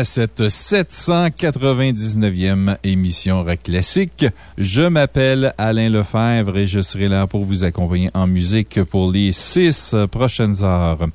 à cette 799e émission Rock Classique. Je m'appelle Alain Lefebvre et je serai là pour vous accompagner en musique pour les six prochaines heures.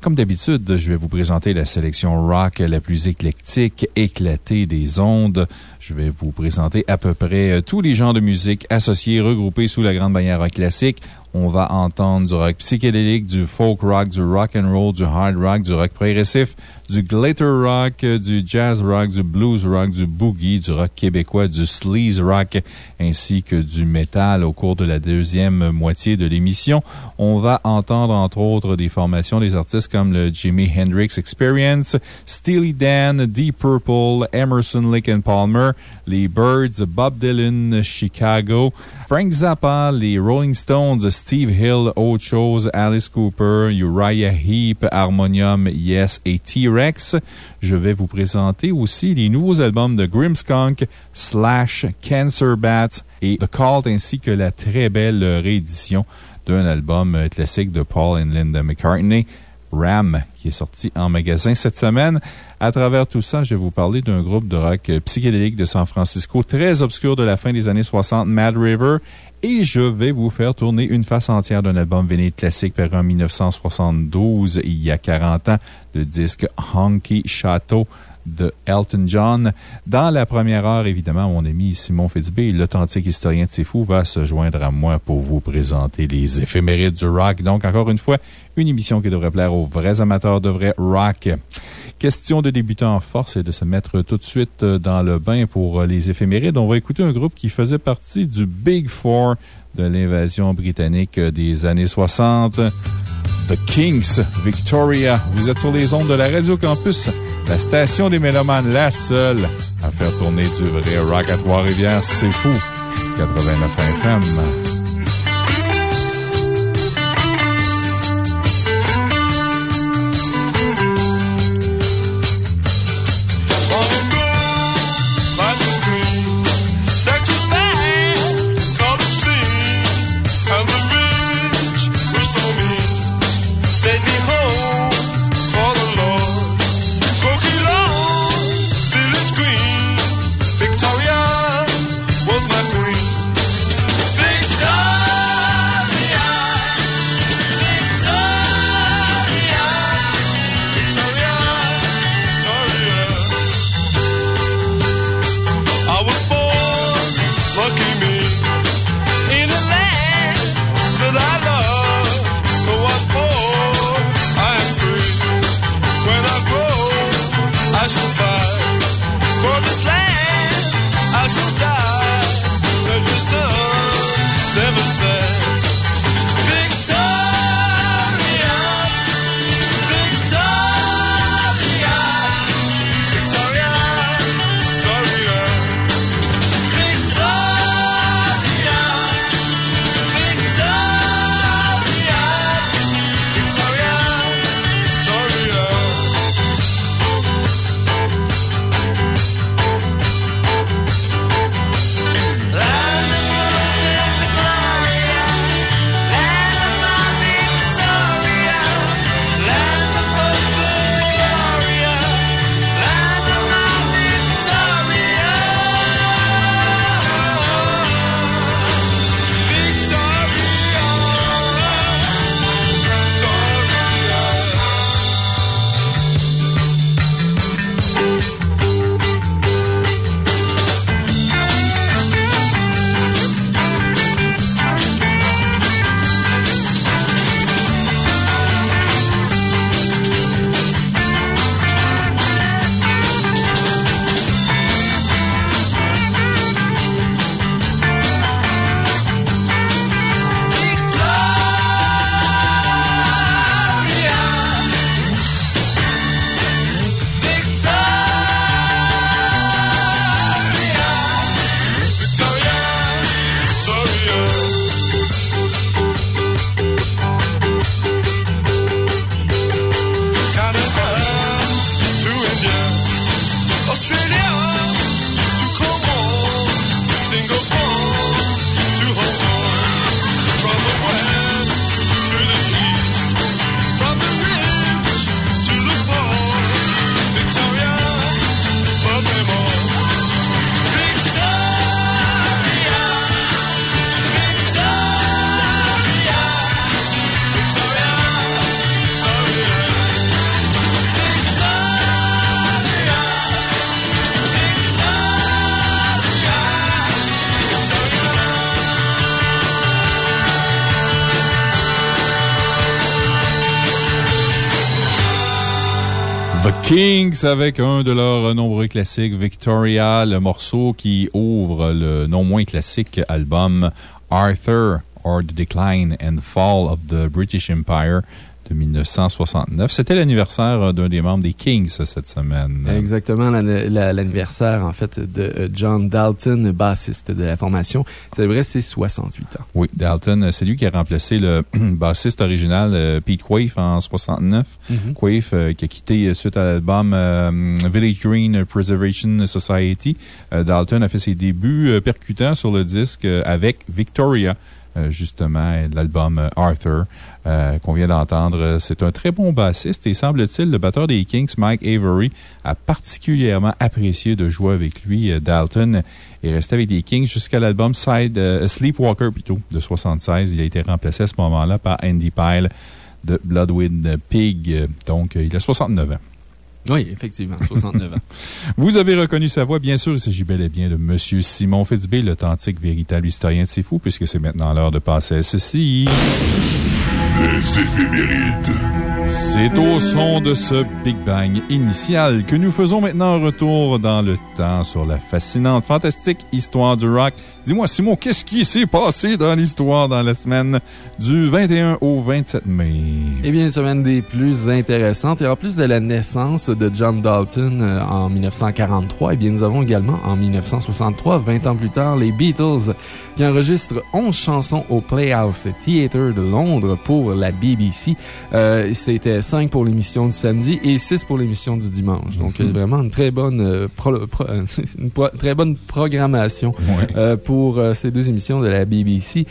Comme d'habitude, je vais vous présenter la sélection rock la plus éclectique, éclatée des ondes. Je vais vous présenter à peu près tous les genres de musique associés, regroupés sous la grande bannière rock classique. On va entendre du rock psychédélique, du folk rock, du rock and roll, du hard rock, du rock progressif, du glitter rock, du jazz rock, du blues rock, du boogie, du rock québécois, du sleaze rock, ainsi que du metal au cours de la deuxième moitié de l'émission. On va entendre entre autres des formations des artistes comme le Jimi Hendrix Experience, Steely Dan, Deep Purple, Emerson, Lake and Palmer, les Birds, Bob Dylan, Chicago, Frank Zappa, les Rolling Stones, Steve Hill, Autre Chose, Alice Cooper, Uriah Heep, Harmonium, Yes et T-Rex. Je vais vous présenter aussi les nouveaux albums de Grimmskunk, Slash, Cancer Bats et The Cult ainsi que la très belle réédition d'un album classique de Paul et Linda McCartney. Ram, qui est sorti en magasin cette semaine. À travers tout ça, je vais vous parler d'un groupe de rock psychédélique de San Francisco très obscur de la fin des années 60, Mad River. Et je vais vous faire tourner une face entière d'un album véné classique paru en 1972, il y a 40 ans, le disque Honky Chateau de Elton John. Dans la première heure, évidemment, mon ami Simon Fitzbé, l'authentique historien de C'est Fou, va se joindre à moi pour vous présenter les éphémérides du rock. Donc, encore une fois, une émission qui devrait plaire aux vrais amateurs de vrai rock. Question de débuter en force et de se mettre tout de suite dans le bain pour les éphémérides. On va écouter un groupe qui faisait partie du Big Four de l'invasion britannique des années 60. The Kings, Victoria. Vous êtes sur les ondes de la Radio Campus, la station des Mélomanes, la seule à faire tourner du vrai rock à Trois-Rivières. C'est fou. 89 FM. Avec un de leurs nombreux classiques, Victoria, le morceau qui ouvre le non moins classique album Arthur or the Decline and Fall of the British Empire de 1969. C'était l'anniversaire euh, d'un des membres des Kings cette semaine. Exactement, l'anniversaire, en fait, de euh, John Dalton, bassiste de la formation. vrai, c'est 68 ans. Oui, Dalton, euh, c'est lui qui a remplacé le bassiste original Pete Quaife en 69. Mm Quaife qui a quitté suite à l'album Village Green Preservation Society. Dalton a fait ses débuts percutants sur le disque avec Victoria. Euh, justement, l'album euh, Arthur euh, qu'on vient d'entendre. C'est un très bon bassiste et semble-t-il, le batteur des Kings, Mike Avery, a particulièrement apprécié de jouer avec lui. Dalton est resté avec les Kings jusqu'à l'album Side, Sleepwalker plutôt, de 76. Il a été remplacé à ce moment-là par Andy Pyle de Bloodwind Pig. Donc, il a 69 ans. Oui, effectivement, 69 ans. Vous avez reconnu sa voix, bien sûr. Il s'agit bel et bien de M. Simon Fitzbé, l'authentique véritable historien de C'est Fou, puisque c'est maintenant l'heure de passer à ceci. Des éphémérides. C'est au son de ce Big Bang initial que nous faisons maintenant un retour dans le temps sur la fascinante, fantastique histoire du rock. Dis-moi, Simon, qu'est-ce qui s'est passé dans l'histoire dans la semaine du 21 au 27 mai? Eh bien, une semaine des plus intéressantes. Et en plus de la naissance de John Dalton euh, en 1943, eh bien, nous avons également en 1963, 20 ans plus tard, les Beatles qui enregistrent 11 chansons au Playhouse Theatre de Londres pour la BBC. Euh, c'était 5 pour l'émission du samedi et 6 pour l'émission du dimanche. Donc, mm-hmm. vraiment une très bonne, euh, une très bonne programmation pour ces deux émissions de la BBC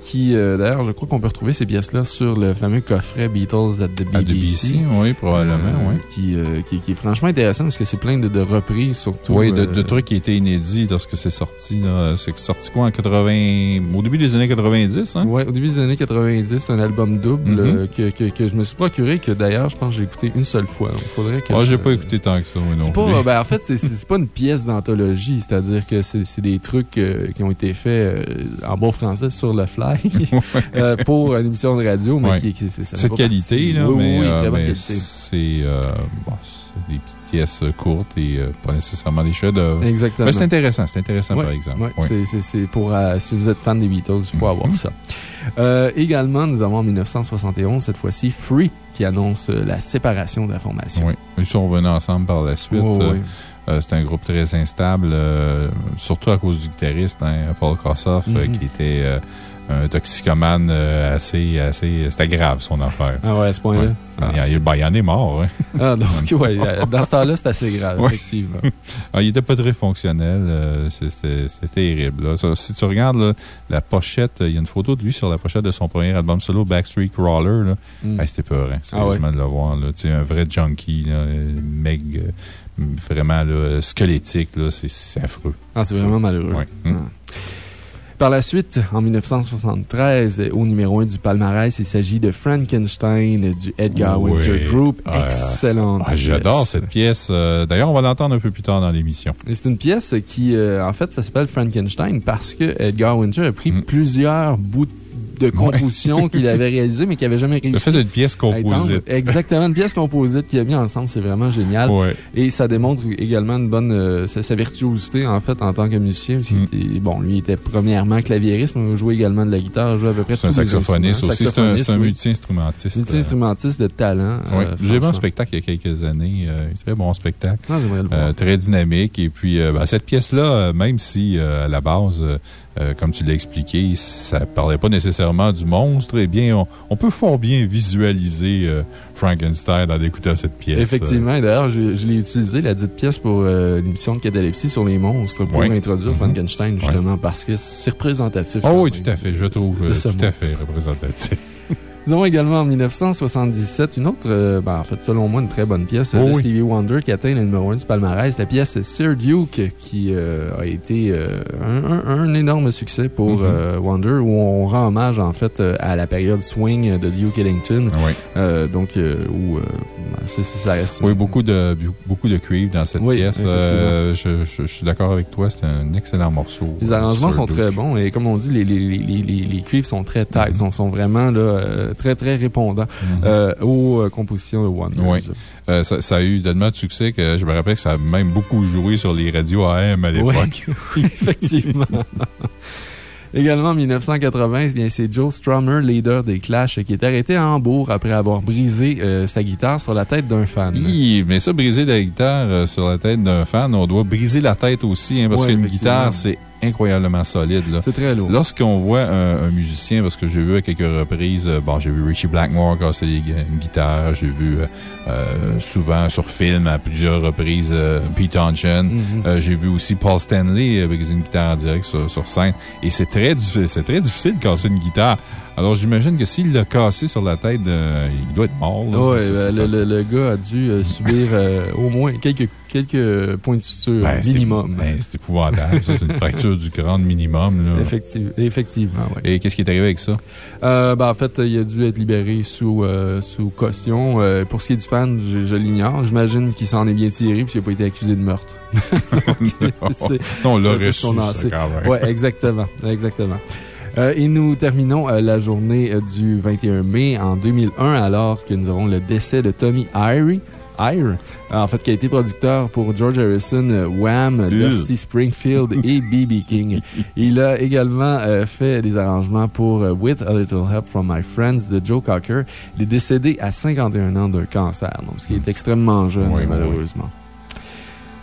qui, d'ailleurs, je crois qu'on peut retrouver ces pièces-là sur le fameux coffret Beatles at the BBC. oui, probablement, oui. Qui, qui, est franchement intéressant parce que c'est plein de, reprises, surtout. Oui, de, trucs qui étaient inédits lorsque c'est sorti. C'est sorti quoi en 80 au début des années 90, hein? Oui, au début des années 90, c'est un album double mm-hmm. euh, que, que, je me suis procuré, que d'ailleurs, je pense que j'ai écouté une seule fois. Il faudrait que. Moi, j'ai pas écouté tant que ça, non. Pas, ben, en fait, c'est pas une pièce d'anthologie, c'est-à-dire que c'est des trucs euh, qui ont été faits euh, en bon français sur le fly pour une émission de radio, mais qui, qui Cette qualité, là, mais, oui, très bonne qualité. C'est des petites pièces courtes et euh, pas nécessairement des chefs-d'œuvre. Exactement. c'est intéressant, c'est intéressant, par exemple. c'est pour, euh, si vous êtes fan des Beatles, il faut avoir mhm. ça. Euh, également, nous avons en 1971, cette fois-ci, Free, qui annonce la séparation de la formation. Oui, ils sont revenus ensemble par la suite. Oh, c'est un groupe très instable, surtout à cause du guitariste, hein, Paul Kossoff, mhm. qui était un toxicomane euh, assez, assez. C'était grave, son affaire. Ah ouais, à ce point-là? Ah, il, ben, il, en est mort. Ah, donc, oui, dans ce temps-là, c'est assez grave, effectivement. Ah, il n'était pas très fonctionnel. Euh, c'était terrible. Si tu regardes la pochette, il y a une photo de lui sur la pochette de son premier album solo, Backstreet Crawler. Là. Mm. c'était peur. Ah sérieusement, de le voir. Là. Un vrai junkie, meg, euh, vraiment squelettique. C'est affreux. Ah, c'est vraiment malheureux. Oui. Par la suite, en 1973, au numéro 1 du palmarès, il s'agit de Frankenstein du Edgar Winter Group. Excellente ah, J'adore cette pièce. Euh, d'ailleurs, on va l'entendre un peu plus tard dans l'émission. C'est une pièce qui, euh, en fait, ça s'appelle Frankenstein parce que Edgar Winter a pris mm. plusieurs bouts de de composition qu'il avait réalisé, mais qu'il n'avait jamais réussi. Le fait d'une pièce composite. Exactement, une pièce composite qu'il a mis ensemble, c'est vraiment génial. Et ça démontre également une bonne, euh, sa, virtuosité, en fait, en tant que musicien. Mm. bon, lui, il était premièrement claviériste, mais il jouait également de la guitare, jouait à peu près C'est un saxophoniste aussi. C'est un, multi-instrumentiste. Multi-instrumentiste de talent. Oui. Euh, J'ai vu un spectacle il y a quelques années. Euh, très bon spectacle. Ah, très dynamique. Et puis, ben, cette pièce-là, même si à la base, euh, comme tu l'as expliqué, ça ne parlait pas nécessairement du monstre. Eh bien, on, peut fort bien visualiser euh, Frankenstein en écoutant cette pièce. Effectivement. D'ailleurs, je, l'ai utilisé, la dite pièce, pour euh, l'émission de Catalepsie sur les monstres pour introduire mm-hmm. Frankenstein, justement, parce que c'est représentatif. Oh oui, tout à fait. Je trouve tout à fait représentatif. Nous avons également en 1977 une autre, euh, ben, en fait, selon moi, une très bonne pièce de Stevie Wonder qui atteint le numéro 1 du palmarès. La pièce Sir Duke qui euh, a été euh, un, énorme succès pour mm-hmm. Wonder où on rend hommage en fait à la période swing de Duke Ellington. donc, où ça reste. Oui, beaucoup de, beaucoup de cuivre dans cette pièce. Euh, je, je, suis d'accord avec toi, c'est un excellent morceau. Les arrangements sont très bons et comme on dit, les, les, les, les cuivres sont très tight, mm-hmm. sont, sont, vraiment là, euh, très, très répondants euh, aux compositions de Wonder. Oui. Ça, ça, a eu tellement de succès que je me rappelle que ça a même beaucoup joué sur les radios AM à l'époque. Oui, effectivement. Également en 1980, eh c'est Joe Strummer, leader des Clash, qui est arrêté à Hambourg après avoir brisé euh, sa guitare sur la tête d'un fan. Oui, mais ça, briser la guitare euh, sur la tête d'un fan, on doit briser la tête aussi, hein, parce qu'une guitare, c'est incroyablement solide. C'est très lourd. Lorsqu'on voit un, musicien, parce que j'ai vu à quelques reprises, euh, bon, j'ai vu Richie Blackmore casser une guitare, j'ai vu euh, euh, souvent sur film à plusieurs reprises Pete Townshend, mm-hmm. j'ai vu aussi Paul Stanley briser une guitare en direct sur, sur scène. Et c'est très, très difficile de casser une guitare. Alors, j'imagine que s'il l'a cassé sur la tête, il doit être mort. Oui, ben, le, gars a dû euh, subir euh, au moins quelques, quelques points de suture ben, minimum. Ben, c'est épouvantable. c'est une fracture du crâne minimum. Là. effectivement. Et qu'est-ce qui est arrivé avec ça? Euh, ben, en fait, il a dû être libéré sous, sous caution. pour ce qui est du fan, je, l'ignore. J'imagine qu'il s'en est bien tiré puis qu'il n'a pas été accusé de meurtre. non, on l'aurait reçu. Oui, exactement. exactement. Euh, et nous terminons euh, la journée euh, du 21 mai en 2001 alors que nous aurons le décès de Tommy Irie. en fait, qui a été producteur pour George Harrison, Wham, Dusty Springfield et B.B. King. Il a également fait des arrangements pour With a Little Help from My Friends de Joe Cocker. Il est décédé à 51 ans d'un cancer, donc ce qui est extrêmement jeune, malheureusement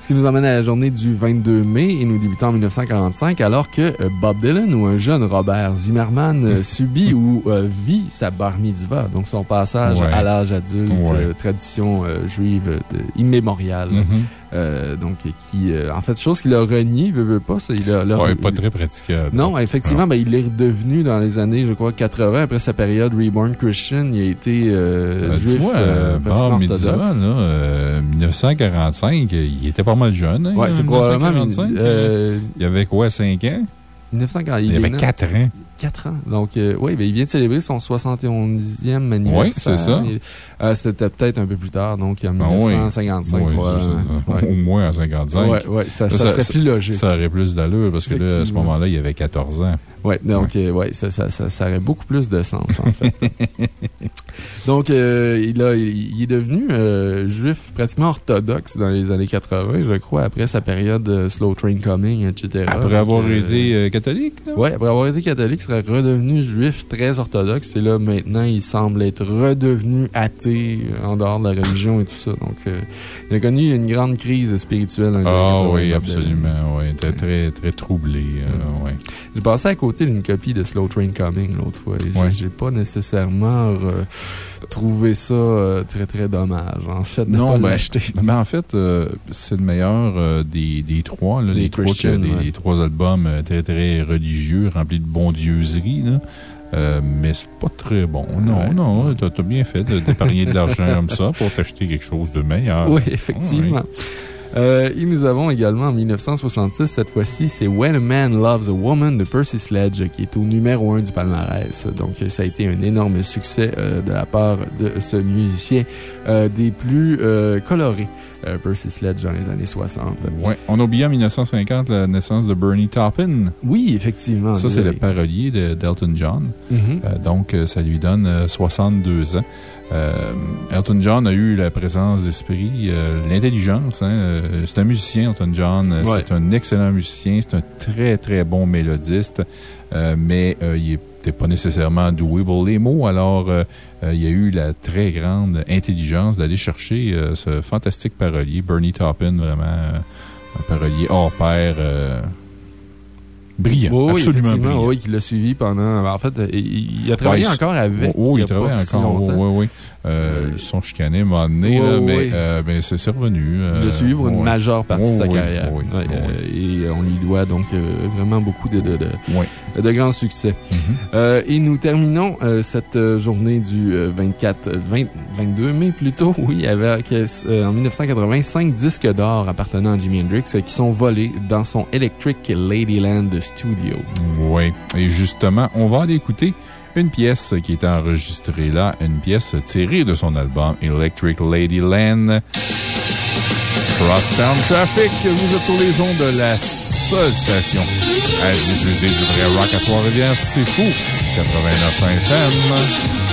qui nous emmène à la journée du 22 mai et nous débutons en 1945 alors que euh, Bob Dylan ou un jeune Robert Zimmerman euh, subit ou euh, vit sa bar mitzvah, donc son passage à l'âge adulte, tradition juive immémoriale. Mm-hmm. Euh, donc, qui, euh, en fait, chose qu'il a renié, veut, veut pas. Il a, pas très praticable. Non, effectivement, ben, il est redevenu dans les années, je crois, 80, après sa période Reborn Christian. Il a été euh, ben, juif pratiquement orthodoxe. 1945, il était pas mal jeune. Hein, ouais, c'est probablement. il avait quoi, 5 ans? 1940. Il, avait 4 ans. 4 ans. Donc, euh, oui, ben, il vient de célébrer son 71e anniversaire. Oui, c'est ça. Euh, c'était peut-être un peu plus tard, donc en 1955. Ah Au moins en 55. Oui, ouais, ça, ça, serait plus logique. Ça aurait plus d'allure parce que là, à ce moment-là, il avait 14 ans. Oui, donc, euh, ouais, ça, ça, ça, aurait beaucoup plus de sens, en fait. donc, il, a, il est devenu juif pratiquement orthodoxe dans les années 80, je crois, après sa période Slow Train Coming, etc. Après avoir été catholique, Oui, après avoir été catholique, redevenu juif très orthodoxe. Et là, maintenant, il semble être redevenu athée euh, en dehors de la religion et tout ça. Donc, euh, il a connu une grande crise spirituelle. Ah oui, absolument. Oui, il était très, très troublé. Euh, ouais. J'ai passé à côté d'une copie de Slow Train Coming l'autre fois. Et j'ai pas nécessairement trouvé ça très, très dommage. En fait, de non, pas ben, l'acheter. Ben, en fait, c'est le meilleur des, des, trois. les, trois, les, trois albums très, très religieux, remplis de bon Dieu euh, mais c'est pas très bon. Non, non, t'as as bien fait d'épargner de, l'argent comme ça pour t'acheter quelque chose de meilleur. Oui, effectivement. Euh, et nous avons également en 1966, cette fois-ci, c'est When a Man Loves a Woman de Percy Sledge qui est au numéro 1 du palmarès. Donc, ça a été un énorme succès euh, de la part de ce musicien des plus colorés. Percy Sledge dans les années 60. Oui. On a oublié en 1950 la naissance de Bernie Taupin. Oui, effectivement. Ça, c'est le parolier de Delton John. Mm-hmm. donc, ça lui donne 62 ans. Euh, Elton John a eu la présence d'esprit, euh, l'intelligence. Hein, euh, c'est un musicien, Elton John. C'est un excellent musicien. C'est un très, très bon mélodiste. mais il n'était pas nécessairement doué pour les mots. Alors, il a eu la très grande intelligence d'aller chercher ce fantastique parolier, Bernie Taupin, vraiment un parolier hors pair brillant. Oui, absolument brillant. Oui, il l'a suivi pendant. En fait, il, a travaillé encore avec. Oui, il, travaille encore. Oui, oui. Euh, ils sont chicanés à un moment donné, mais, euh, mais c'est revenu. l'a suivi pour une majeure partie de sa carrière. et on lui doit donc euh, vraiment beaucoup de, de, de, de grands succès. Mm-hmm. et nous terminons cette journée du 24, 20, 22 mai plutôt, oui, avec en 1985 disques d'or appartenant à Jimi Hendrix qui sont volés dans son Electric Ladyland Studio. Oui. Et justement, on va aller écouter Une pièce qui est enregistrée là, une pièce tirée de son album Electric Ladyland. Crosstown Traffic, vous êtes sur les ondes de la seule station à diffuser du vrai rock à Trois-Rivières. C'est fou! 89 FM.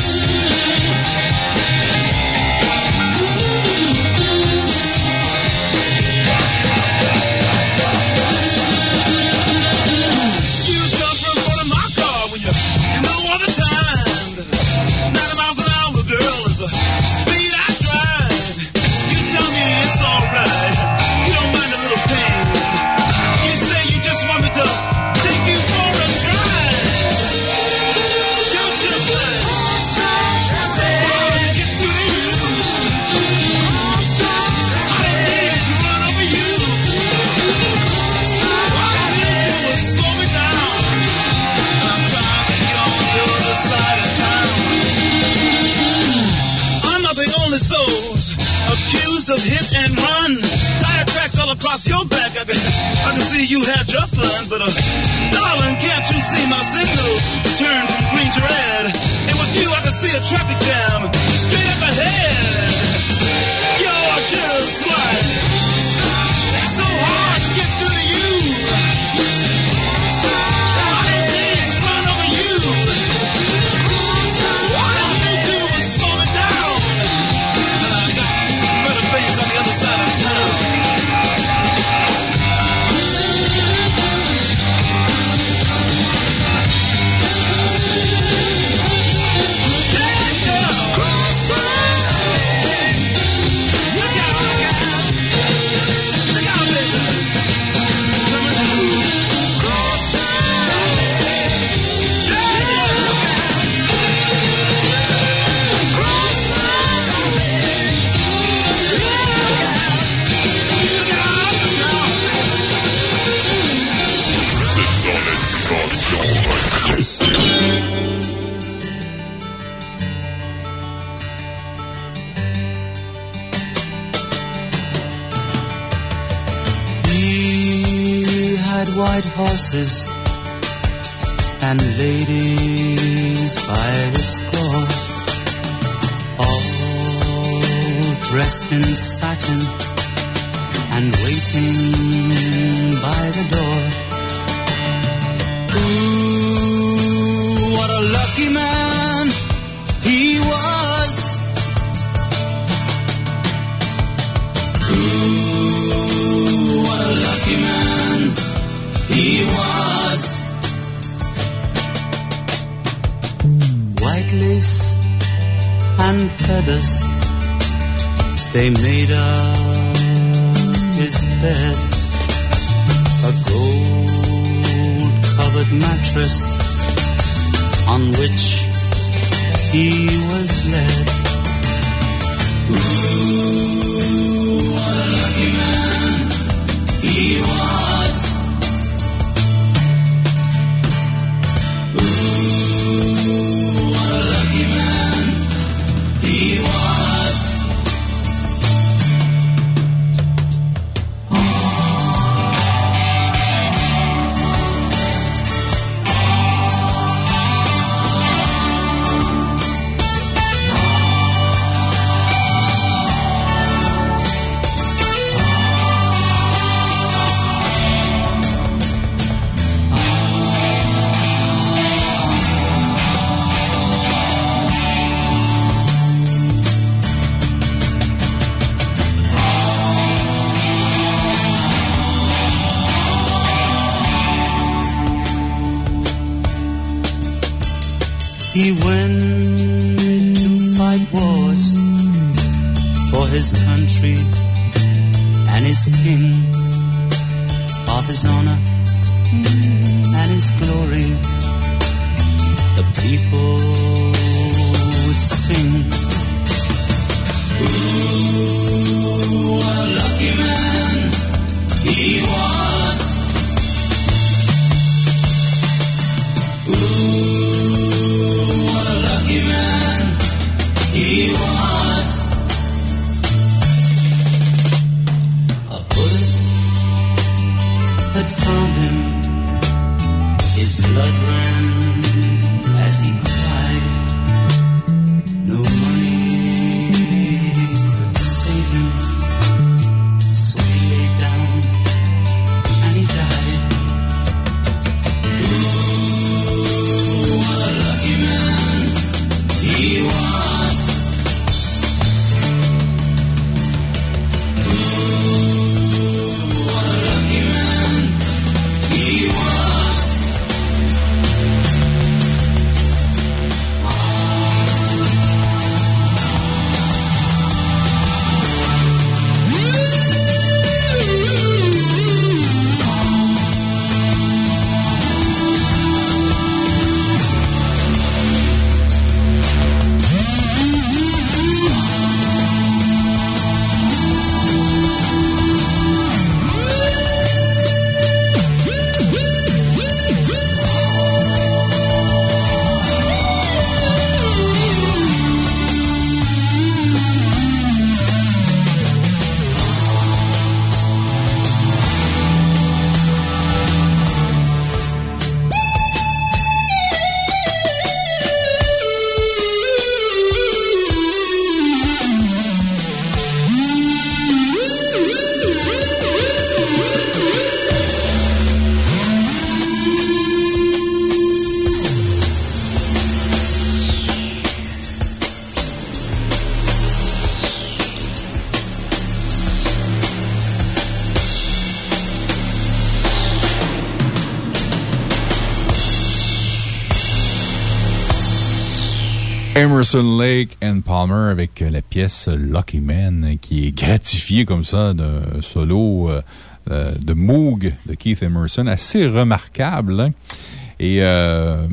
Emerson Lake and Palmer avec la pièce Lucky Man qui est gratifiée comme ça d'un solo euh, euh, de Moog de Keith Emerson assez remarquable. Hein. Et euh,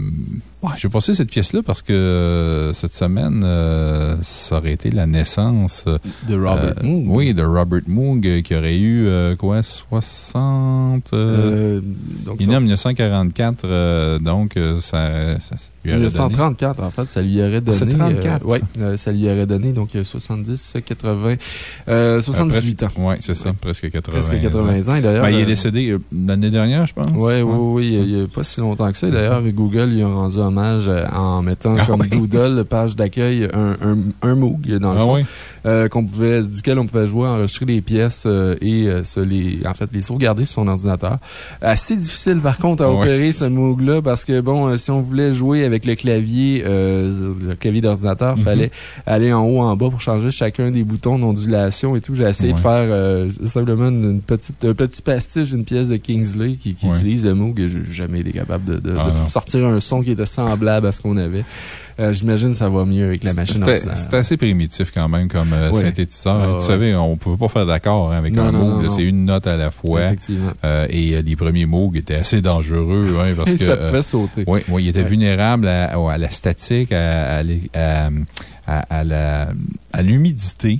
Ouais, je vais passer cette pièce-là parce que euh, cette semaine, euh, ça aurait été la naissance. de Robert euh, Moog. Oui, de Robert Moog, qui aurait eu, quoi, 60. donc il est né en 1944, donc ça, ça, lui aurait 1934, en fait, ça lui aurait donné. c'est 34. oui, ça lui aurait donné donc 70, 80, 78 ans. Oui, c'est ça, presque 80 Presque 80 ans. d'ailleurs. Ben, il est décédé l'année dernière, je pense. Oui, oui, oui. Il n'y a pas si longtemps que ça. D'ailleurs, Google, il a rendu un euh, en mettant ah comme doodle, page d'accueil, un, un, un, Moog, dans le ah fond, euh, pouvait, duquel on pouvait jouer, enregistrer des pièces euh, et se les, en fait, les sauvegarder sur son ordinateur. Assez difficile, par contre, à opérer ce Moog-là parce que, bon, si on voulait jouer avec le clavier, le clavier d'ordinateur, il mm-hmm. fallait aller en haut, en bas pour changer chacun des boutons d'ondulation et tout. J'ai essayé de faire simplement une petite, un petit pastiche d'une pièce de Kingsley qui, utilise le Moog et j'ai jamais été capable de, de, ah sortir un son qui était sans semblable à ce qu'on avait. Euh, j'imagine que ça va mieux avec la machine C'est assez primitif quand même comme euh, synthétiseur. Vous ah, savez, on ne pouvait pas faire d'accord hein, avec un Moog. C'est une note à la fois. Euh, et les premiers Moog étaient assez dangereux. Hein, parce que, ça pouvait sauter. Oui, il était vulnérable à, la statique, à, à, l'humidité.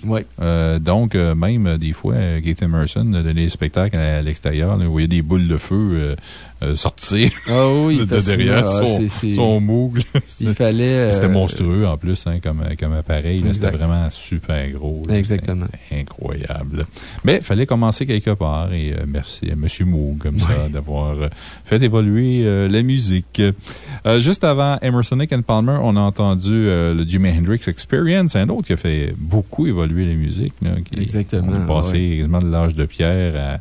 donc, même des fois, Keith Emerson donnait des spectacles à, l'extérieur. Vous voyez des boules de feu sortir ah oui, de derrière ah, son, son Moog. Il fallait. C'était euh, monstrueux en plus hein, comme, comme appareil. C'était vraiment super gros. Exactement. Incroyable. Mais il fallait commencer quelque part et euh, merci à M. Moog comme ça d'avoir fait évoluer la musique. juste avant Emerson Nick and Palmer, on a entendu le Jimi Hendrix Experience, un autre qui a fait beaucoup évoluer la musique. Exactement. On est passé de l'âge de pierre à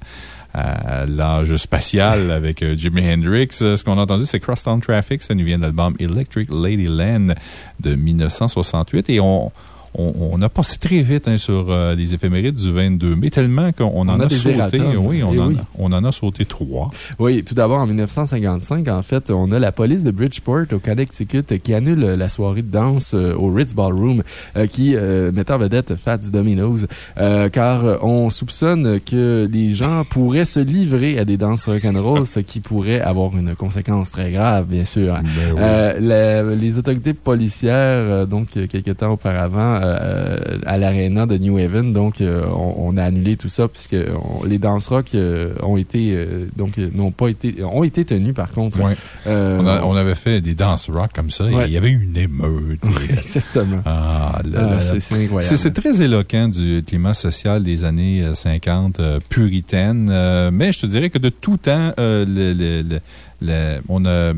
à l'âge spatial avec euh, Jimi Hendrix. Euh, ce qu'on a entendu, c'est Crosstown Traffic. Ça nous vient de l'album Electric Ladyland de 1968. Et on, on, a passé très vite hein, sur euh, les éphémérides du 22 mai, tellement qu'on en a, sauté. Oui, eh on, en, on en a sauté trois. Oui, tout d'abord, en 1955, en fait, on a la police de Bridgeport au Connecticut qui annule la soirée de danse euh, au Ritz Ballroom euh, qui mettait en vedette Fats Dominoes, car on soupçonne que les gens pourraient se livrer à des danses rock'n'roll, ce qui pourrait avoir une conséquence très grave, bien sûr. Ben les autorités policières, donc, quelques temps auparavant, euh, à l'Arena de New Haven. Donc, euh, on, a annulé tout ça puisque les danse rock euh, ont été, donc, n'ont pas été, ont été tenus par contre. On, avait fait des danse rock comme ça et il y avait une émeute. exactement. Ah, ah c'est incroyable. C'est très éloquent du climat social des années 50 puritaines. mais je te dirais que de tout temps, on a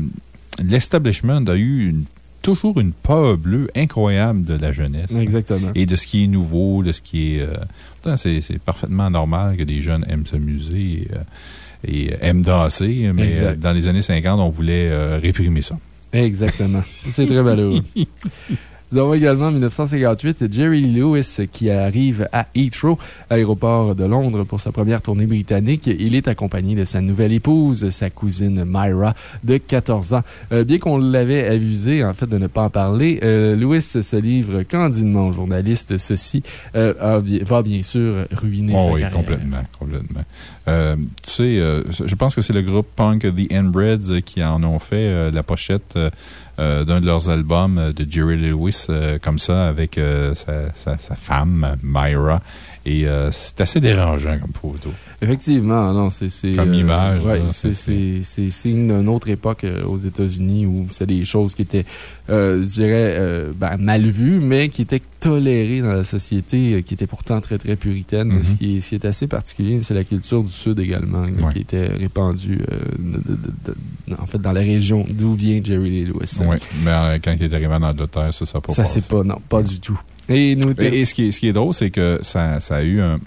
l'establishment a eu une toujours une peur bleue incroyable de la jeunesse. Exactement. Et de ce qui est nouveau, de ce qui est. Euh, c'est parfaitement normal que des jeunes aiment s'amuser et, euh, aiment danser, mais euh, dans les années 50, on voulait réprimer ça. Exactement. C'est très malheureux. Nous avons également en 1958 Jerry Lewis qui arrive à Heathrow, aéroport de Londres, pour sa première tournée britannique. Il est accompagné de sa nouvelle épouse, sa cousine Myra, de 14 ans. Euh, bien qu'on l'avait avisé, en fait, de ne pas en parler, euh, Lewis se livre candidement aux journalistes. Ceci euh, va bien sûr ruiner oh sa oui, carrière. complètement, complètement. tu sais, je pense que c'est le groupe punk The Inbreds qui en ont fait la pochette d'un de leurs albums euh, de Jerry Lewis, euh, comme ça, avec sa, sa, sa, femme, Myra. Et c'est assez dérangeant comme photo. Effectivement, non, c'est. Comme image. Ouais, c'est signe d'une autre époque aux États-Unis où c'est des choses qui étaient, je dirais, ben, mal vues, mais qui étaient tolérées dans la société, qui étaient pourtant très, très puritaine. Mm-hmm. ce, qui est, ce, qui est, assez particulier, c'est la culture du Sud également, qui était répandue, en fait, dans la région d'où vient Jerry Lewis. Oui, mais euh, quand il est arrivé en Angleterre, ça, ça n'a pas Ça, c'est pas, non, pas du tout. Et, nous, et, ce, qui est, ce qui est drôle, c'est que ça, ça a eu un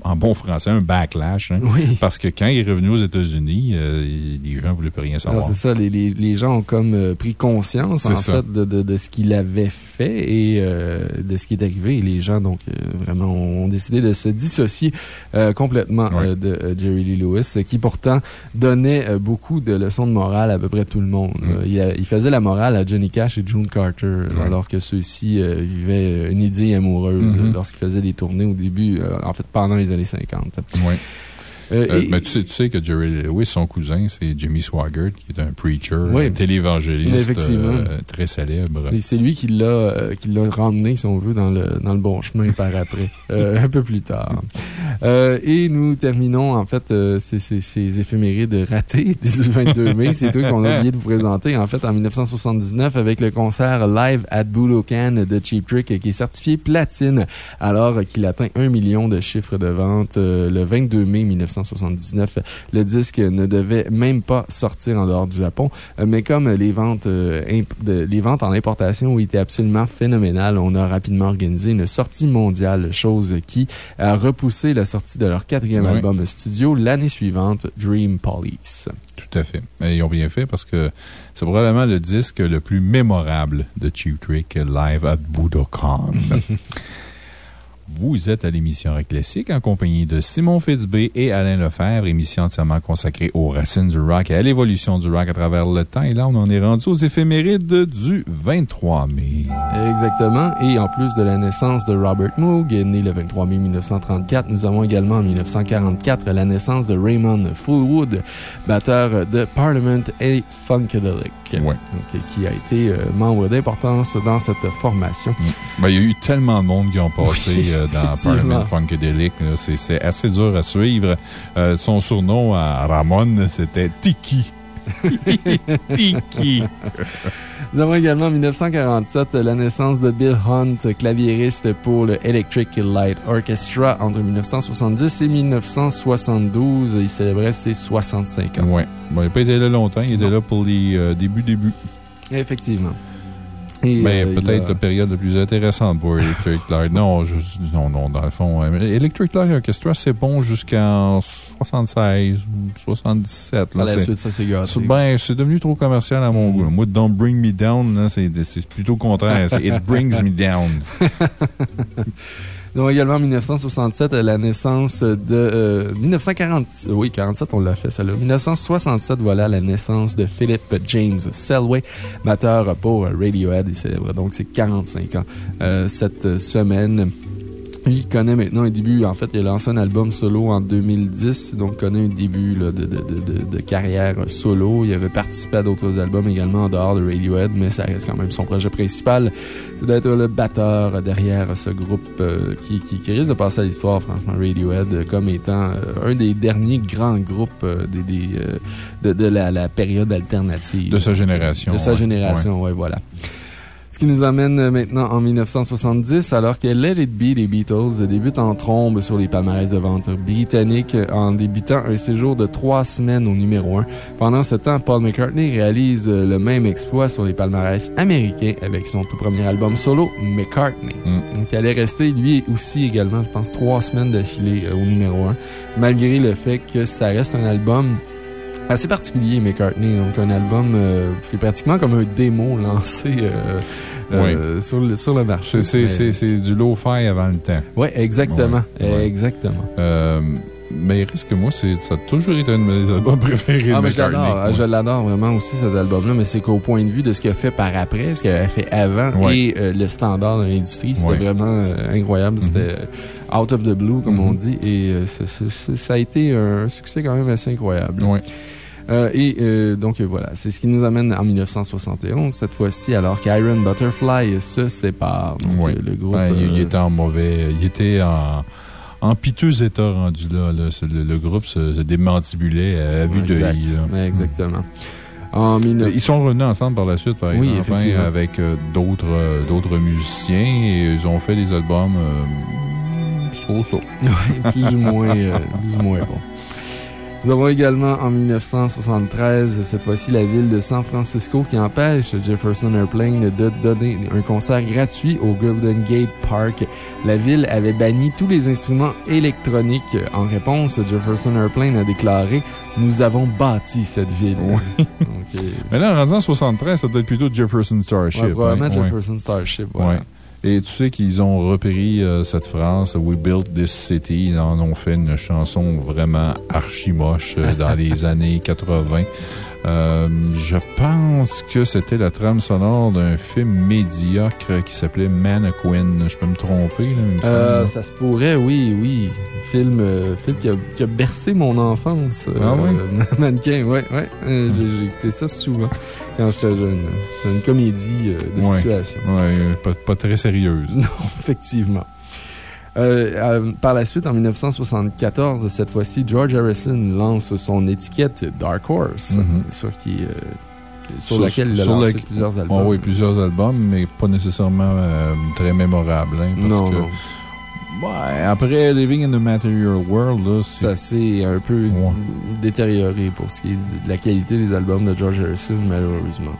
en bon français, un backlash. Hein. oui. Parce que quand il est revenu aux États-Unis, euh, les gens ne voulaient plus rien savoir. C'est ça, les, les, les, gens ont comme euh, pris conscience, en fait, de, de, de, ce qu'il avait fait et euh, de ce qui est arrivé. Et les gens, donc, vraiment, ont décidé de se dissocier complètement de Jerry Lee Lewis, qui pourtant donnait beaucoup de leçons de morale à peu près tout le monde. Mm. Il, il, faisait la morale à Johnny Cash et June Carter, alors que ceux-ci vivaient une idée amoureuse mm-hmm. lorsqu'ils faisaient des tournées au début, en fait, pendant les années 50. Oui. Euh, euh, mais tu sais, tu sais que Jerry Lewis, son cousin, c'est Jimmy Swaggart, qui est un preacher, un télévangéliste euh, très célèbre. Et c'est lui qui l'a ramené, si on veut, dans le, dans le bon chemin par après, un peu plus tard. et nous terminons, en fait, ces, ces, ces, éphémérides ratés du 22 mai. C'est eux qu'on a oublié de vous présenter, en fait, en 1979, avec le concert Live at Budokan de Cheap Trick, qui est certifié platine, alors qu'il atteint un million de chiffres de vente le 22 mai 1979. 1979. Le disque ne devait même pas sortir en dehors du Japon, euh, mais comme les ventes, euh, les ventes en importation été absolument phénoménales, on a rapidement organisé une sortie mondiale, chose qui a repoussé la sortie de leur quatrième album studio l'année suivante, Dream Police. Tout à fait. Et ils ont bien fait parce que c'est probablement le disque le plus mémorable de Cheap Trick live at Budokan. Vous êtes à l'émission Rock Classique en compagnie de Simon Fitzbé et Alain Lefebvre, émission entièrement consacrée aux racines du rock et à l'évolution du rock à travers le temps. Et là, on en est rendu aux éphémérides du 23 mai. Exactement. Et en plus de la naissance de Robert Moog, né le 23 mai 1934, nous avons également en 1944 la naissance de Raymond Fullwood, batteur de Parliament et Funkadelic. Oui. qui a été euh, membre d'importance dans cette formation. Ben, il y a eu tellement de monde qui ont passé euh, dans Parliament Funkadelic. C'est assez dur à suivre. Euh, son surnom à Ramon, c'était Tiki. Tiki. Nous avons également en 1947 la naissance de Bill Hunt, claviériste pour le Electric Light Orchestra entre 1970 et 1972. Il célébrait ses 65 ans. Oui. Bon, il n'a pas été là longtemps. Il était là pour les débuts, débuts. Effectivement. Mais euh, peut-être la période la plus intéressante pour Electric Light. non, je, non, non, dans le fond. Euh, Electric Light Orchestra, c'est bon jusqu'en 76 ou 77. Là, la suite, ça, c'est gâté. Ben, c'est devenu trop commercial à mon goût. Moi, Don't Bring Me Down, c'est plutôt le contraire. It Brings Me Down. Avons également en 1967 la naissance de... 1940, euh, oui, 47, on l'a fait, ça là. 1967, voilà la naissance de Philip James Selway, batteur pour Radiohead. Il célèbre donc ses 45 ans euh, cette semaine. Il connaît maintenant un début. En fait, il a lancé un album solo en 2010, donc connaît un début de, de, de, de, carrière solo. Il avait participé à d'autres albums également en dehors de Radiohead, mais ça reste quand même son projet principal. C'est d'être le batteur derrière ce groupe euh, qui, qui, qui, risque de passer à l'histoire, franchement, Radiohead, comme étant euh, un des derniers grands groupes euh, des, des, de, la, la, période alternative. De sa génération. De sa génération, oui, ouais, voilà. Ce qui nous amène maintenant en 1970, alors que Let It Be des Beatles débute en trombe sur les palmarès de vente britanniques en débutant un séjour de trois semaines au numéro 1. Pendant ce temps, Paul McCartney réalise le même exploit sur les palmarès américains avec son tout premier album solo, McCartney. Mm. Donc, il allait rester, lui aussi également, je pense, trois semaines d'affilée au numéro 1, malgré le fait que ça reste un album assez particulier, McCartney. Donc, un album qui est pratiquement comme un démo lancé sur, le, sur le marché. C'est du low-fi avant le temps. Oui, exactement. Exactement. Mais il reste que moi, ça a toujours été un de mes albums préférés. Ah, mais je l'adore. Je l'adore vraiment aussi, cet album-là. Mais c'est qu'au point de vue de ce qu'il a fait par après, ce qu'il avait fait avant et euh, le standard de l'industrie, c'était vraiment euh, incroyable. Mm-hmm. C'était euh, out of the blue, comme on mm-hmm. dit. Et ça a été un succès quand même assez incroyable. et donc voilà, c'est ce qui nous amène en 1971, cette fois-ci, alors qu'Iron Butterfly se sépare. Donc, le groupe. il, était en mauvais. Il était en en piteux état rendu là. le, groupe se, démantibulait à vue de Exactement. Ils sont revenus ensemble par la suite, par exemple, hein, avec euh, euh, d'autres musiciens et ils ont fait des albums euh, so-so. plus, ou moins, plus ou moins bon. Nous avons également en 1973, cette fois-ci, la ville de San Francisco qui empêche Jefferson Airplane de donner un concert gratuit au Golden Gate Park. La ville avait banni tous les instruments électroniques. En réponse, Jefferson Airplane a déclaré Nous avons bâti cette ville. Oui. Mais là, en rendant 73, ça doit être plutôt Jefferson Starship. Ouais, probablement hein. Jefferson Starship, voilà. Et tu sais qu'ils ont repris euh, cette phrase, We built this city. Ils en ont fait une chanson vraiment archi-moche euh, dans les années 80. Euh, je pense que c'était la trame sonore d'un film médiocre qui s'appelait Mannequin. Je peux me tromper, là, Ça se pourrait, oui, oui. Film, film qui, a, bercé mon enfance. Ah oui? Mannequin, oui, oui. J'ai écouté ça souvent quand j'étais jeune. C'est une comédie de situation. Oui, pas, pas très sérieuse. Non, effectivement. Euh, euh, par la suite, en 1974, cette fois-ci, George Harrison lance son étiquette Dark Horse, sur, qui, euh, sur, laquelle il a lancé plusieurs albums. Oh oui, plusieurs albums, mais pas nécessairement très mémorables. Hein, parce non, que, non. Ouais, après Living in the Material World, ça s'est un peu détérioré pour ce qui est de la qualité des albums de George Harrison, malheureusement.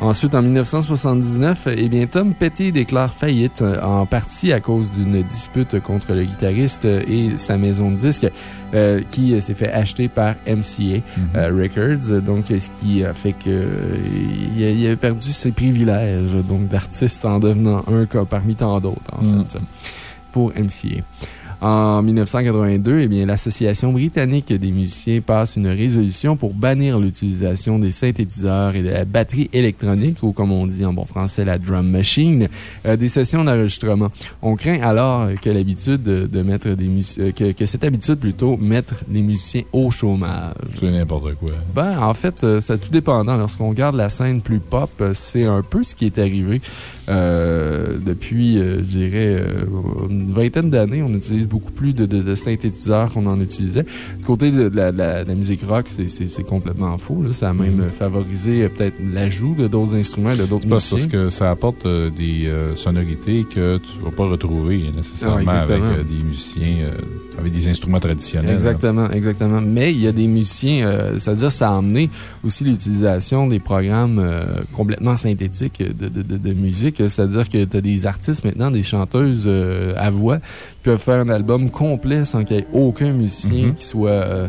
Ensuite, en 1979, eh bien, Tom Petty déclare faillite, euh, en partie à cause d'une dispute contre le guitariste et sa maison de disques, euh, qui s'est fait acheter par MCA euh, Records. Donc, ce qui a fait qu'il a, perdu ses privilèges d'artiste en devenant un cas parmi tant d'autres, en mm. fait, pour MCA. En 1982, eh bien, l'Association britannique des musiciens passe une résolution pour bannir l'utilisation des synthétiseurs et de la batterie électronique, ou comme on dit en bon français, la drum machine, euh, des sessions d'enregistrement. On craint alors que l'habitude de, mettre des euh, que, que, cette habitude plutôt mettre les musiciens au chômage. C'est n'importe quoi. Ben, en fait, euh, c'est tout dépendant. Lorsqu'on regarde la scène plus pop, c'est un peu ce qui est arrivé depuis, je dirais, une vingtaine d'années. On utilise beaucoup plus de, synthétiseurs qu'on en utilisait. Du côté de la, musique rock, c'est complètement faux. Ça a même mm-hmm. favorisé euh, peut-être l'ajout de d'autres instruments, de d'autres musiciens. Parce que ça apporte euh, des euh, sonorités que tu ne vas pas retrouver nécessairement ah, avec des musiciens avec des instruments traditionnels. Exactement, exactement. Mais il y a des musiciens, c'est-à-dire ça a amené aussi l'utilisation des programmes complètement synthétiques de, de musique. C'est-à-dire que tu as des artistes maintenant, des chanteuses à voix, qui peuvent faire un album complet sans qu'il y ait aucun musicien mm-hmm. qui soit...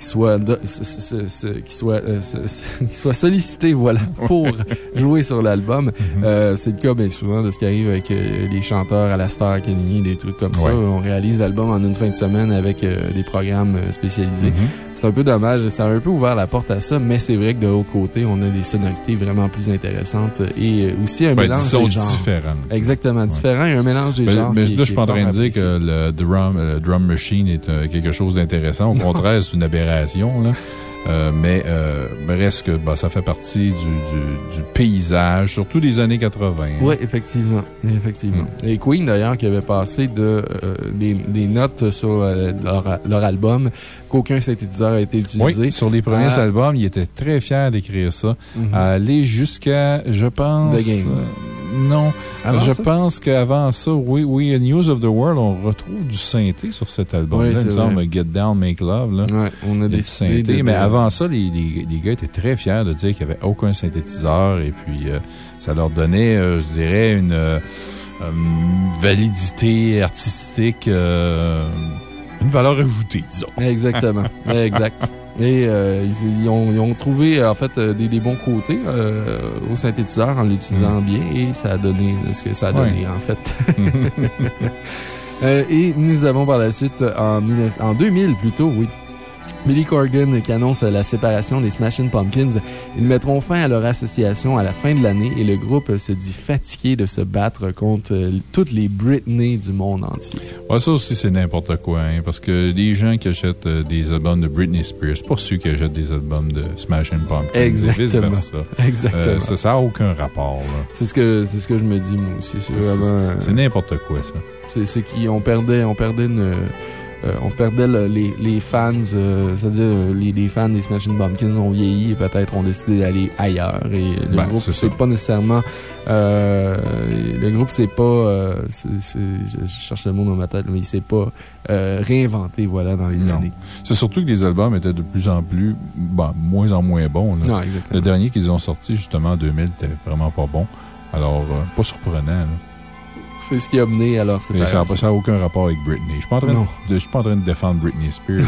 Euh, qui soit, qui soit, euh, qui soit sollicité voilà, pour jouer sur l'album. Mm-hmm. Euh, c'est le cas bien souvent de ce qui arrive avec les chanteurs à la Star Academy, des trucs comme ça. On réalise l'album en une fin de semaine avec des programmes spécialisés. Mm-hmm. C'est un peu dommage. Ça a un peu ouvert la porte à ça, mais c'est vrai que de l'autre côté, on a des sonorités vraiment plus intéressantes et aussi un mélange des genres. différents. Exactement, différent et un mélange des genres. Mais là, je suis pas en train de dire que le drum, drum machine est euh, quelque chose d'intéressant. Au contraire, c'est une aberration, là. Euh, mais euh, reste que bah, ça fait partie du, du, du, paysage, surtout des années 80. Hein. Oui, effectivement. effectivement. Mm. Et Queen, d'ailleurs, qui avait passé de, euh, des, des, notes sur euh, leur, leur, album qu'aucun synthétiseur a été utilisé. Oui, sur les premiers ah. albums, il était très fier d'écrire ça. Mm-hmm. Aller jusqu'à, je pense. The Game. Non. je pense qu'avant ça, oui, oui, News of the World, on retrouve du synthé sur cet album. Oui, il me Get Down, Make Love. Là. Ouais, on a des synthés. Mais avant ça, les, les, gars étaient très fiers de dire qu'il n'y avait aucun synthétiseur et puis euh, ça leur donnait, euh, je dirais, une, euh, validité artistique, une valeur ajoutée, disons. Exactement. exact. Et ils, ont, trouvé, en fait, des, bons côtés au synthétiseur en l'utilisant mm. bien et ça a donné ce que ça a donné, en fait. et nous avons par la suite, en, en 2000 plutôt, oui, Billy Corgan qui annonce la séparation des Smashing Pumpkins. Ils mettront fin à leur association à la fin de l'année et le groupe se dit fatigué de se battre contre toutes les Britney du monde entier. Ouais, ça aussi, c'est n'importe quoi, hein, parce que les gens qui achètent euh, des albums de Britney Spears, pas ceux qui achètent des albums de Smashing Pumpkins. Exactement. Exactement. Euh, ça n'a aucun rapport. C'est ce, que, ce que je me dis, moi aussi. C'est n'importe quoi, ça. C'est qu'on perdait, on perdait une euh, on perdait les, les, fans, euh, c'est-à-dire euh, les, les, fans des Smashing Pumpkins ont vieilli et peut-être ont décidé d'aller ailleurs. Et le ben, groupe, c'est pas nécessairement. le groupe, c'est pas. je cherche le mot dans ma tête, mais il s'est pas réinventé voilà, dans les années. C'est surtout que les albums étaient de plus en plus. Ben, moins en moins bons. le dernier qu'ils ont sorti, justement, en 2000, était vraiment pas bon. Alors, pas surprenant. C'est ce qui a mené à leur séparation. Ça n'a aucun rapport avec Britney. Je ne suis, pas en train de défendre Britney Spears,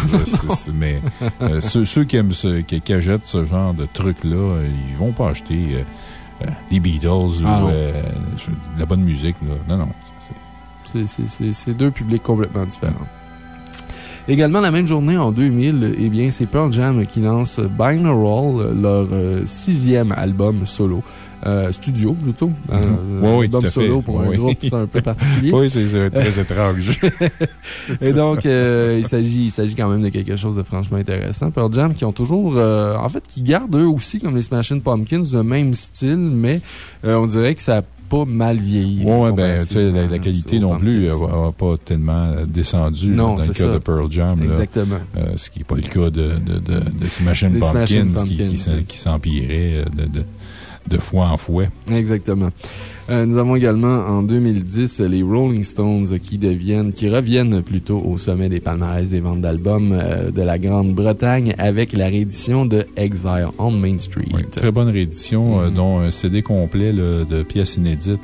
mais euh, ceux, qui aiment ce, qui, qui, achètent ce genre de trucs-là, ils ne vont pas acheter euh, euh, des Beatles ou ah de la bonne musique. Là. Non, non. C'est deux publics complètement différents. Également, la même journée, en 2000, eh bien, c'est Pearl Jam qui lance Binaural, leur sixième album solo. Euh, studio plutôt. Un mhm. oui, oui, album solo pour un groupe, c'est un peu particulier. oui, c'est très étrange. Et donc, euh, il s'agit quand même de quelque chose de franchement intéressant. Pearl Jam qui ont toujours, euh, en fait, qui gardent eux aussi, comme les Smashing Pumpkins, le même style, mais on dirait que ça a pas mal vieilli. Oui, ben, tu sais, la, qualité non plus n'a pas tellement descendu dans le cas de Pearl Jam. Exactement. ce qui n'est pas le cas de, de, de, Smashing Pumpkins, qui, qui s'empirait de de foi en fouet. Exactement. Euh, nous avons également en 2010 les Rolling Stones qui deviennent, qui reviennent plutôt au sommet des palmarès des ventes d'albums euh, de la Grande-Bretagne avec la réédition de Exile on Main Street. très bonne réédition, euh, mm-hmm. dont un CD complet de pièces inédites.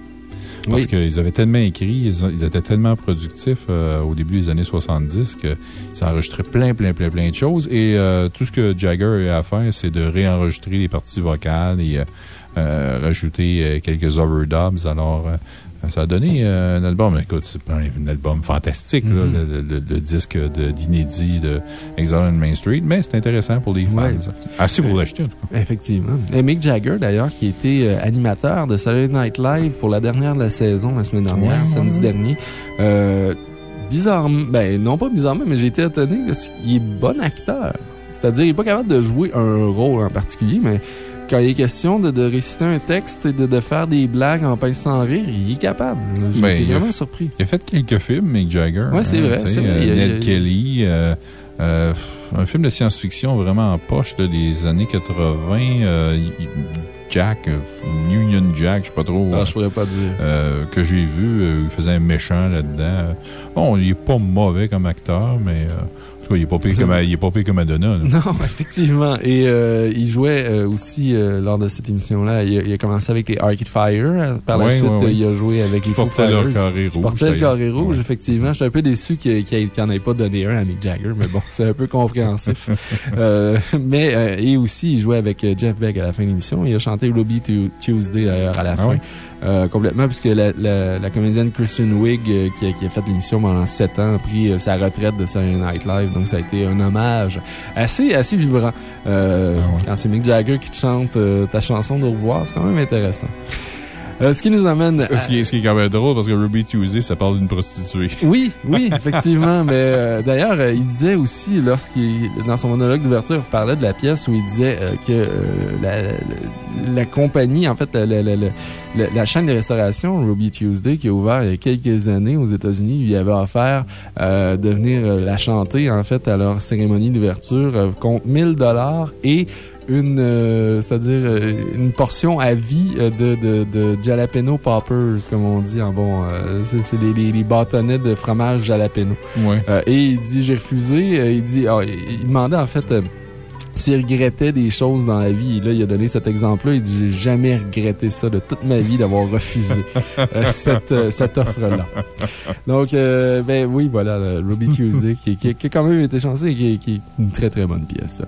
Parce qu'ils avaient tellement écrit, ils, étaient tellement productifs au début des années 70 qu'ils enregistraient plein, plein, plein, plein de choses. Et tout ce que Jagger a à faire, c'est de réenregistrer les parties vocales et euh, rajouter euh, quelques overdubs. Alors, euh, ça a donné un album, écoute, c'est un, album fantastique, mm-hmm. le, disque d'inédit de, Exile Main Street, mais c'est intéressant pour les fans. Assez pour l'acheter, en tout cas. Effectivement. Et Mick Jagger, d'ailleurs, qui était animateur de Saturday Night Live pour la dernière de la saison, la semaine dernière, samedi dernier. bizarrement, ben non pas bizarrement, mais j'ai été étonné parce qu'il est bon acteur. C'est-à-dire, il n'est pas capable de jouer un rôle en particulier, mais quand il est question de, réciter un texte et de, faire des blagues en pince sans rire, il est capable. Ben, vraiment surpris. Il a fait quelques films, Mick Jagger. Oui, c'est vrai. Euh, Ned Kelly. Euh, euh, un film de science-fiction vraiment en poche des années 80. Jack, Union Jack, je sais pas trop. Ah, je pourrais pas dire. que j'ai vu, il faisait un méchant là-dedans. Bon, il est pas mauvais comme acteur, mais il n'est pas pire Madonna. Non, effectivement. Et euh, il jouait euh, aussi euh, lors de cette émission-là. Il, a commencé avec les Arcade Fire. Par la suite, il a joué avec les Foo Fighters. Il carré rouge. portait le carré rouge, effectivement. Je suis un peu déçu qu'il n'en ait pas donné un à Mick Jagger, mais bon, c'est un peu compréhensif. mais, et aussi, il jouait avec Jeff Beck à la fin de l'émission. Il a chanté Ruby Tuesday, d'ailleurs, à la ah fin. Complètement, puisque la, la, comédienne Kristen Wiig, qui, a, qui, a, fait l'émission pendant sept ans, a pris sa retraite de Saturday Night Live. Donc, ça a été un hommage assez, assez vibrant. Ah quand c'est Mick Jagger qui te chante ta chanson de revoir, c'est quand même intéressant. Euh, ce qui nous amène. Ce, qui est, ce, qui est, quand même drôle parce que Ruby Tuesday, ça parle d'une prostituée. Oui, oui, effectivement. mais euh, d'ailleurs, euh, il disait aussi, lorsqu'il, dans son monologue d'ouverture, il parlait de la pièce où il disait que la, la, compagnie, en fait, la, la, chaîne de restauration Ruby Tuesday, qui a ouvert il y a quelques années aux États-Unis, lui avait offert de venir la chanter, en fait, à leur cérémonie d'ouverture contre 1000 dollars et une, euh, c'est-à-dire euh, une portion à vie euh, de, de, de, jalapeno poppers, comme on dit en bon. c'est les, les, bâtonnets de fromage jalapeno. et il dit J'ai refusé. il dit, ah, il demandait en fait s'il regrettait des choses dans la vie. là, il a donné cet exemple-là. Il dit J'ai jamais regretté ça de toute ma vie d'avoir refusé euh, cette, euh, cette offre-là. Donc, euh, ben oui, voilà, Ruby Tuesday, qui, qui, qui, a quand même été chanceux et qui, qui, est une très très bonne pièce.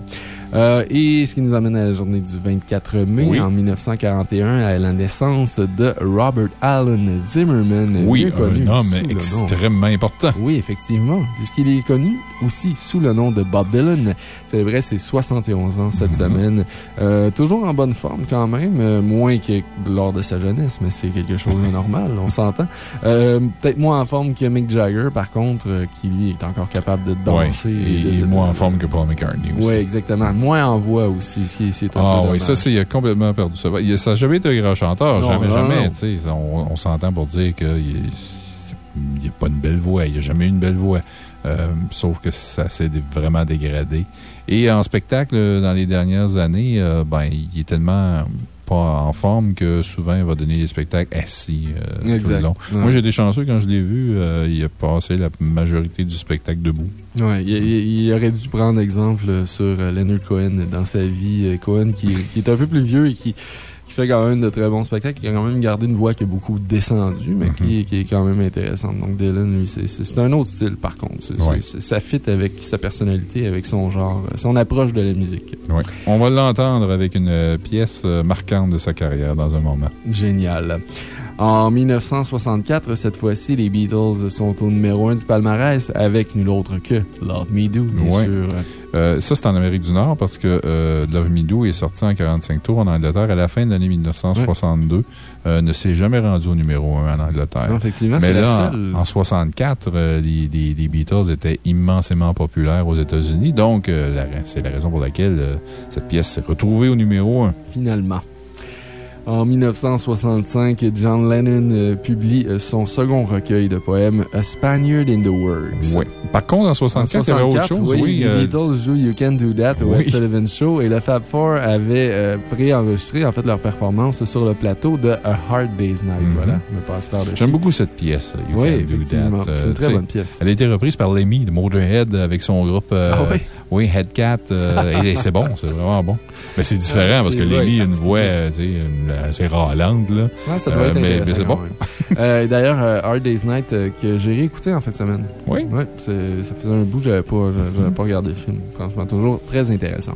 Euh, et ce qui nous amène à la journée du 24 mai en 1941, à la naissance de Robert Allen Zimmerman. Oui, un homme extrêmement important. Oui, effectivement. Puisqu'il est connu aussi sous le nom de Bob Dylan. C'est vrai, c'est 71 ans cette mhm. semaine. Euh, toujours en bonne forme quand même, euh, moins que lors de sa jeunesse, mais c'est quelque chose de normal, on s'entend. Peut-être moins en forme que Mick Jagger, par contre, qui lui est encore capable de danser. et, moins en forme que Paul McCartney aussi. Oui, exactement moins en voix aussi, ce qui est Ah oui, ça, il a complètement perdu ça. Ça n'a jamais été un grand chanteur, jamais, jamais. On, s'entend pour dire qu'il a pas une belle voix, il n'a jamais eu une belle voix. Euh, sauf que ça s'est vraiment dégradé. Et en spectacle, dans les dernières années, euh, ben, il est tellement en forme que souvent il va donner les spectacles assis euh, tout le long. Moi, j'ai des chanceux quand je l'ai vu, euh, il a passé la majorité du spectacle debout. Oui, il, aurait dû prendre exemple sur euh, Leonard Cohen dans sa vie. Cohen qui, qui est un peu plus vieux et qui qui fait quand même de très bons spectacles, qui a quand même gardé une voix qui est beaucoup descendue, mais qui, mhm. est quand même intéressante. Donc, Dylan, lui, c'est un autre style, par contre. Ça fit avec sa personnalité, avec son genre, son approche de la musique. On va l'entendre avec une pièce marquante de sa carrière dans un moment. Génial. En 1964, cette fois-ci, les Beatles sont au numéro 1 du palmarès avec nul autre que Love Me Do, bien sûr. Euh, ça, c'est en Amérique du Nord parce que euh, Love Me Do est sorti en 45 tours en Angleterre à la fin de l'année 1962. Euh, ne s'est jamais rendu au numéro 1 en Angleterre. effectivement, Mais là, en, 64, les, les, Beatles étaient immensément populaires aux États-Unis. Donc, c'est la raison pour laquelle cette pièce s'est retrouvée au numéro 1. Finalement. En 1965, John Lennon euh, publie euh, son second recueil de poèmes, A Spaniard in the Works. Oui. Par contre, en 64, il y avait autre chose. Oui, les euh, Beatles jouent You Can Do That au Ed Sullivan Show et le Fab Four avait préenregistré en fait leur performance sur le plateau de A Hard Day's Night. Mhm. Voilà, me passe par J'aime beaucoup cette pièce, You oui, Can Do That. C'est une très bonne pièce. Elle a été reprise par Lemmy de Motorhead avec son groupe. ah oui? Oui, Headcat. et, c'est bon, c'est vraiment bon. Mais c'est différent parce que Lemmy a une voix, tu sais, c'est ralente, là. Ah, ça doit être euh, mais, mais c'est bon. Euh, d'ailleurs, euh, Hard Day's Night, que j'ai réécouté en fin de semaine. Oui. Ouais, ça faisait un bout que j'avais pas, pas regardé le film. Franchement, toujours très intéressant.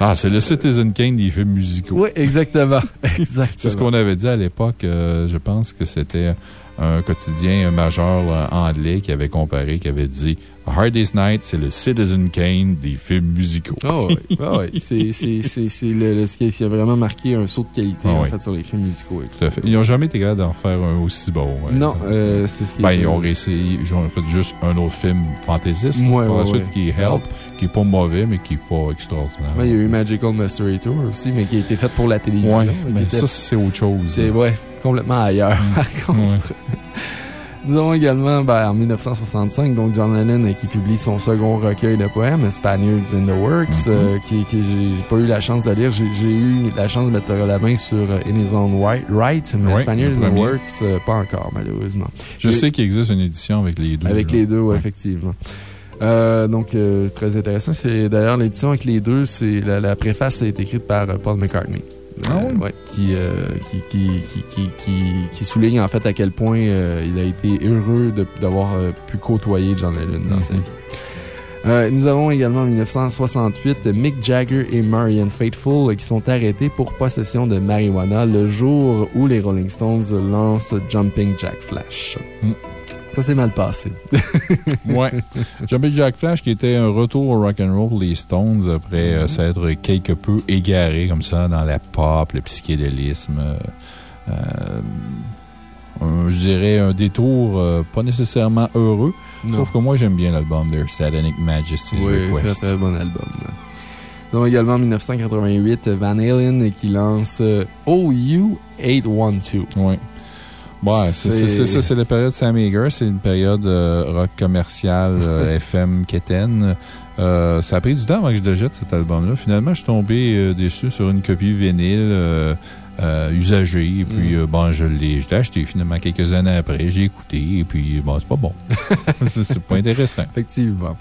Ah, c'est le Citizen Kane des films musicaux. Oui, exactement. exactement. c'est ce qu'on avait dit à l'époque. je pense que c'était un quotidien majeur anglais qui avait comparé, qui avait dit Hard Day's Night, c'est le Citizen Kane des films musicaux. Oh oui, oh oui. c'est ce qui a vraiment marqué un saut de qualité ah en fait, sur les films musicaux. Tout à fait. Ils n'ont jamais été capables d'en faire un aussi bon. non, euh, c'est ce qui ben, Ils ont essayé, ils ont fait juste un autre film fantaisiste ouais, par la suite qui est Help, qui n'est pas mauvais, mais qui n'est pas extraordinaire. il y a eu Magical Mystery Tour aussi, mais qui a été fait pour la télévision. Oui, mais ça, c'est autre chose. C'est ouais, complètement ailleurs, par contre. Nous avons également, ben, en 1965, donc John Lennon qui publie son second recueil de poèmes, Spaniards in the Works, mhm. euh, qui, qui j'ai pas eu la chance de lire. J'ai eu la chance de mettre la main sur euh, In His Own Right, mais Spaniards in the Works, euh, pas encore, malheureusement. Je sais qu'il existe une édition avec les deux. Avec les deux, oui, effectivement. donc, très intéressant. C'est d'ailleurs l'édition avec les deux, la, la préface est écrite par Paul McCartney. Ah ouais? Euh, qui, qui, qui, qui, souligne en fait à quel point euh, il a été heureux d'avoir euh, pu côtoyer John Lennon dans sa mm-hmm. vie. nous avons également en 1968 Mick Jagger et Marianne Faithfull qui sont arrêtés pour possession de marijuana le jour où les Rolling Stones lancent Jumping Jack Flash. Mm. Ça s'est mal passé. ouais. Jumping Jack Flash, qui était un retour au rock'n'roll pour les Stones après euh, mm-hmm. s'être quelque peu égaré comme ça dans la pop, le psychédélisme. Euh, euh, je dirais un détour pas nécessairement heureux. Sauf que moi, j'aime bien l'album Their Satanic Majesty's oui, Request. Très, très bon album. Donc, également en 1988, Van Halen qui lance OU 812. Oui. Ouais, c'est ça, c'est la période Sam Eager. C'est une période euh, rock commercial, euh, FM, Keten. Euh, ça a pris du temps avant que je le jette cet album-là. Finalement, je suis tombé déçu sur une copie vinyle usagée. Et puis, mm. bon, je l'ai acheté finalement quelques années après. J'ai écouté. Et puis, bon, c'est pas bon. c'est pas intéressant. Effectivement.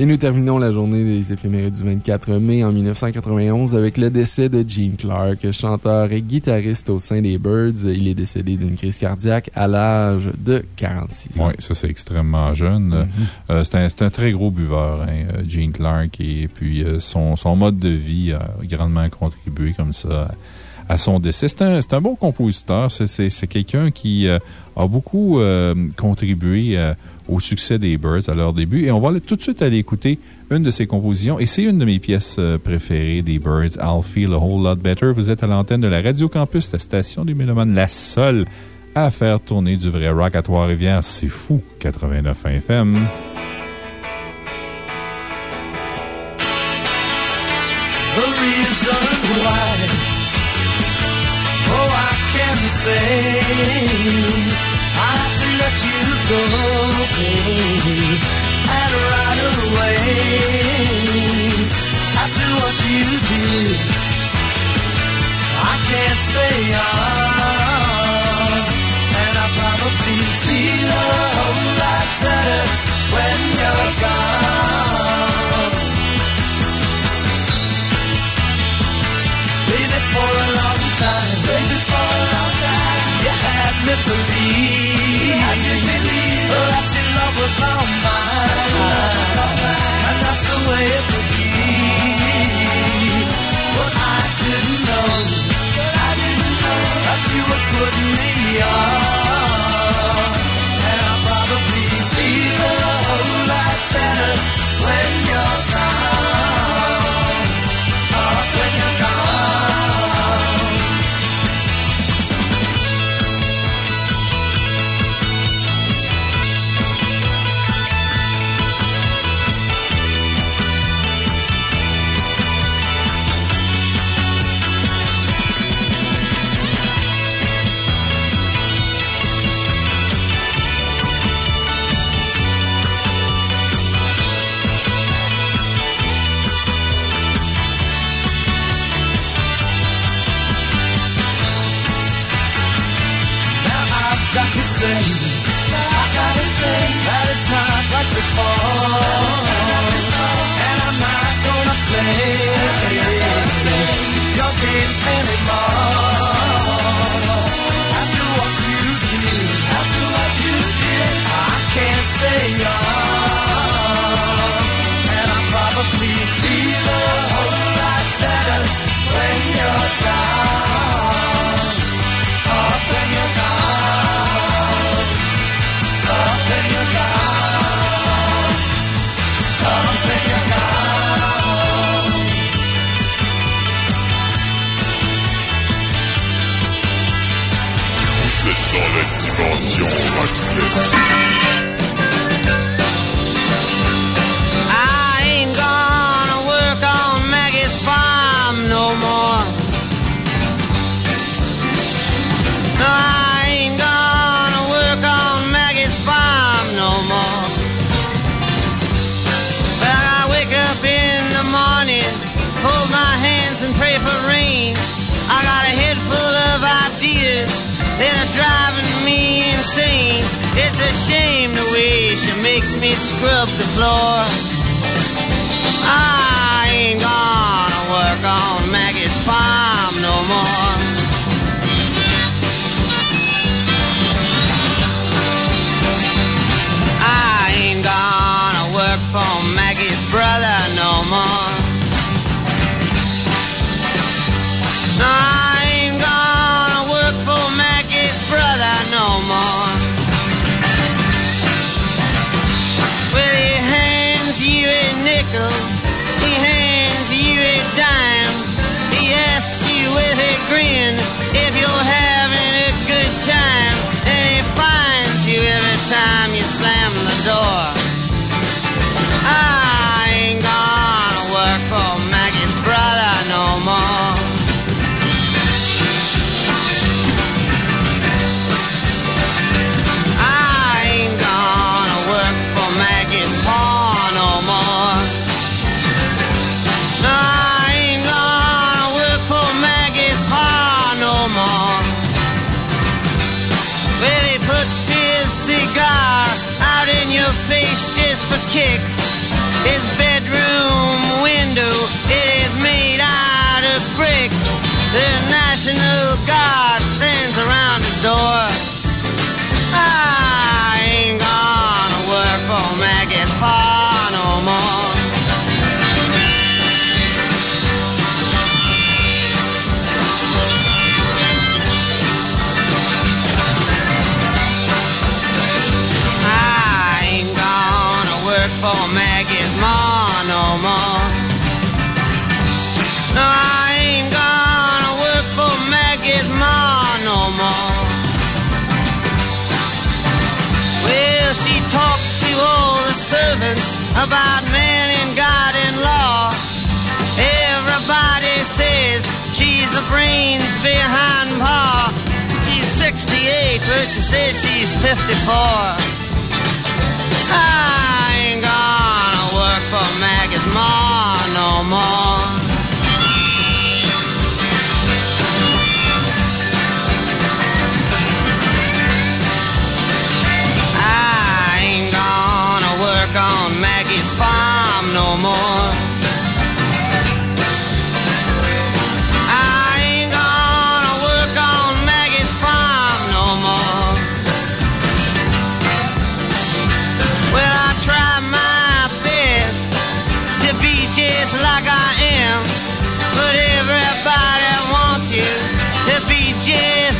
Et nous terminons la journée des éphémérides du 24 mai en 1991 avec le décès de Gene Clark, chanteur et guitariste au sein des Birds. Il est décédé d'une crise cardiaque à l'âge de 46 ans. Oui, ça c'est extrêmement jeune. Mm-hmm. Euh, c'est un, très gros buveur, hein, euh, Gene Clark, et puis euh, son, son, mode de vie a grandement contribué comme ça à son décès. C'est un, bon compositeur. C'est quelqu'un qui a beaucoup contribué au succès des Birds à leur début. Et on va tout de suite aller écouter une de ses compositions. Et c'est une de mes pièces euh, préférées des Birds, I'll Feel a Whole Lot Better. Vous êtes à l'antenne de la Radio Campus, la station des Mélomanes, la seule à faire tourner du vrai rock à Trois-Rivières. C'est fou, 89 FM. oh, can say let you go and right away after what you did. I can't stay on, and I probably feel a whole lot better when you're gone. Baby, for a had me believe that your love was all mine. And that's the way it would be. But I didn't know. That you would put me on. Like. And I'm not gonna play your games anymore. Dimension. I ain't gonna work on Maggie's farm no more. No, I ain't gonna work on Maggie's farm no more. I wake up in the morning, hold my hands and pray for rain. I got a head full of ideas me. It's a shame the way she makes me scrub the floor. I ain't gonna work on Maggie's farm no more. I ain't gonna work for just for kicks. His bedroom window, is made out of bricks. The National Guard stands around his door. Servants about man and God and law. Everybody says she's the brains behind Pa. She's 68, but she says she's 54. I ain't gonna work for Maggie's Ma no more.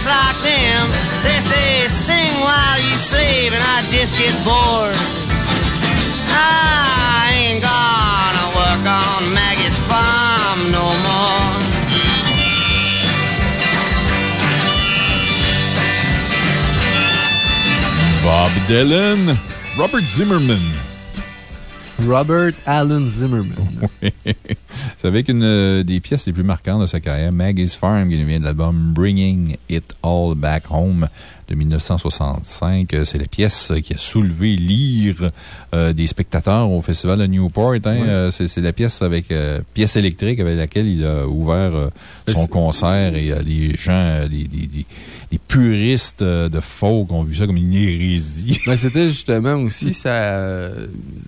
Like them. They say sing while you slave, and I just get bored. I ain't gonna work on Maggie's farm no more. Bob Dylan, Robert Zimmerman. Robert Allen Zimmerman. C'est avec une euh, des pièces les plus marquantes de sa carrière, Maggie's Farm, qui nous vient de l'album Bringing It All Back Home de 1965. Euh, C'est la pièce qui a soulevé l'ire euh, des spectateurs au festival de Newport. hein. Euh, C'est la pièce avec euh, pièce électrique avec laquelle il a ouvert euh, son concert et euh, les gens, euh, les, les- les- les puristes euh, de folk ont vu ça comme une hérésie. Ben, c'était justement aussi, ça, euh,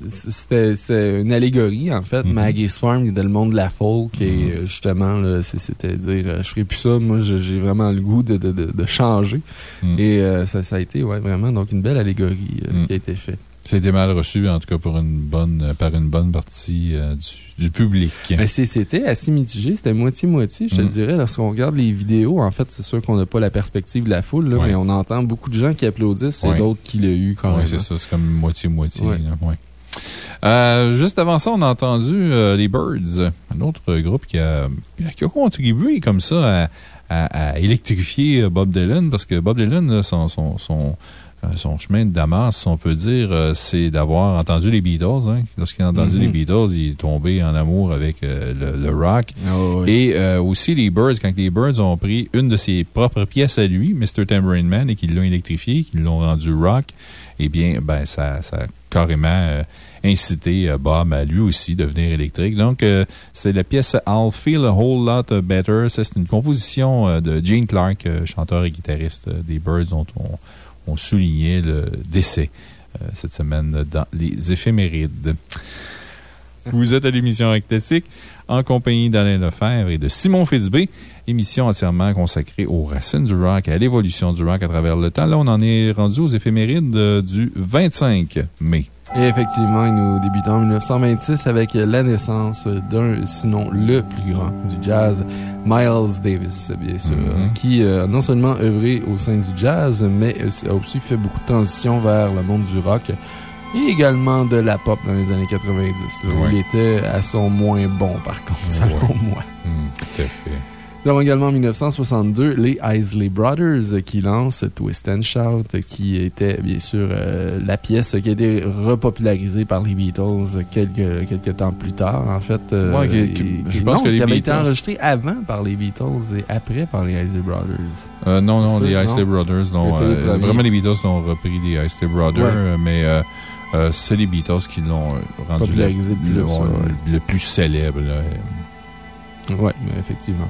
c'était c'était une allégorie, en fait. Mhm. Maggie's Farm, qui était le monde de la folk. Et euh, justement, c'était dire, je ferai plus ça. Moi, j'ai vraiment le goût de, de, changer. Mm. Et euh, ça, ça a été, ouais, vraiment, donc une belle allégorie euh, Mm. qui a été faite. Été mal reçu, en tout cas, pour une bonne, par une bonne partie euh, du, du public. Ben, c'était assez mitigé, c'était moitié-moitié, je te Mm. dirais. Lorsqu'on regarde les vidéos, en fait, c'est sûr qu'on n'a pas la perspective de la foule, là, Ouais. mais on entend beaucoup de gens qui applaudissent et d'autres qui l'ont eu quand Oui, même. c'est ça. C'est comme moitié-moitié. Euh, juste avant ça, on a entendu euh, les Birds, un autre groupe qui a, qui a contribué comme ça à, à- à électrifier Bob Dylan, parce que Bob Dylan, là, son, son, son, euh, son chemin de Damas, si on peut dire, euh, c'est d'avoir entendu les Beatles. Hein. Lorsqu'il a entendu Mhm. les Beatles, il est tombé en amour avec euh, le, le rock. Ah. Et euh, aussi les Birds, quand les Birds ont pris une de ses propres pièces à lui, Mr. Tambourine Man, et qu'ils l'ont électrifié, qu'ils l'ont rendu rock, eh bien, ben, ça, ça a carrément euh, incité euh, Bob à lui aussi devenir électrique. Donc, euh, c'est la pièce I'll Feel a Whole Lot Better. Ça, c'est une composition euh, de Gene Clark, euh, chanteur et guitariste euh, des Birds, dont on, on soulignait le décès euh, cette semaine dans les éphémérides. Vous êtes à l'émission Classique en compagnie d'Alain Lefebvre et de Simon Fitzbé. Émission entièrement consacrée aux racines du rock et à l'évolution du rock à travers le temps. Là, on en est rendu aux éphémérides euh, du 25 mai. Et effectivement, nous débutons en 1926 avec la naissance d'un, sinon le plus grand du jazz, Miles Davis, bien sûr, Mhm. qui a non seulement œuvré au sein du jazz, mais a aussi fait beaucoup de transitions vers le monde du rock et également de la pop dans les années 90, là, où Ouais. il était à son moins bon, par contre, selon moi. Hmm, tout à fait. Nous avons également en 1962 les Isley Brothers qui lancent Twist and Shout, qui était bien sûr euh, la pièce qui a été repopularisée par les Beatles quelques, quelques temps plus tard, en fait. euh, Ouais, que- et- que- je pense non, que les qui avait été Beatles- enregistré avant par les Beatles et après par les Isley Brothers. Euh, non, non, les? Isley Brothers, non. Vraiment, les Beatles ont repris les Isley Brothers, Ouais. mais c'est les Beatles qui l'ont rendu le, plus, le- ouais, ouais. le plus célèbre. Oui, effectivement.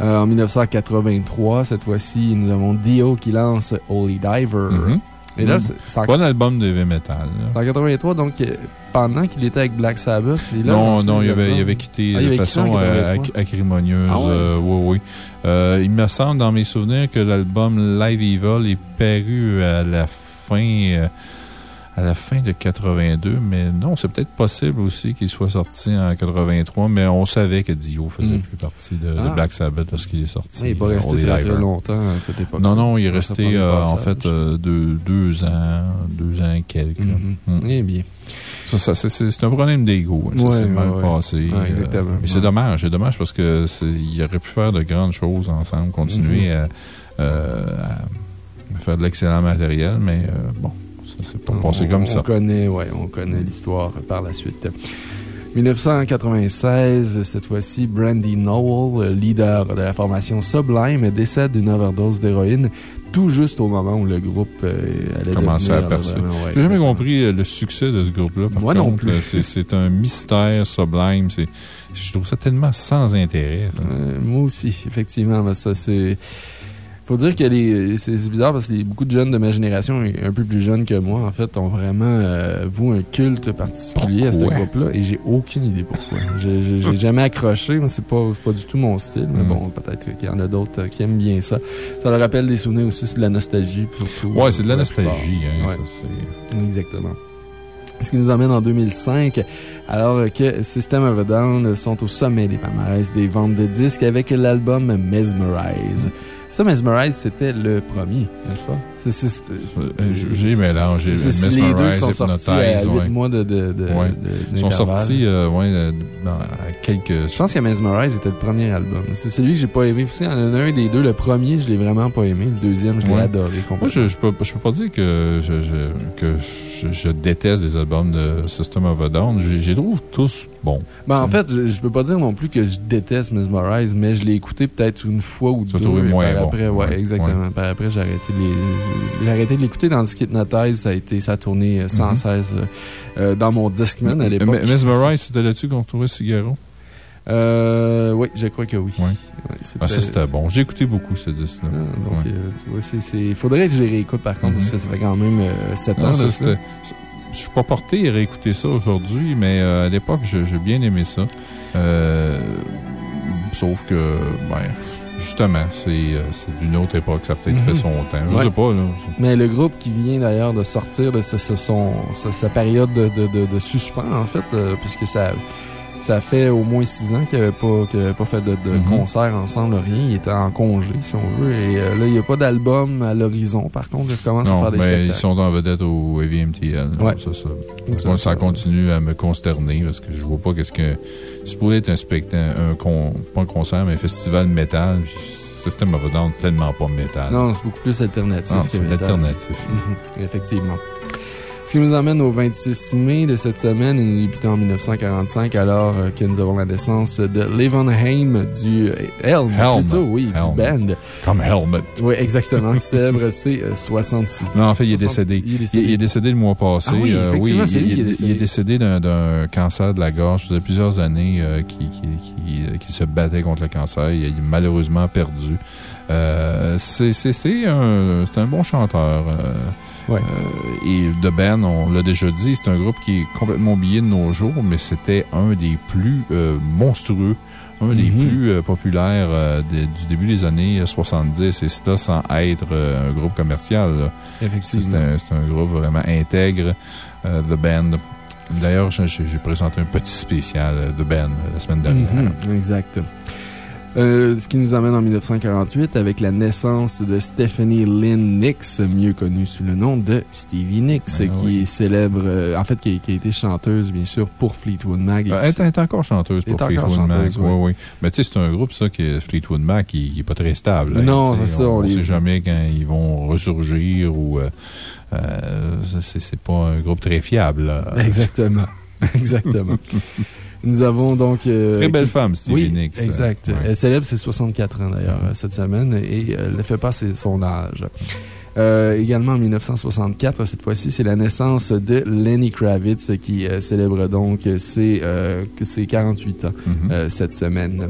Euh, en 1983, cette fois-ci, nous avons Dio qui lance Holy Diver. Mhm. Et là, Mm. c'est Bon album de heavy metal. là. c'est en 83, donc euh, pendant qu'il était avec Black Sabbath. il a Non, non, il avait, il avait quitté Ah, il de avait en façon euh, 83. ac- acrimonieuse. Ah ouais? euh, oui, oui. Euh, il me semble, dans mes souvenirs, que l'album Live Evil est paru à la fin. euh, à la fin de 82, mais non, c'est peut-être possible aussi qu'il soit sorti en 83, mais on savait que Dio faisait Mm. plus partie de, de Ah. Black Sabbath lorsqu'il est sorti. Il n'est pas euh, resté très, très longtemps à cette époque. Non, non, il est resté euh, en fait euh, deux, deux ans, deux ans et quelques. Mhm. Mm. Eh bien. Ça, ça, c'est- un problème d'ego. hein. Ça Ouais, s'est mal ouais, passé. Euh, exactement. mais c'est dommage. C'est dommage parce que c'est- il aurait pu faire de grandes choses ensemble, continuer Mhm. à, à- à faire de l'excellent matériel, mais bon, ça s'est pas passé On- comme on ça. Connaît, ouais, on connaît l'histoire par la suite. 1996, cette fois-ci, Brandy Nowell, leader de la formation Sublime, décède d'une overdose d'héroïne tout juste au moment où le groupe euh, allait Commençait à percer. vraiment, ouais, J'ai jamais compris euh, le succès de ce groupe-là. Moi non plus. Euh, c'est- un mystère sublime. Je trouve ça tellement sans intérêt. Euh, moi aussi, effectivement. mais ça, c'est. Faut dire que les- c'est bizarre parce que les- beaucoup de jeunes de ma génération, et un peu plus jeunes que moi, en fait, ont vraiment euh, voué un culte particulier à ce groupe-là et j'ai aucune idée pourquoi. J'ai jamais accroché, mais c'est pas, pas du tout mon style. Mais Mm. bon, peut-être qu'il y en a d'autres euh, qui aiment bien ça. Ça leur rappelle des souvenirs aussi, c'est de la nostalgie. Surtout, Ouais, c'est de la plupart. nostalgie. hein, Ouais. ça, c'est- Exactement. Ce qui nous emmène en 2005, alors que System of a Down sont au sommet des palmarès des ventes de disques avec l'album Mesmerize. Ça, Mesmerize, c'était le premier, n'est-ce pas? Euh, J'ai mélangé. Les deux sont sortis à Hypnotize, 8 ouais. mois de, de, de, Ouais. de- Ils sont sortis euh, ouais, euh, dans, à quelques. Je pense que Mesmerize était le premier album. C'est celui que j'ai pas aimé. Qu'il y en a un des deux. Le premier, je l'ai vraiment pas aimé. Le deuxième, je l'ai Ouais. adoré Moi, je, je, peux, je peux pas dire que je, je- que je, je déteste les albums de System of a Down. Je, les trouve tous bons. Ben, en fait, je, peux pas dire non plus que je déteste Mesmerize, mais je l'ai écouté peut-être une fois ou deux. trouvé moins par bon. après, ouais, Ouais, exactement. Par après, j'ai arrêté de les- j'ai- arrêté de l'écouter dans Disque Hypnotize. Ça a été, ça a tourné euh, sans Mhm. cesse euh, euh, dans mon Discman à l'époque. Mais- Mesmerize, c'était là-dessus qu'on trouvait Cigaro? Euh, oui, je crois que oui. Ouais, Ah, ça, c'était bon. J'ai écouté beaucoup ce disque-là. Ah, donc, euh, tu vois, c'est, faudrait que je les réécoute par contre, Mhm. parce que ça fait quand même 7 Non, ans. ça, ça. Je suis pas porté à réécouter ça aujourd'hui, mais euh, à l'époque, j'ai bien aimé ça. Euh, sauf que, ben, justement, c'est euh, c'est d'une autre époque. Ça a peut-être Mhm. fait son temps. Je Ouais. sais pas, là. Mais le groupe qui vient d'ailleurs de sortir de son- sa période de, de, de, de suspens, en fait, euh, puisque ça, ça fait au moins six ans qu'il n'avait pas, avait pas fait de, de Mhm. concert ensemble, rien. Il était en congé, si on veut. Et euh, là, il n'y a pas d'album à l'horizon. Par contre, il commence à Non, faire des mais spectacles. ils sont en vedette au Heavy MTL. là. Ouais. Ça, ça, Donc, ça, ça continue à me consterner parce que je vois pas qu'est-ce que. C'est pour être un spectacle, un con, pas un concert, mais un festival métal. System of a Down, tellement pas métal. Non, c'est beaucoup plus alternatif. C'est métal. l'alternative. Mhm, Effectivement. Ce qui nous emmène au 26 mai de cette semaine, et nous débutons en 1945, alors euh, que nous avons la naissance de Levenheim du Helm, Helm. plutôt, oui, Helm. du band. Comme Helmet. Oui, exactement, qui célèbre ses euh, 66 ans. Non, en fait, il est 60 décédé. Il est Il, décédé. il est décédé le mois passé. Ah oui, Euh, effectivement, c'est il, lui qui est il- décédé. il est décédé d'un- cancer de la gorge. Ça faisait plusieurs années euh, qu'il qui, euh, se battait contre le cancer. Il a malheureusement perdu. Euh, un, c'est un bon chanteur. Euh, Ouais. euh, et The Band, on l'a déjà dit, c'est un groupe qui est complètement oublié de nos jours, mais c'était un des plus euh, monstrueux, un des Mhm. plus euh, populaires de- du début des années 70, et ça sans être un groupe commercial. là. Effectivement. un, c'est un groupe vraiment intègre, The Band. D'ailleurs, j'ai présenté un petit spécial, The Band, la semaine dernière. Mhm, exact. Euh, ce qui nous amène en 1948 avec la naissance de Stephanie Lynn Nix, mieux connue sous le nom de Stevie Nicks, Ah qui oui. est célèbre, euh, en fait, qui, a- qui a été chanteuse, bien sûr, pour Fleetwood Mac. Euh, Elle est, encore chanteuse pour Fleetwood Mac. chanteuse, ouais. Oui, oui. Mais tu sais, c'est un groupe, ça, qui est Fleetwood Mac, qui n'est pas très stable. hein, Non, c'est ça, On ne les- sait jamais quand ils vont ressurgir ou. euh, c'est c'est pas un groupe très fiable. là. Exactement. Exactement. Nous avons donc. euh, Très belle qui- femme, Stevie Oui, Nicks. exact. Ouais. Elle célèbre ses 64 ans d'ailleurs cette semaine et euh, elle ne fait pas ses- son âge. Euh, également en 1964, cette fois-ci, c'est la naissance de Lenny Kravitz qui euh, célèbre donc ses, ses 48 ans Mhm. euh, cette semaine.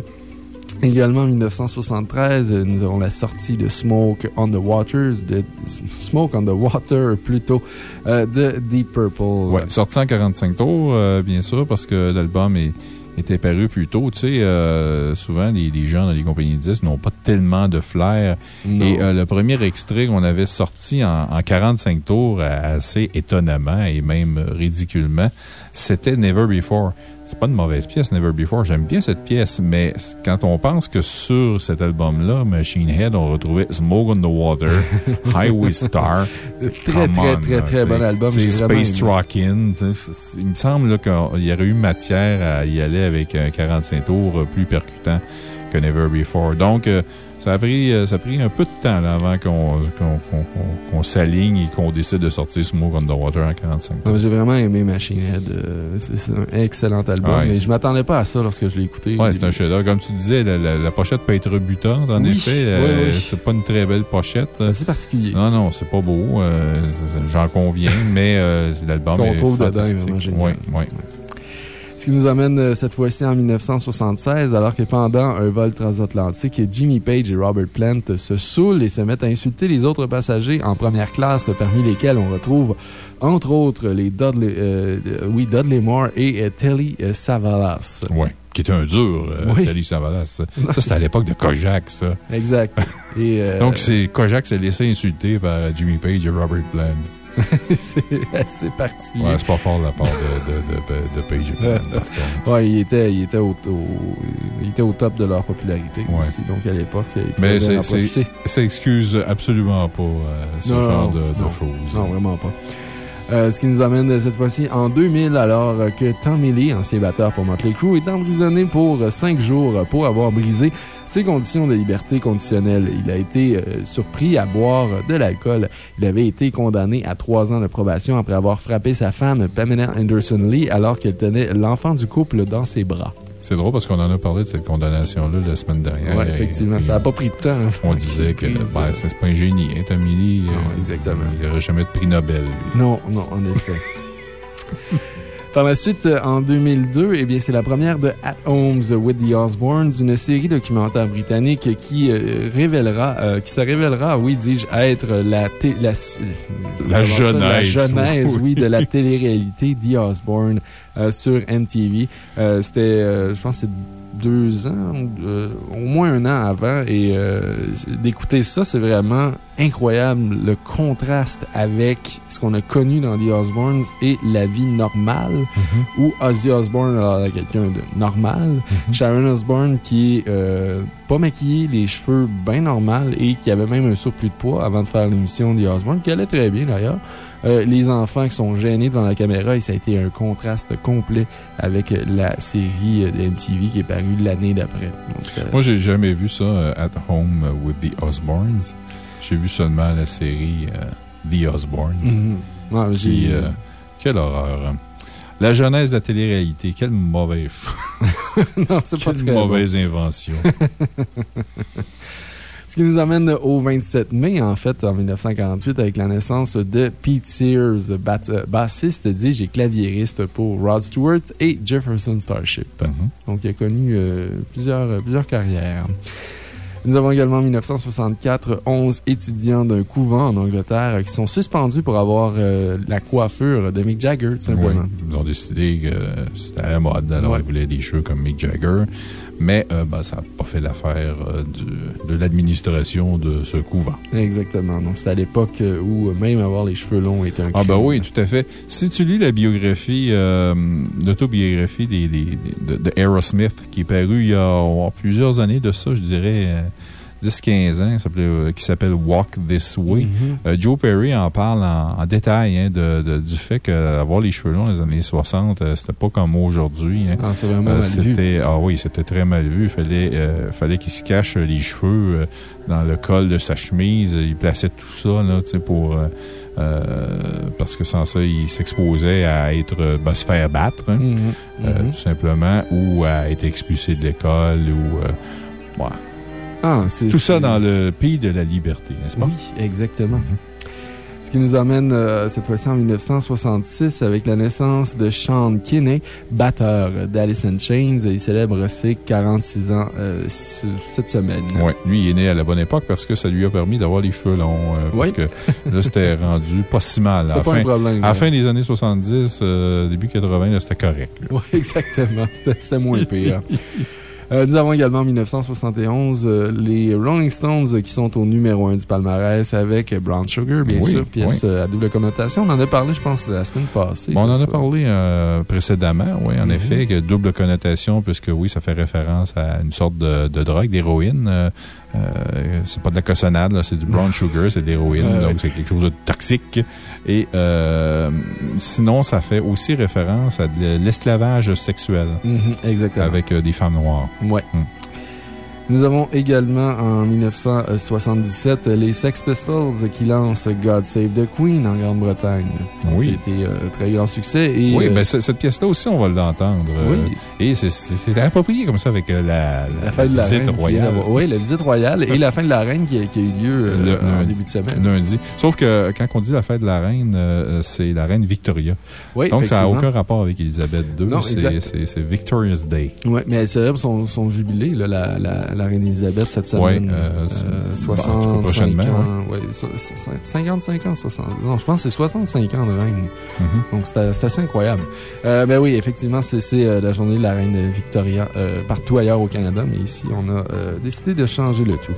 Également en 1973, euh, nous avons la sortie de Smoke on the Waters, de Smoke on the Water plutôt, euh, de Deep Purple. Ouais, sorti en 45 tours, euh, bien sûr, parce que l'album est était paru plus tôt. Tu sais, souvent, les, gens dans les compagnies de disques n'ont pas tellement de flair. Et le premier extrait qu'on avait sorti en, en, 45 tours, assez étonnamment et même ridiculement, c'était Never Before. C'est pas une mauvaise pièce, Never Before. J'aime bien cette pièce, mais quand on pense que sur cet album-là, Machine Head, on retrouvait Smoke on the Water, Highway Star. très, très, très, très bon album. Space Rockin'. Il me semble qu'il y aurait eu matière à y aller avec un 45 tours plus percutant que Never Before. Donc, euh, ça a pris, euh, ça a pris un peu de temps avant qu'on s'aligne et qu'on décide de sortir Smoke on the Water en 45 J'ai vraiment aimé Machine Head. Euh, c'est un excellent album, mais je ne m'attendais pas à ça lorsque je l'ai écouté. Ouais, c'est un chef-d'œuvre. Comme tu disais, la, pochette peut être rebutante, en effet. Euh, c'est pas une très belle pochette. C'est assez particulier. Non, non, c'est pas beau. J'en conviens, mais l'album est. Ce qu'on trouve dedans vraiment génial. Oui, oui. Ce qui nous amène euh, cette fois-ci en 1976, alors que pendant un vol transatlantique, Jimmy Page et Robert Plant se saoulent et se mettent à insulter les autres passagers en première classe, parmi lesquels on retrouve, entre autres, les Dudley, euh, oui, Dudley Moore et euh, Telly Savalas. Oui qui était un dur, Telly Savalas. Ça, c'était à l'époque de Kojak, ça. Exact. Et Donc, Kojak s'est laissé insulter par Jimmy Page et Robert Plant. c'est assez particulier. Ouais, c'est pas fort de la part de, de, de, Page. ouais, il était, il, était au, il était au top de leur popularité aussi. Donc, à l'époque, Mais ça excuse absolument pas euh, ce genre de, choses. Non, vraiment pas. Euh, ce qui nous amène cette fois-ci en 2000, alors que Tommy Lee, ancien batteur pour Motley Crue, est emprisonné pour cinq jours pour avoir brisé ses conditions de liberté conditionnelle. Il a été euh, surpris à boire de l'alcool. Il avait été condamné à trois ans de probation après avoir frappé sa femme, Pamela Anderson Lee, alors qu'elle tenait l'enfant du couple dans ses bras. C'est drôle parce qu'on en a parlé de cette condamnation-là la semaine dernière. Oui, effectivement. ça n'a pas pris de temps. On disait que ben, c'est pas un génie, hein, Tommy Lee. Euh, exactement. Il n'aurait jamais de prix Nobel, lui. Non, non, en effet. Par la suite, euh, en 2002, eh bien, c'est la première de At Homes with the Osbournes, une série documentaire britannique qui euh, révélera, qui se révélera, oui, dis-je, être la, la, la, genèse, la genèse oui. de la télé-réalité The Osbourne sur MTV. C'était, je pense, c'est deux ans, euh, au moins un an avant. Et euh, d'écouter ça, c'est vraiment incroyable. Le contraste avec ce qu'on a connu dans The Osbournes et la vie normale, mm-hmm. où Ozzy Osbourne a quelqu'un de normal. Mm-hmm. Sharon Osbourne qui est euh, pas maquillée, les cheveux bien normaux et qui avait même un surplus de poids avant de faire l'émission The Osbourne, qui allait très bien d'ailleurs. Euh, les enfants qui sont gênés devant la caméra et ça a été un contraste complet avec la série de MTV qui est parue l'année d'après. Euh, Moi, j'ai jamais vu ça euh, At Home with the Osbournes. J'ai vu seulement la série The Osbournes. -hmm. quelle horreur. Hein. La jeunesse de la télé-réalité, quelle mauvaise chose. non, c'est pas Quelle mauvaise invention. Ce qui nous amène au 27 mai, en fait, en 1948, avec la naissance de Pete Sears, euh, bassiste, dis et claviériste pour Rod Stewart et Jefferson Starship. Mm-hmm. Donc, il a connu euh, plusieurs, plusieurs carrières. Nous avons également en 1964 11 étudiants d'un couvent en Angleterre qui sont suspendus pour avoir euh, la coiffure de Mick Jagger, tout simplement. ils ont décidé que c'était à la mode, alors ils voulaient des cheveux comme Mick Jagger. Mais euh, ben, ça n'a pas fait l'affaire euh, de l'administration de ce couvent. Exactement. Donc, c'est à l'époque euh, où même avoir les cheveux longs était un Ah, ben oui, tout à fait. Si tu lis la biographie, l'autobiographie des, de, Aerosmith, qui est parue il y a plusieurs années de ça, je dirais 10-15 ans, euh, qui s'appelle Walk This Way. Mm-hmm. Euh, Joe Perry en parle en, détail hein, de, du fait qu'avoir les cheveux longs dans les années 60, euh, c'était pas comme aujourd'hui. Hein. Ah, c'est vraiment mal vu. Ah oui, c'était très mal vu. Il fallait, fallait qu'il se cache les cheveux dans le col de sa chemise. Il plaçait tout ça là, pour. parce que sans ça, il s'exposait à être, ben, se faire battre, hein. mm-hmm. Mm-hmm. tout simplement, ou à être expulsé de l'école, ou. Ah, Tout ça dans le pays de la liberté, n'est-ce pas? Oui, exactement. Ce qui nous amène euh, cette fois-ci en 1966 avec la naissance de Sean Kinney, batteur d'Alice in Chains. Il célèbre ses 46 ans euh, cette semaine. Oui, lui, il est né à la bonne époque parce que ça lui a permis d'avoir les cheveux longs. euh, parce Oui. que là, c'était rendu pas si mal. À pas fin, un problème. à la là. fin des années 70, euh, début 80, là, c'était correct. Oui, exactement. C'était moins pire. Euh, nous avons également en 1971 euh, les Rolling Stones qui sont au numéro 1 du palmarès avec Brown Sugar, bien Oui, sûr, pièce euh, à double connotation. On en a parlé, je pense, la semaine passée. Bon, on en a parlé euh, précédemment, oui, en Mhm. effet, que double connotation, puisque oui, ça fait référence à une sorte de, de drogue, d'héroïne. Euh, c'est pas de la cossonade, là, c'est du brown sugar, c'est de l'héroïne, donc c'est quelque chose de toxique. Et euh, sinon, ça fait aussi référence à de l'esclavage sexuel Mhm, exactement. avec euh, des femmes noires. Ouais. Hmm. Nous avons également en 1977 les Sex Pistols qui lancent God Save the Queen en Grande-Bretagne. Oui. Qui a été euh, très grand succès. Et, Oui, euh, ben, ce- cette pièce-là aussi, on va l'entendre. euh, Oui. Et c'est- approprié comme ça avec la, la fin de la visite reine. royale. Oui, la visite royale et la fin de la reine qui a, qui a eu lieu Le- en lundi. début de semaine. Lundi. Sauf que quand on dit la fête de la reine, c'est la reine Victoria. Oui, Donc, ça n'a aucun rapport avec Elisabeth II. Non, C'est- Victoria's Day. Oui, mais elle célèbre son, son jubilé, là, la, la, la reine Elisabeth, cette semaine. Ouais, euh, Euh, bon, tout cas, 65 prochainement, ans. Ouais, so- so- 55 ans, 60. Non, je pense que c'est 65 ans de reine. Mhm. Donc, c'est assez incroyable. Euh, ben oui, effectivement, c'est la journée de la reine Victoria euh, partout ailleurs au Canada, mais ici, on a décidé de changer le tout.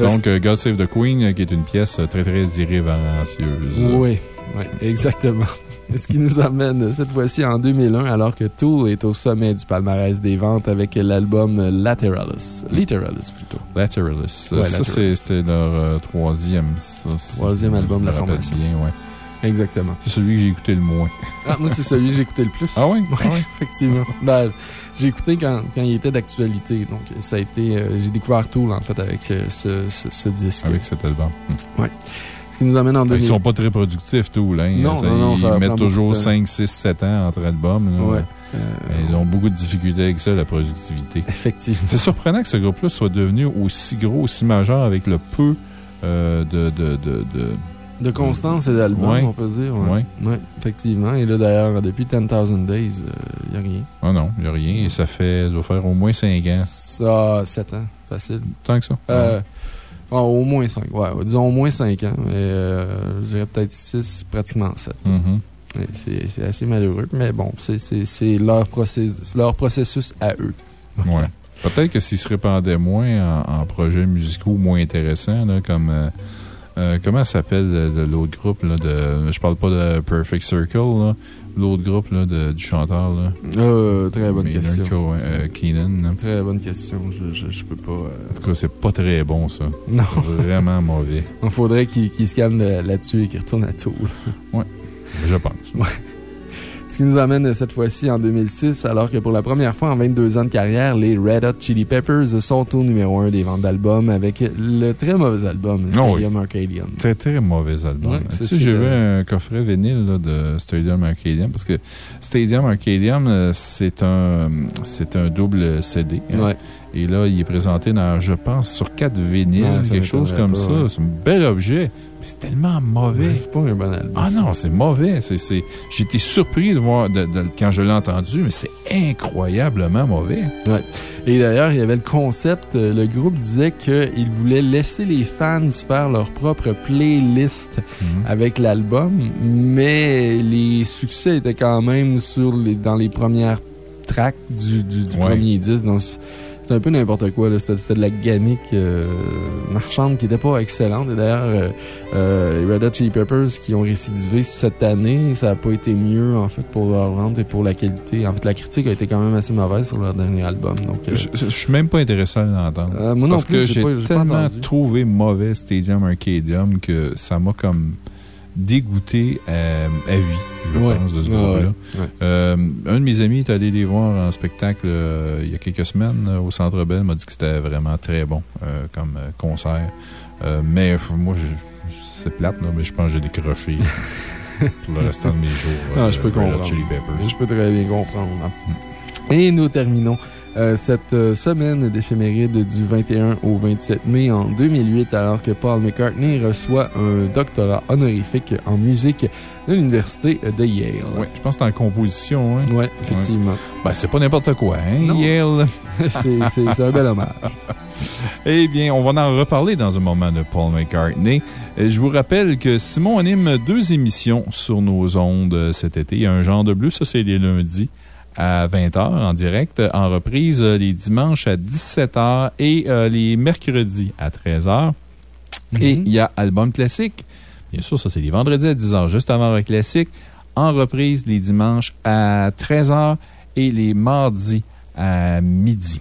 Euh, Donc, God Save the Queen, qui est une pièce très, très irrévérencieuse. Oui, oui, exactement. Ce qui nous amène euh, cette fois-ci en 2001, alors que Tool est au sommet du palmarès des ventes avec l'album Lateralis. Literalis plutôt. Lateralis. Ouais, ça, c'est leur euh, troisième. ça, si Troisième album de la formation. bien, ouais. Exactement. C'est celui que j'ai écouté le moins. Ah, moi, c'est celui que j'ai écouté le plus. Ah oui? Oui, Ah oui? effectivement. Ben, j'ai écouté quand, quand il était d'actualité. Donc, ça a été. euh, j'ai découvert Tool, en fait, avec euh, ce, ce, ce disque. Avec cet album. Ce qui nous amène en Ils 2000. sont pas très productifs, tout. Là, Non, non, non, Ils ça mettent toujours temps. 5, 6, 7 ans entre albums. là. Ouais. Euh, Ils ont beaucoup de difficultés avec ça, la productivité. Effectivement. C'est surprenant que ce groupe-là soit devenu aussi gros, aussi majeur avec le peu euh, de, de, de, de- De constance et d'album, Ouais. on peut dire. Ouais. Ouais, effectivement. Et là, d'ailleurs, depuis 10,000 Days, il n'y a rien. Ah non, il n'y a rien. Et ça fait, ça doit faire au moins 5 ans. Ça, 7 ans, facile. Tant que ça. Euh, bon, au moins 5. Ouais, disons au moins 5 ans. Mais euh, je dirais peut-être 6, pratiquement 7. Mhm. C'est c'est assez malheureux, mais bon, c'est- leur, processus- leur processus à eux. Ouais. Peut-être que s'ils se répandaient moins en, en projets musicaux moins intéressants, là, comme. euh, euh, comment s'appelle de l'autre groupe? Là, de, je parle pas de Perfect Circle, là, l'autre groupe là, de, du chanteur. Là, Euh, très bonne question. Cohen- euh, Keenan. là. Très bonne question. Je, je, je peux pas. euh, En tout cas, c'est pas très bon, ça. Non, Vraiment mauvais. il faudrait qu'ils se calment de- là-dessus et qu'ils retournent à Toul. Je pense. Ce qui nous amène cette fois-ci en 2006, alors que pour la première fois en 22 ans de carrière, les Red Hot Chili Peppers sont au numéro 1 des ventes d'albums avec le très mauvais album Non, Stadium Arcadium. Très, très mauvais album. Ouais, tu sais, vu un coffret vinyle là, de Stadium Arcadium? Parce que Stadium Arcadium, euh, c'est un, c'est un double CD. hein. Et là, il est présenté dans, je pense, sur quatre vinyles, ça quelque chose comme pas, ça. ouais. C'est un bel objet. C'est tellement mauvais. C'est pas un bon album. Ah non, c'est mauvais. J'étais surpris de voir de- de- quand je l'ai entendu, mais c'est incroyablement mauvais. Et d'ailleurs, il y avait le concept, euh, le groupe disait qu'il voulait laisser les fans faire leur propre playlist Mhm. avec l'album, mais les succès étaient quand même sur les, dans les premières tracks du, du, du Ouais. premier disque. Donc, c'est c'est un peu n'importe quoi. C'était c'était de la gamique euh, marchande qui n'était pas excellente. Et d'ailleurs, euh, euh, les Red Hot Chili Peppers qui ont récidivé cette année, ça n'a pas été mieux en fait pour leur vente et pour la qualité. En fait, la critique a été quand même assez mauvaise sur leur dernier album. Donc, Je, je- je suis même pas intéressé à l'entendre. moi non Parce plus, que j'ai pas, tellement trouvé mauvais Stadium Arcadium que ça m'a comme dégoûté à, à vie, je Ouais. pense, de ce groupe-là. ouais, ouais. Euh, un de mes amis est allé les voir en spectacle euh, il y a quelques semaines euh, au Centre Bell. m'a dit que c'était vraiment très bon euh, comme euh, concert. Euh, mais moi, c'est plate, là, mais je pense que j'ai décroché pour le restant de mes jours. Euh, je peux comprendre. Je peux très bien comprendre. hein. Et nous terminons euh, cette euh, semaine d'éphéméride du 21 au 27 mai en 2008, alors que Paul McCartney reçoit un doctorat honorifique en musique de l'Université de Yale. Oui, je pense que c'est en composition. Hein? Oui, effectivement. Ben, c'est pas n'importe quoi, hein, Yale? c'est un bel hommage. Eh bien, on va en reparler dans un moment de Paul McCartney. Euh, je vous rappelle que Simon anime deux émissions sur nos ondes cet été. Il y a un genre de bleu, ça c'est les lundis à 20h en direct, en reprise euh, les dimanches à 17h et euh, les mercredis à 13h. Et Mhm. il y a Album Classique. Bien sûr, ça, c'est les vendredis à 10h, juste avant le classique. En reprise les dimanches à 13h et les mardis à midi.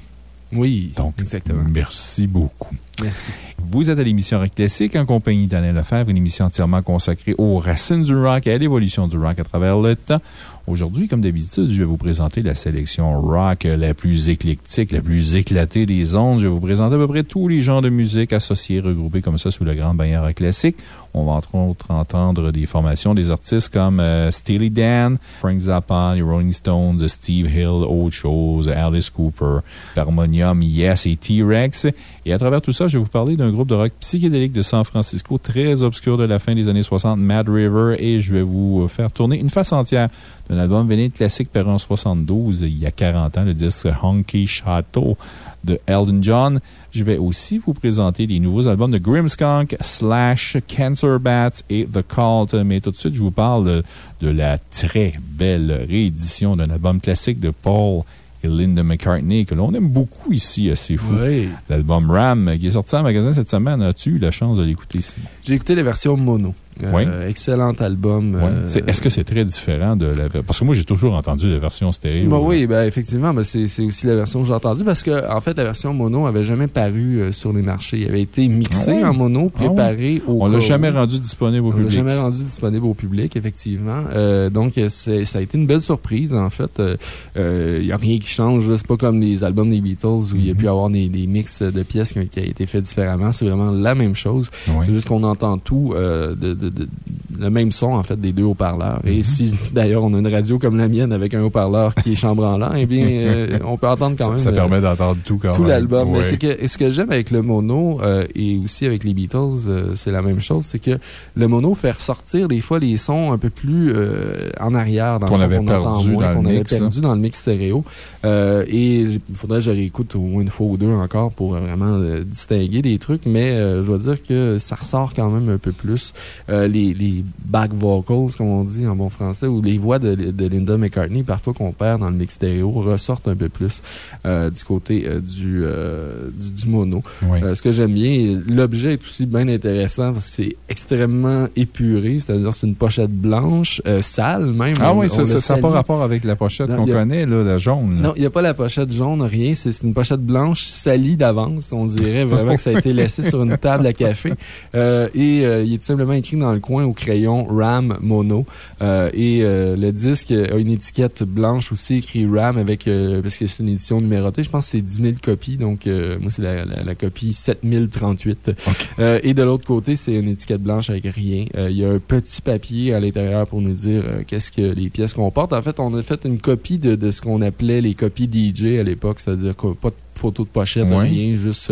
Oui, Donc, exactement. merci beaucoup. Merci. Vous êtes à l'émission Rock Classique en compagnie d'Alain Lefebvre, une émission entièrement consacrée aux racines du rock et à l'évolution du rock à travers le temps. Aujourd'hui, comme d'habitude, je vais vous présenter la sélection rock la plus éclectique, la plus éclatée des ondes. Je vais vous présenter à peu près tous les genres de musique associés, regroupés comme ça sous la grande bannière rock classique. On va entre autres entendre des formations des artistes comme euh, Steely Dan, Frank Zappa, les Rolling Stones, Steve Hill, Old Shows, Alice Cooper, Harmonium, Yes et T-Rex. Et à travers tout ça, je vais vous parler d'un groupe de rock psychédélique de San Francisco très obscur de la fin des années 60, Mad River, et je vais vous faire tourner une face entière d'un album véné classique paru en 72, il y a 40 ans, le disque Honky Chateau de Elton John. Je vais aussi vous présenter les nouveaux albums de Grimmskunk, Slash, Cancer Bats et The Cult. Mais tout de suite, je vous parle de, de la très belle réédition d'un album classique de Paul et Linda McCartney que l'on aime beaucoup ici, c'est fou. Oui. L'album Ram qui est sorti en magasin cette semaine. As-tu eu la chance de l'écouter ici? J'ai écouté la version mono. Euh, Oui. Excellent album. Euh, Est-ce que c'est très différent de la. Parce que moi, j'ai toujours entendu la version stéréo. Bah oui, ben effectivement, ben c'est aussi la version que j'ai entendue parce que, en fait, la version mono avait jamais paru euh, sur les marchés. Il avait été mixé Ah oui? en mono, Ah oui? préparé au. On l'a jamais rendu disponible au On l'a public. jamais rendu disponible au public, effectivement. Euh, donc, ça a été une belle surprise, en fait. Il n'y a rien qui change. C'est pas comme les albums des Beatles où il y a Mhm. pu avoir des, des mix de pièces qui ont, été fait différemment. C'est vraiment la même chose. Oui. C'est juste qu'on entend tout, de, de- de- le même son, en fait, des deux haut-parleurs. Mhm. Et si, d'ailleurs, on a une radio comme la mienne avec un haut-parleur qui est chambranlant, eh bien, euh, on peut entendre quand Ça, même. ça euh, permet d'entendre tout quand tout même. l'album. Mais c'est que, ce que j'aime avec le mono euh, et aussi avec les Beatles, c'est la même chose. C'est que le mono fait ressortir des fois les sons un peu plus en arrière dans Qu'on avait qu'on entend perdu moins, dans avait mix, perdu dans le mix stéréo. Et il faudrait que je réécoute au moins une fois ou deux encore pour vraiment distinguer des trucs. Mais euh, je dois dire que ça ressort quand même un peu plus. Euh, les, les back vocals, comme on dit en bon français, ou les voix de, de Linda McCartney, parfois qu'on perd dans le mix stéréo, ressortent un peu plus euh, du côté euh, du, euh, du, du mono. Oui. Euh, ce que j'aime bien, l'objet est aussi bien intéressant c'est extrêmement épuré, c'est-à-dire c'est une pochette blanche, euh, sale même. Ah On- oui, on ça n'a pas rapport avec la pochette qu'on connaît, là, la jaune. là. Non, il n'y a pas la pochette jaune, rien. C'est une pochette blanche salie d'avance. On dirait vraiment que ça a été laissé sur une table à café. Euh, et euh, il est tout simplement écrit dans le coin au crayon RAM Mono. Euh, et euh, le disque a une étiquette blanche aussi écrit RAM avec, euh, parce que c'est une édition numérotée. Je pense que c'est 10 000 copies. Donc, moi, c'est la, la, la copie 7038. Euh, et de l'autre côté, c'est une étiquette blanche avec rien. Il y a un petit papier à l'intérieur pour nous dire qu'est-ce que les pièces comportent. En fait, on a fait une copie de, de ce qu'on appelait les copies DJ à l'époque, c'est-à-dire pas de photo de pochette, Ouais. rien, juste.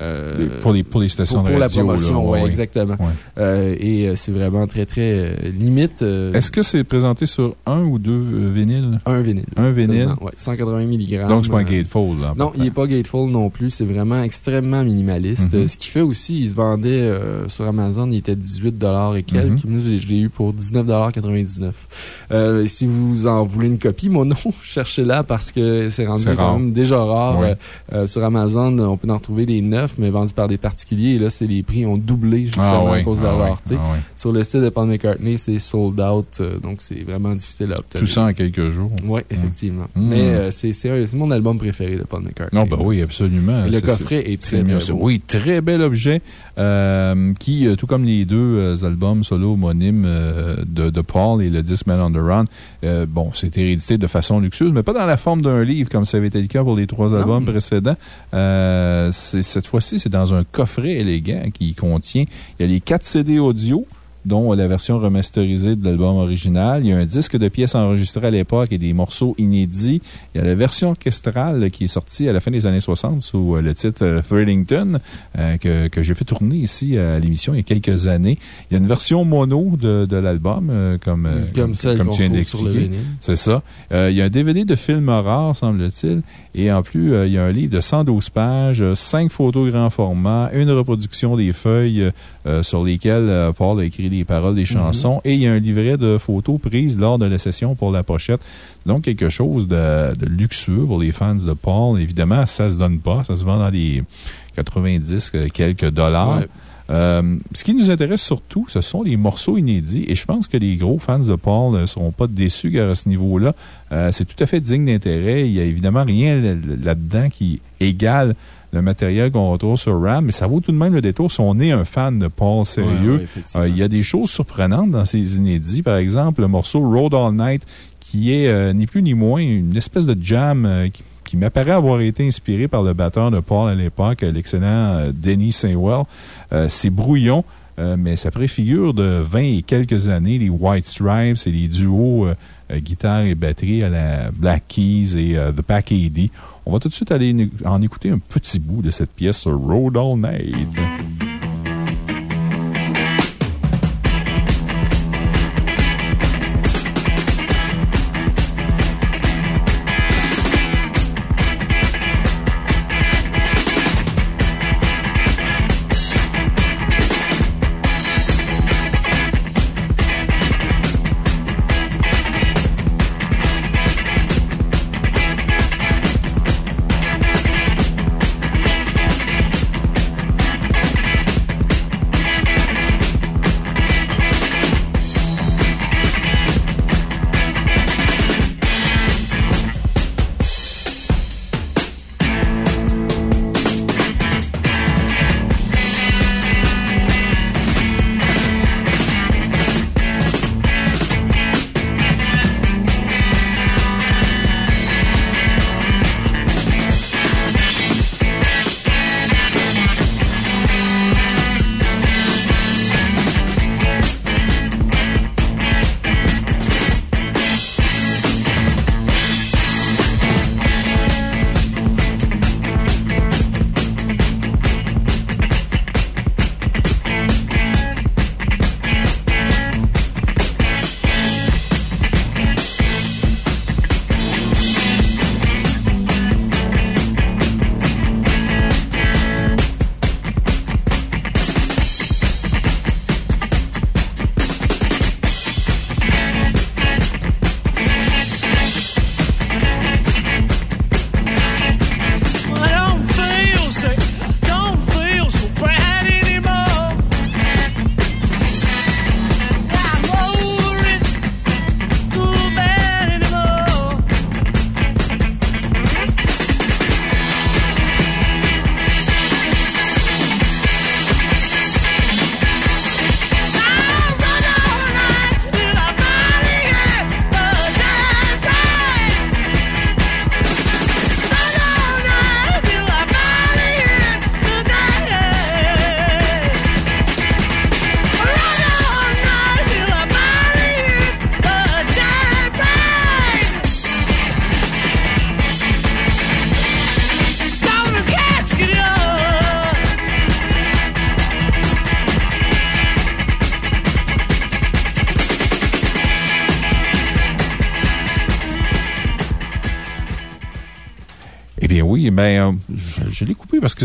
Euh, Pour les, pour les stations pour, pour de la radio. promotion, là, ouais, exactement. Ouais. Euh, et euh, c'est vraiment très, très limite. euh, Est-ce que c'est présenté sur un ou deux vinyles? un vinyle. Un vinyle? ouais, 180 mg. Donc, c'est pas un gatefold. là, Non, il n'est pas gatefold non plus. C'est vraiment extrêmement minimaliste. Mhm. Euh, Ce qui fait aussi, il se vendait sur Amazon, il était 18 et quelques. Mhm. Moi, je l'ai- je l'ai eu pour 19,99 euh, Si vous en voulez une copie, mon nom, cherchez-la parce que c'est rendu quand même déjà rare. Oui. Sur Amazon, on peut en retrouver des neufs, mais vendus par des particuliers. Et là, c'est les prix ont doublé justement Ah à cause de ah la rareté. ah ouais. Sur le site de Paul McCartney, c'est sold out, euh, donc c'est vraiment difficile à obtenir. Tout ça en quelques jours. Oui, effectivement. Mm. Mais euh, c'est un- c'est mon album préféré de Paul McCartney. Non, ben oui, absolument. Le coffret est très, beau. Oui, très bel objet euh, qui, euh, tout comme les deux euh, albums solo homonymes de, de Paul et le disc Man on the Run, euh, bon, c'est réédité de façon luxueuse, mais pas dans la forme d'un livre comme ça avait été le cas pour les trois albums précédents. Cette fois-ci, c'est dans un coffret élégant qui contient, il y a les quatre CD audio, dont la version remasterisée de l'album original. Il y a un disque de pièces enregistrées à l'époque et des morceaux inédits. Il y a la version orchestrale qui est sortie à la fin des années 60 sous le titre Thrillington, que, que j'ai fait tourner ici à l'émission il y a quelques années. Il y a une version mono de, de l'album, comme, comme, celle comme tu viens d'expliquer. C'est ça. il y a un DVD de films rares, semble-t-il. Et en plus, il y a un livre de 112 pages, 5 photos grand format, une reproduction des feuilles sur lesquelles Paul a écrit des paroles des chansons et il y a un livret de photos prises lors de la session pour la pochette. Donc, quelque chose de, de luxueux pour les fans de Paul. Évidemment, ça se donne pas. Ça se vend dans les 90 quelques dollars. Euh, ce qui nous intéresse surtout, ce sont les morceaux inédits. Et je pense que les gros fans de Paul ne seront pas déçus à ce niveau-là. Euh, c'est tout à fait digne d'intérêt. Il n'y a évidemment rien là-dedans qui égale le matériel qu'on retrouve sur RAM, mais ça vaut tout de même le détour si on est un fan de Paul sérieux. Euh, il y a des choses surprenantes dans ces inédits. Par exemple, le morceau Road All Night, qui est ni plus ni moins une espèce de jam qui qui m'apparaît avoir été inspiré par le batteur de Paul à l'époque, l'excellent euh, Denny Saywell. Euh, c'est brouillon, euh, mais ça préfigure de 20 et quelques années les White Stripes et les duos guitare et batterie à la Black Keys et The Pack AD. On va tout de suite aller en écouter un petit bout de cette pièce Road All Night.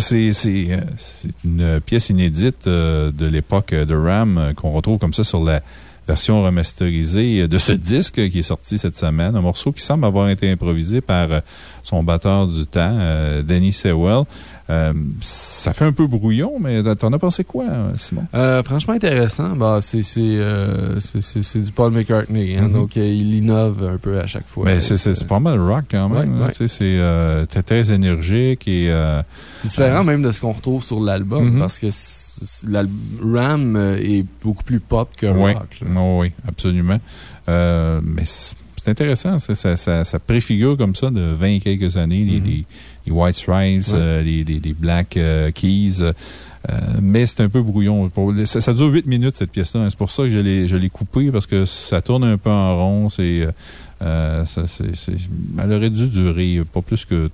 C'est euh, une pièce inédite euh, de l'époque de RAM qu'on retrouve comme ça sur la version remasterisée de ce disque qui est sorti cette semaine. Un morceau qui semble avoir été improvisé par son batteur du temps, Danny Sewell. Euh, ça fait un peu brouillon, mais t'en as pensé quoi, Simon? Euh, franchement intéressant. Bah, euh, c'est du Paul McCartney. Hein, mm-hmm. Donc, il innove un peu à chaque fois. Mais c'est pas mal rock quand même. Ouais, C'est très énergique et. différent même de ce qu'on retrouve sur l'album mm-hmm. parce que Ram est beaucoup plus pop que rock. Oui, oui, absolument. mais c'est intéressant. Ça, ça, préfigure comme ça de 20 et quelques années les, mm-hmm. White Stripes, euh, les, les, Black euh, Keys. mais c'est un peu brouillon. Ça, dure 8 minutes, cette pièce-là. Hein. C'est pour ça que je l'ai coupé, parce que ça tourne un peu en rond. C'est, elle aurait dû durer pas plus que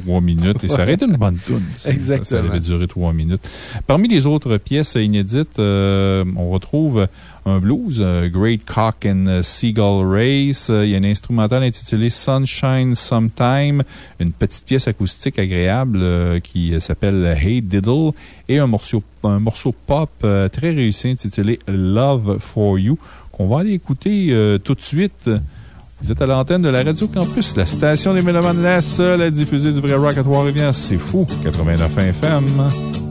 trois minutes et ça aurait été une bonne tune. Exactement. Ça, aurait duré trois minutes. Parmi les autres pièces inédites, euh, on retrouve un blues, euh, Great Cock and Seagull Race. Il y a un instrumental intitulé Sunshine Sometime, une petite pièce acoustique agréable euh, qui s'appelle Hey Diddle et un morceau, un morceau pop très réussi intitulé Love for You qu'on va aller écouter tout de suite. Vous êtes à l'antenne de la Radio Campus, la station des Mélomanes, la seule à diffuser du vrai rock à Trois-Rivières. C'est fou, 89 FM.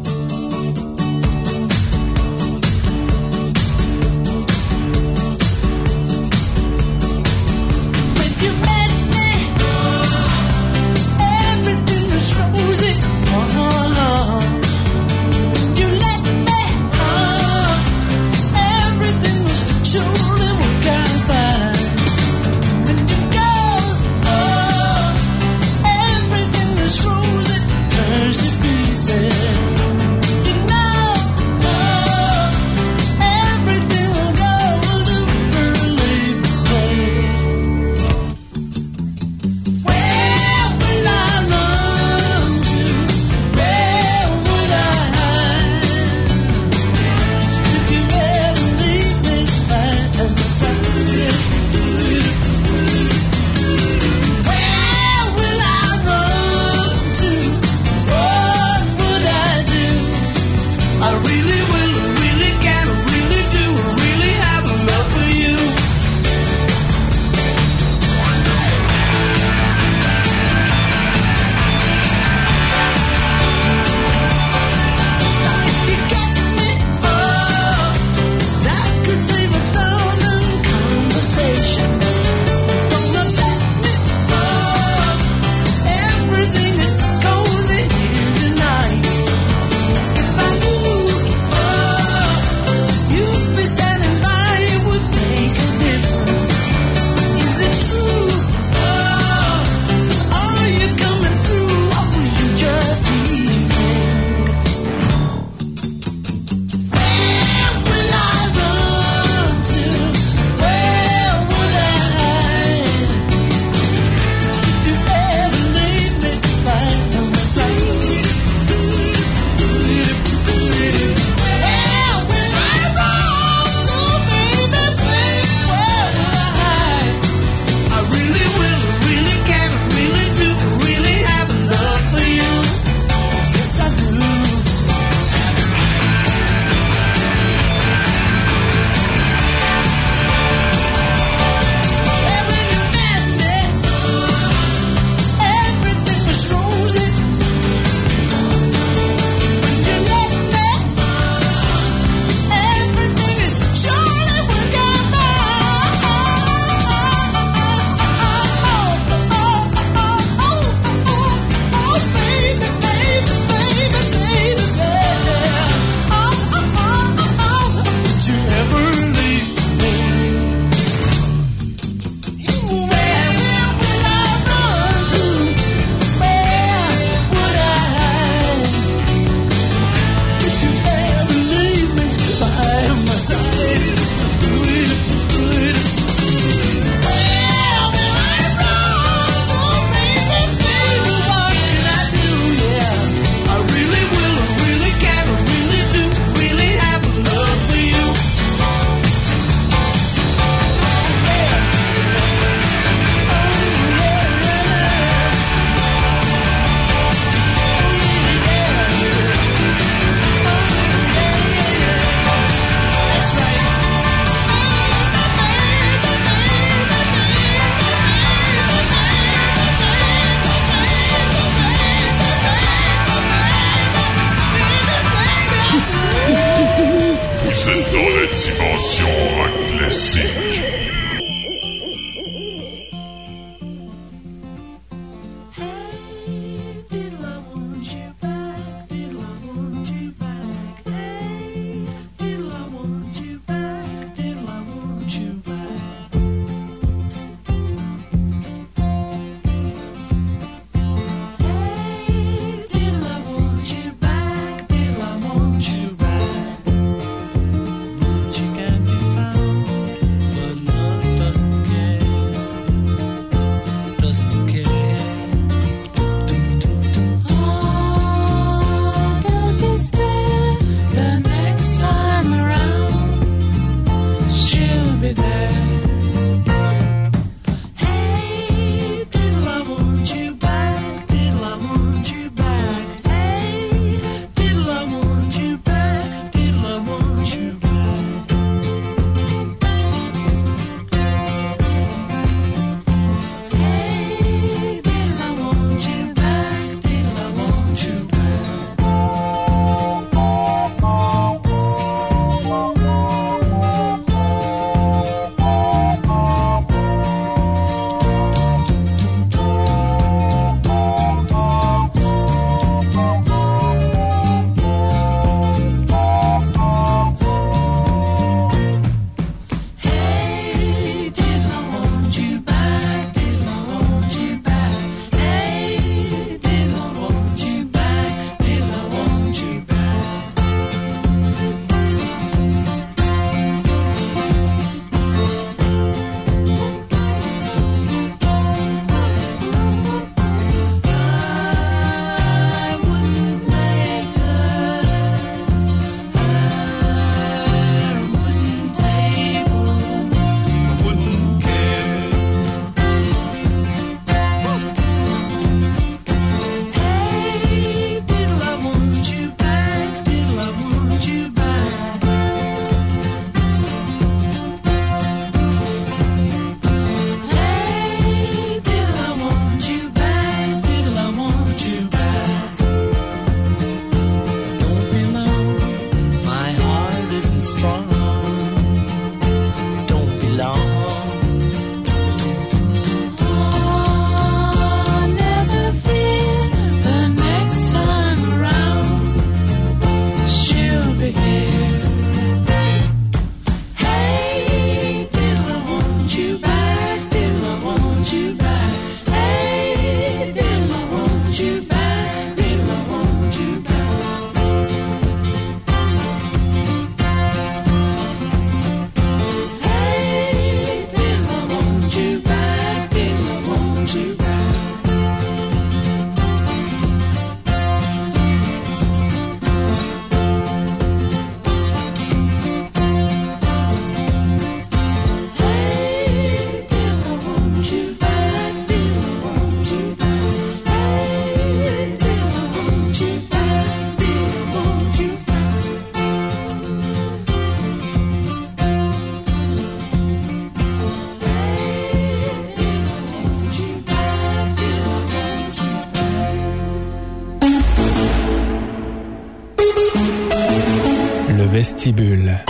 Vestibule.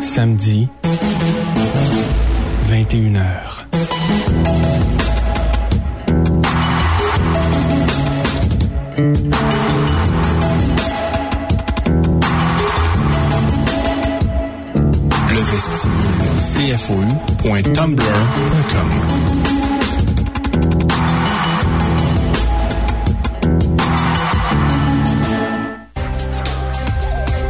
Samedi, 21h. Le vestibule cfou.tumblr.com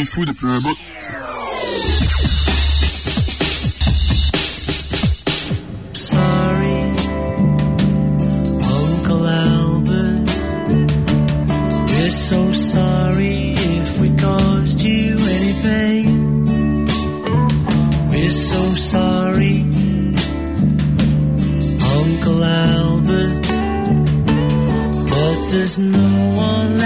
Un sorry, Uncle Albert. We're so sorry if we caused you any pain. We're so sorry, Uncle Albert. But there's no one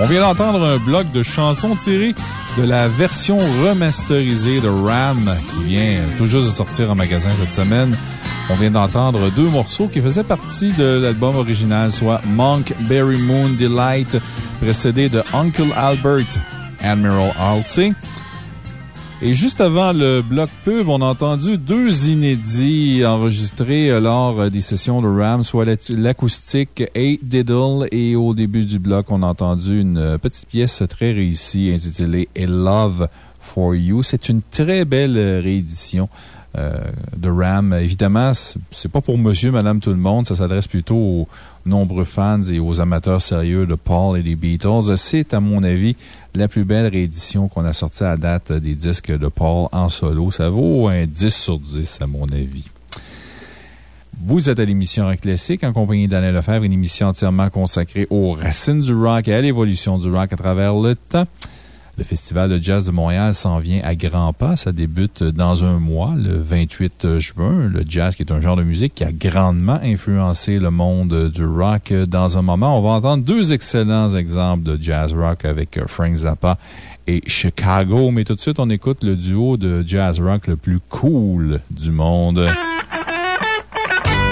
On vient d'entendre un bloc de chansons tirées de la version remasterisée de Ram qui vient tout juste de sortir en magasin cette semaine. On vient d'entendre deux morceaux qui faisaient partie de l'album original, soit Monk Berry Moon Delight, précédé de Uncle Albert, Admiral Halsey. Et juste avant le bloc pub, on a entendu deux inédits enregistrés euh, lors euh, des sessions de RAM, soit l'acoustique Eight Diddle et au début du bloc, on a entendu une euh, petite pièce très réussie intitulée A Love for You. C'est une très belle réédition. De RAM. Évidemment, c'est pas pour monsieur, madame, tout le monde. Ça s'adresse plutôt aux nombreux fans et aux amateurs sérieux de Paul et des Beatles. C'est, à mon avis, la plus belle réédition qu'on a sortie à date des disques de Paul en solo. Ça vaut un 10 sur 10, à mon avis. Vous êtes à l'émission Rock Classique en compagnie d'Alain Lefebvre, une émission entièrement consacrée aux racines du rock et à l'évolution du rock à travers le temps. Le Festival de jazz de Montréal s'en vient à grands pas. Ça débute dans un mois, le 28 juin. Le jazz, qui est un genre de musique qui a grandement influencé le monde du rock. Dans un moment, on va entendre deux excellents exemples de jazz rock avec Frank Zappa et Chicago. Mais tout de suite, on écoute le duo de jazz rock le plus cool du monde.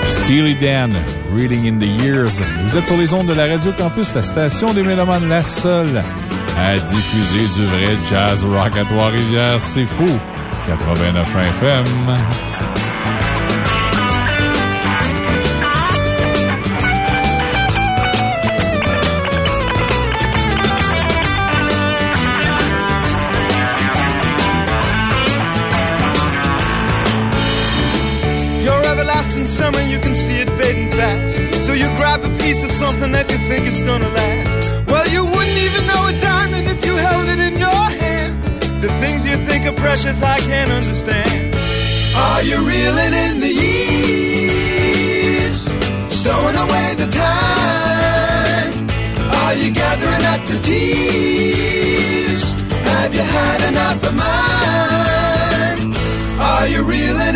Steely Dan, Reading in the Years. Vous êtes sur les ondes de la Radio Campus, la station des Mélomanes, la seule à diffuser du vrai jazz rock à Trois-Rivières. C'est fou! 89 FM. Your everlasting summer, you can see it fading fast. So you grab a piece of something that you think is gonna last. Things you precious, I can't understand. Are you reeling in the years? Stowing away the time? Are you gathering up the tears? Have you had enough of mine? Are you reeling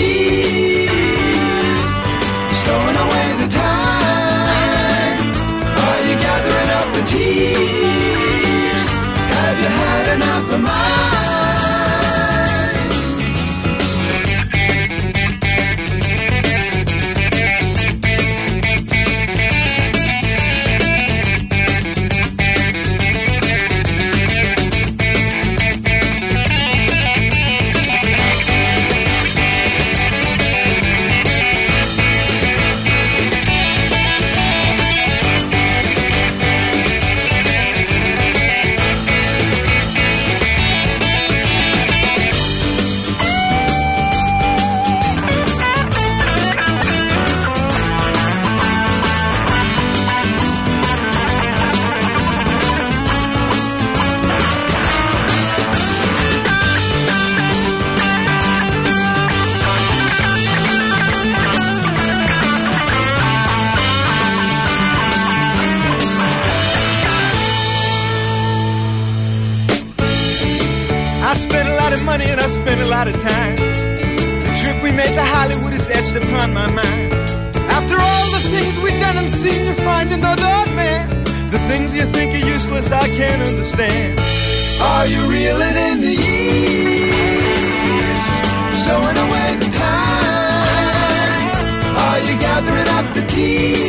Man. The things you think are useless, I can't understand. Are you reeling in the years? Stowing away the time? Are you gathering up the tears?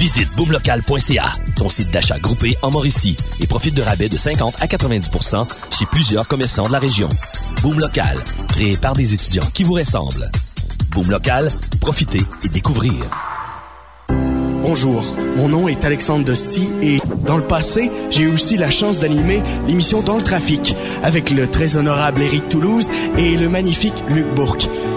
Visite boomlocal.ca, ton site d'achat groupé en Mauricie, et profite de rabais de 50 à 90% chez plusieurs commerçants de la région. Boom Local, créé par des étudiants qui vous ressemblent. Boom Local, profitez et découvrez. Bonjour, mon nom est Alexandre Dosti et dans le passé, j'ai aussi la chance d'animer l'émission Dans le trafic avec le très honorable Éric Toulouse et le magnifique Luc Bourque.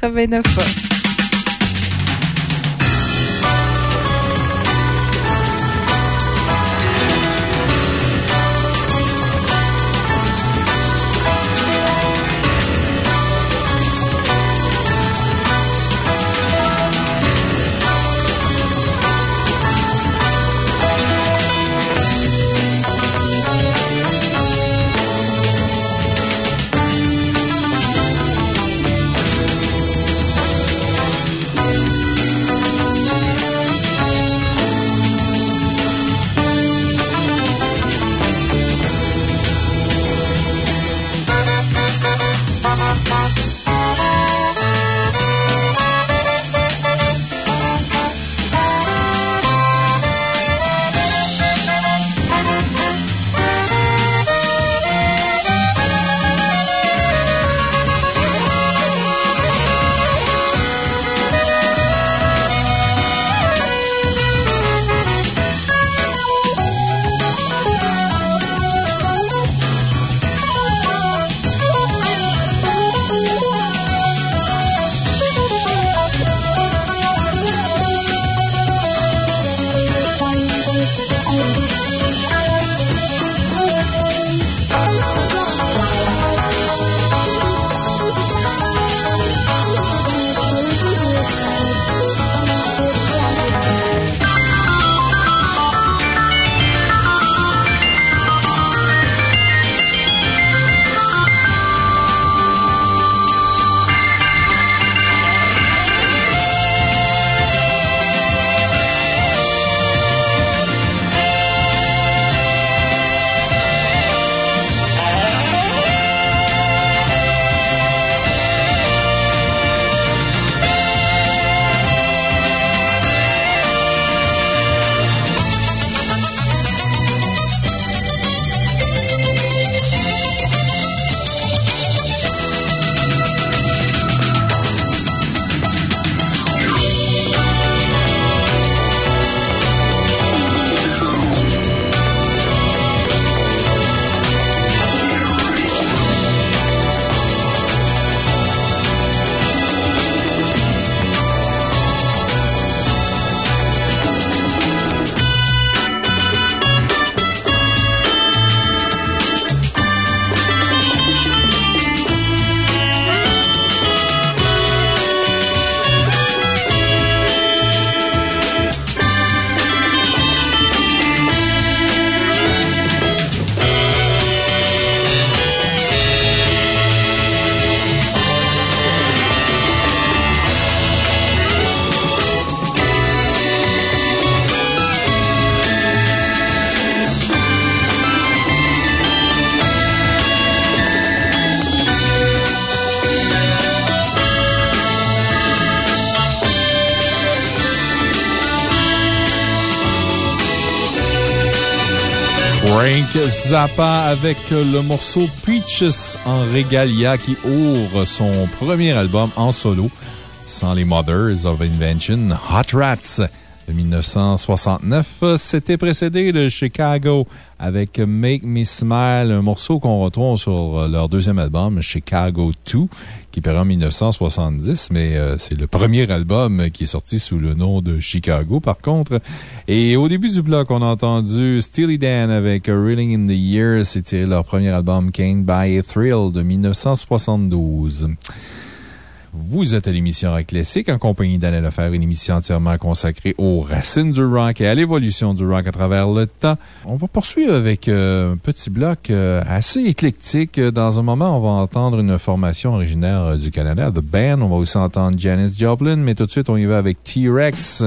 89 Zappa avec le morceau Peaches en Regalia qui ouvre son premier album en solo sans les Mothers of Invention, Hot Rats de 1969. C'était précédé de Chicago avec Make Me Smile, un morceau qu'on retrouve sur leur deuxième album, Chicago 2 qui paraît en 1970, mais euh, c'est le premier album qui est sorti sous le nom de Chicago, par contre. Et au début du bloc, on a entendu Steely Dan avec Reeling in the Years. C'était leur premier album, Caned by a Thrill de 1972. Vous êtes à l'émission Rock Classique en compagnie d'Anne Lefer, une émission entièrement consacrée aux racines du rock et à l'évolution du rock à travers le temps. On va poursuivre avec euh, un petit bloc euh, assez éclectique. Dans un moment, on va entendre une formation originaire euh, du Canada, The Band. On va aussi entendre Janis Joplin, mais tout de suite, on y va avec T-Rex,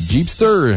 Jeepster.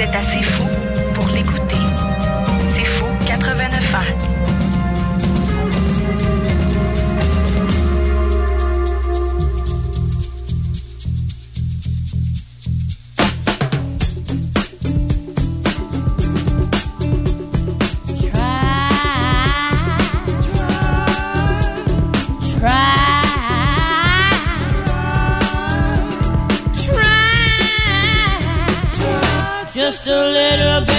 Vous êtes just a little bit.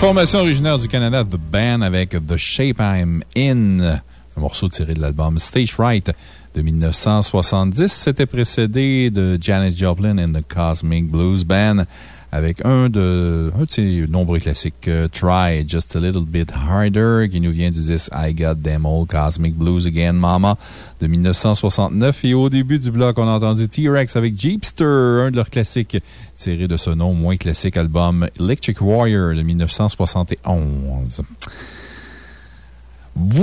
Formation originaire du Canada, The Band, avec The Shape I'm In, un morceau tiré de l'album Stage Right de 1970. C'était précédé de Janis Joplin and the Cosmic Blues Band avec un de, un de ses nombreux classiques, euh, Try Just a Little Bit Harder, qui nous vient du disque I Got Them Old Cosmic Blues Again, Mama, de 1969. Et au début du bloc, on a entendu T-Rex avec Jeepster, un de leurs classiques, tiré de ce nom moins classique album Electric Warrior de 1971.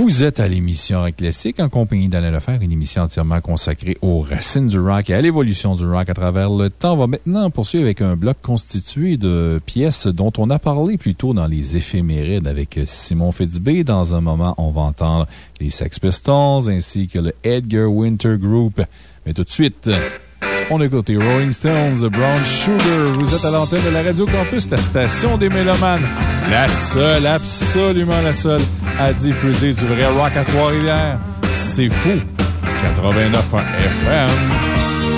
Vous êtes à l'émission Rock Classique en compagnie d'Alain Lefer, une émission entièrement consacrée aux racines du rock et à l'évolution du rock à travers le temps. On va maintenant poursuivre avec un bloc constitué de pièces dont on a parlé plus tôt dans les éphémérides avec Simon Fitzbé. Dans un moment, on va entendre les Sex Pistols ainsi que le Edgar Winter Group. Mais tout de suite, on écoute les Rolling Stones, Brown Sugar. Vous êtes à l'antenne de la Radio Campus, la station des Mélomanes. La seule, absolument la seule, à diffuser du vrai rock à Trois-Rivières. C'est fou. 89 FM.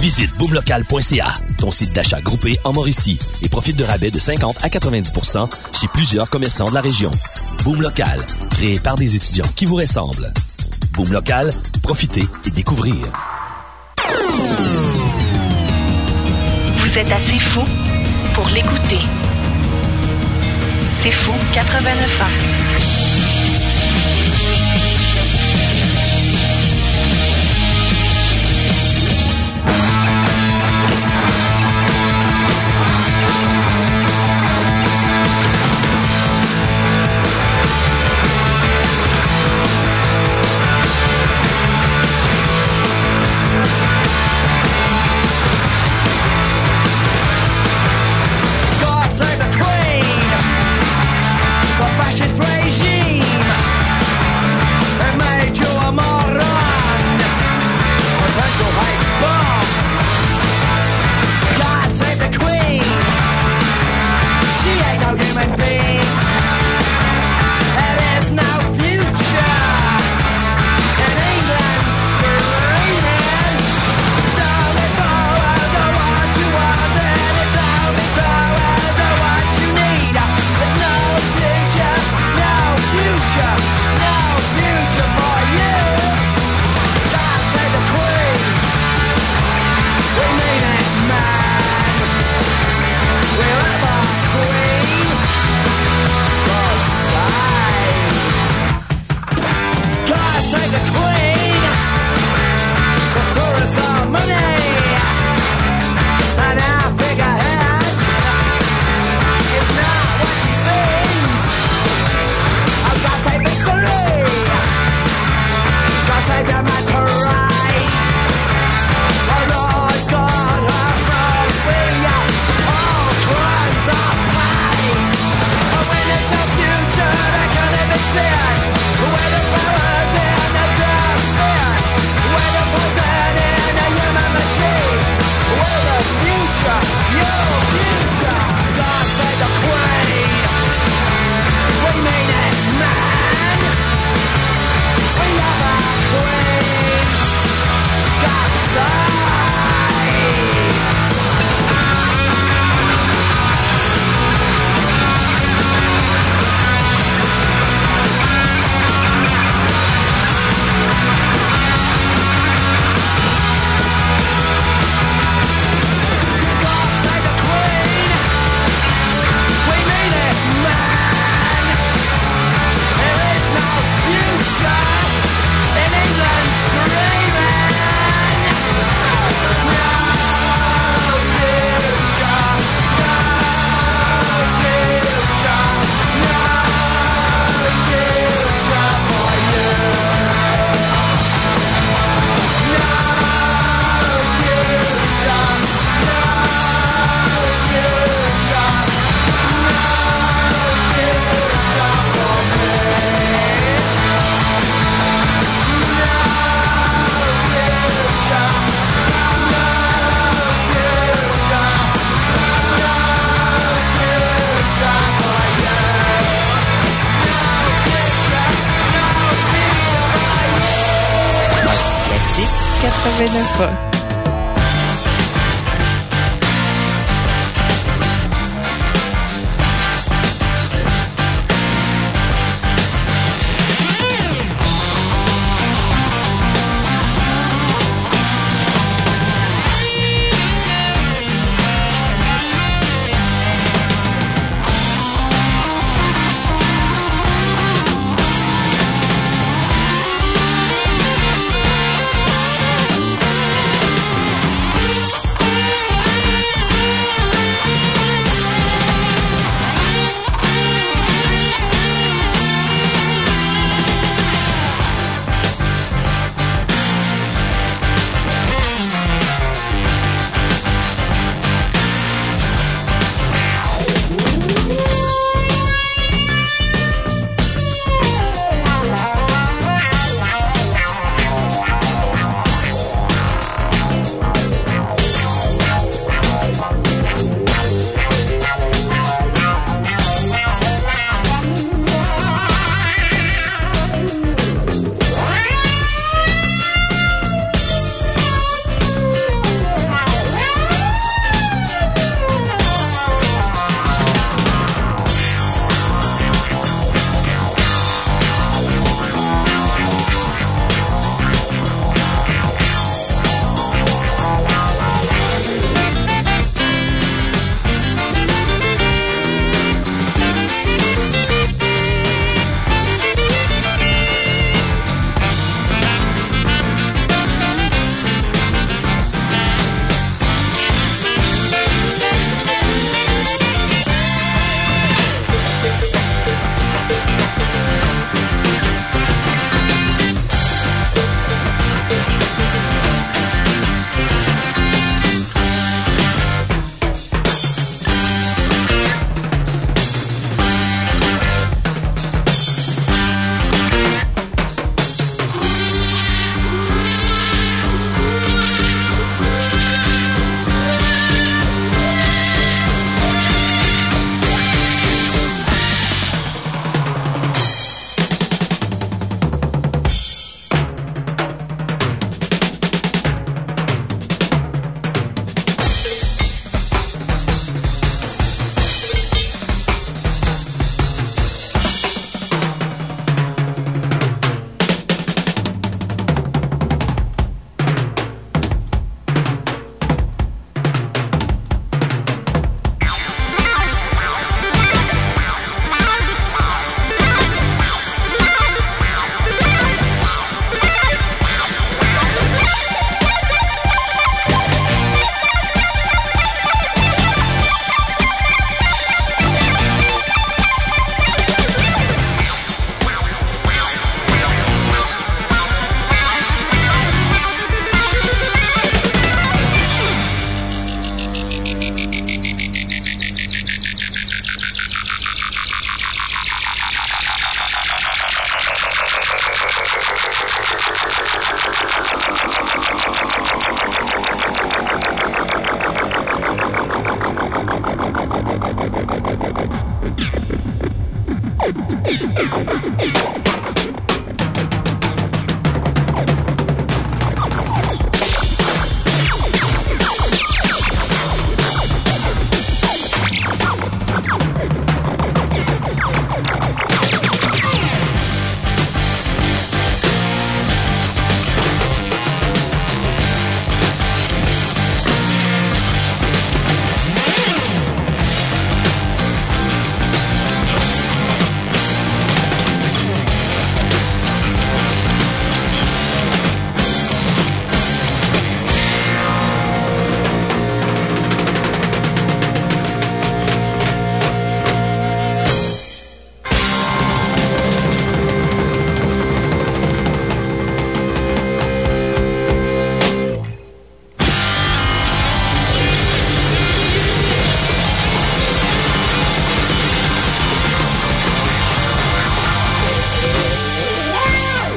Visite boomlocal.ca, ton site d'achat groupé en Mauricie, et profite de rabais de 50 à 90% chez plusieurs commerçants de la région. Boom Local, créé par des étudiants qui vous ressemblent. Boom Local, profitez et découvrir. Vous êtes assez fou pour l'écouter. C'est fou 89 ans.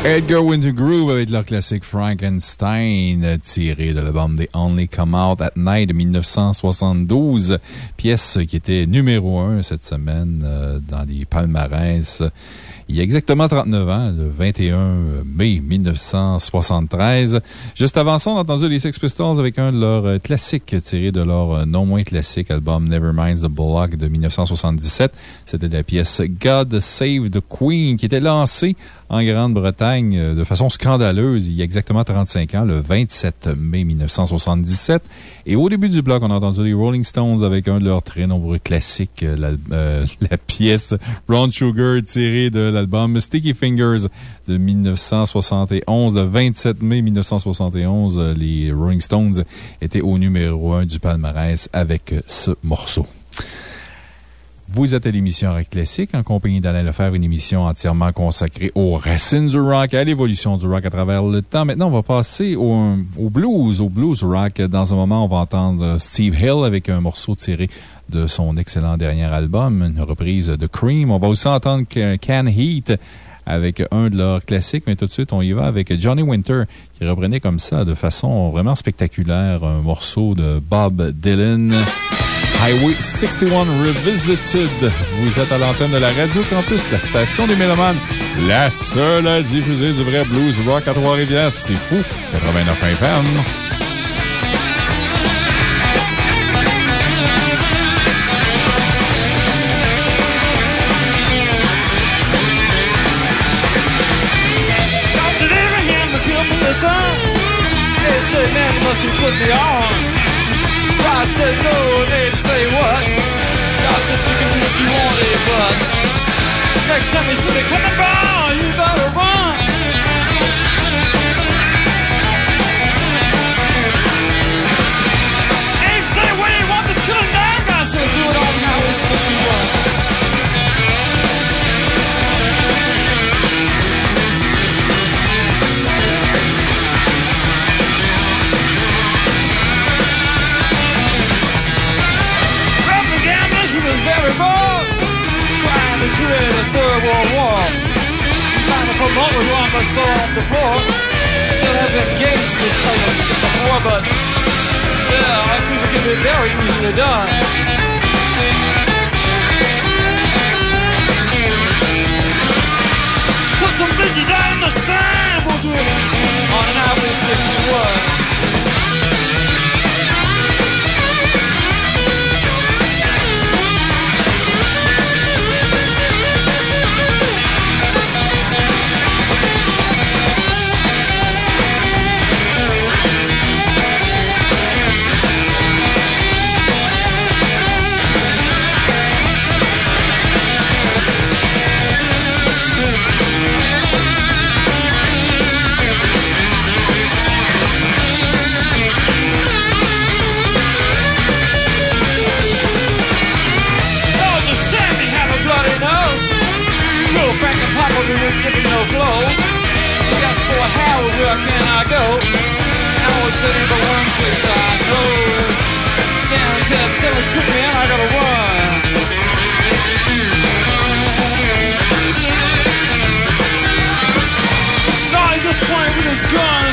Edgar Winter Groove avec leur classique Frankenstein, tiré de l'album The Only Come Out at Night de 1972, pièce qui était numéro un cette semaine euh, dans les palmarès. il y a exactement 39 ans, le 21 mai 1973. Juste avant ça, on a entendu les Sex Pistols avec un de leurs euh, classiques tiré de leur euh, non moins classique album Nevermind the Bullock de 1977. C'était la pièce God Save the Queen qui était lancée en Grande-Bretagne euh, de façon scandaleuse il y a exactement 35 ans, le 27 mai 1977. Et au début du bloc, on a entendu les Rolling Stones avec un de leurs très nombreux classiques, la, euh, la pièce Brown Sugar tirée de l'album Sticky Fingers de 1971. Le 27 mai 1971, euh, les Rolling Stones étaient au numéro 1 du palmarès avec ce morceau. Vous êtes à l'émission Rock Classique en compagnie d'Alain Lefebvre, une émission entièrement consacrée aux racines du rock, à l'évolution du rock à travers le temps. Maintenant, on va passer au, au blues, au blues rock. Dans un moment, on va entendre Steve Hill avec un morceau tiré de son excellent dernier album, une reprise de Cream. On va aussi entendre Can Heat avec un de leurs classiques, mais tout de suite, on y va avec Johnny Winter, qui reprenait comme ça, de façon vraiment spectaculaire, un morceau de Bob Dylan. Highway 61 Revisited. Vous êtes à l'antenne de la Radio Campus, la station des Mélomanes, la seule à diffuser du vrai blues rock à Trois-Rivières. C'est fou. 89 FM. Next time you see me coming by, to create a third world war. Trying to promote was wrong, but fell off the floor. Should have engaged this kind of shit before, but yeah, I people can be very easily done. Put some bitches out in the sand, we'll do it on an Highway 61. And Papa we were giving no clothes. He asked for Howard, where can I go? Howard said, ain't but one place I know. Sam said, tell me quick, man, I gotta run. No, he just pointed with his gun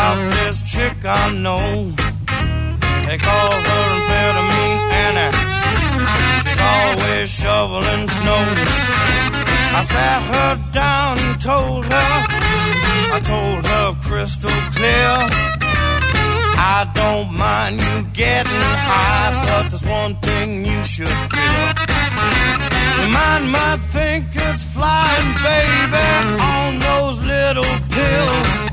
about this chick I know. They call her amphetamine Anna. She's always shoveling snow. I sat her down and told her, I told her crystal clear. I don't mind you getting high, but there's one thing you should fear. Your mind might think it's flying, baby, on those little pills.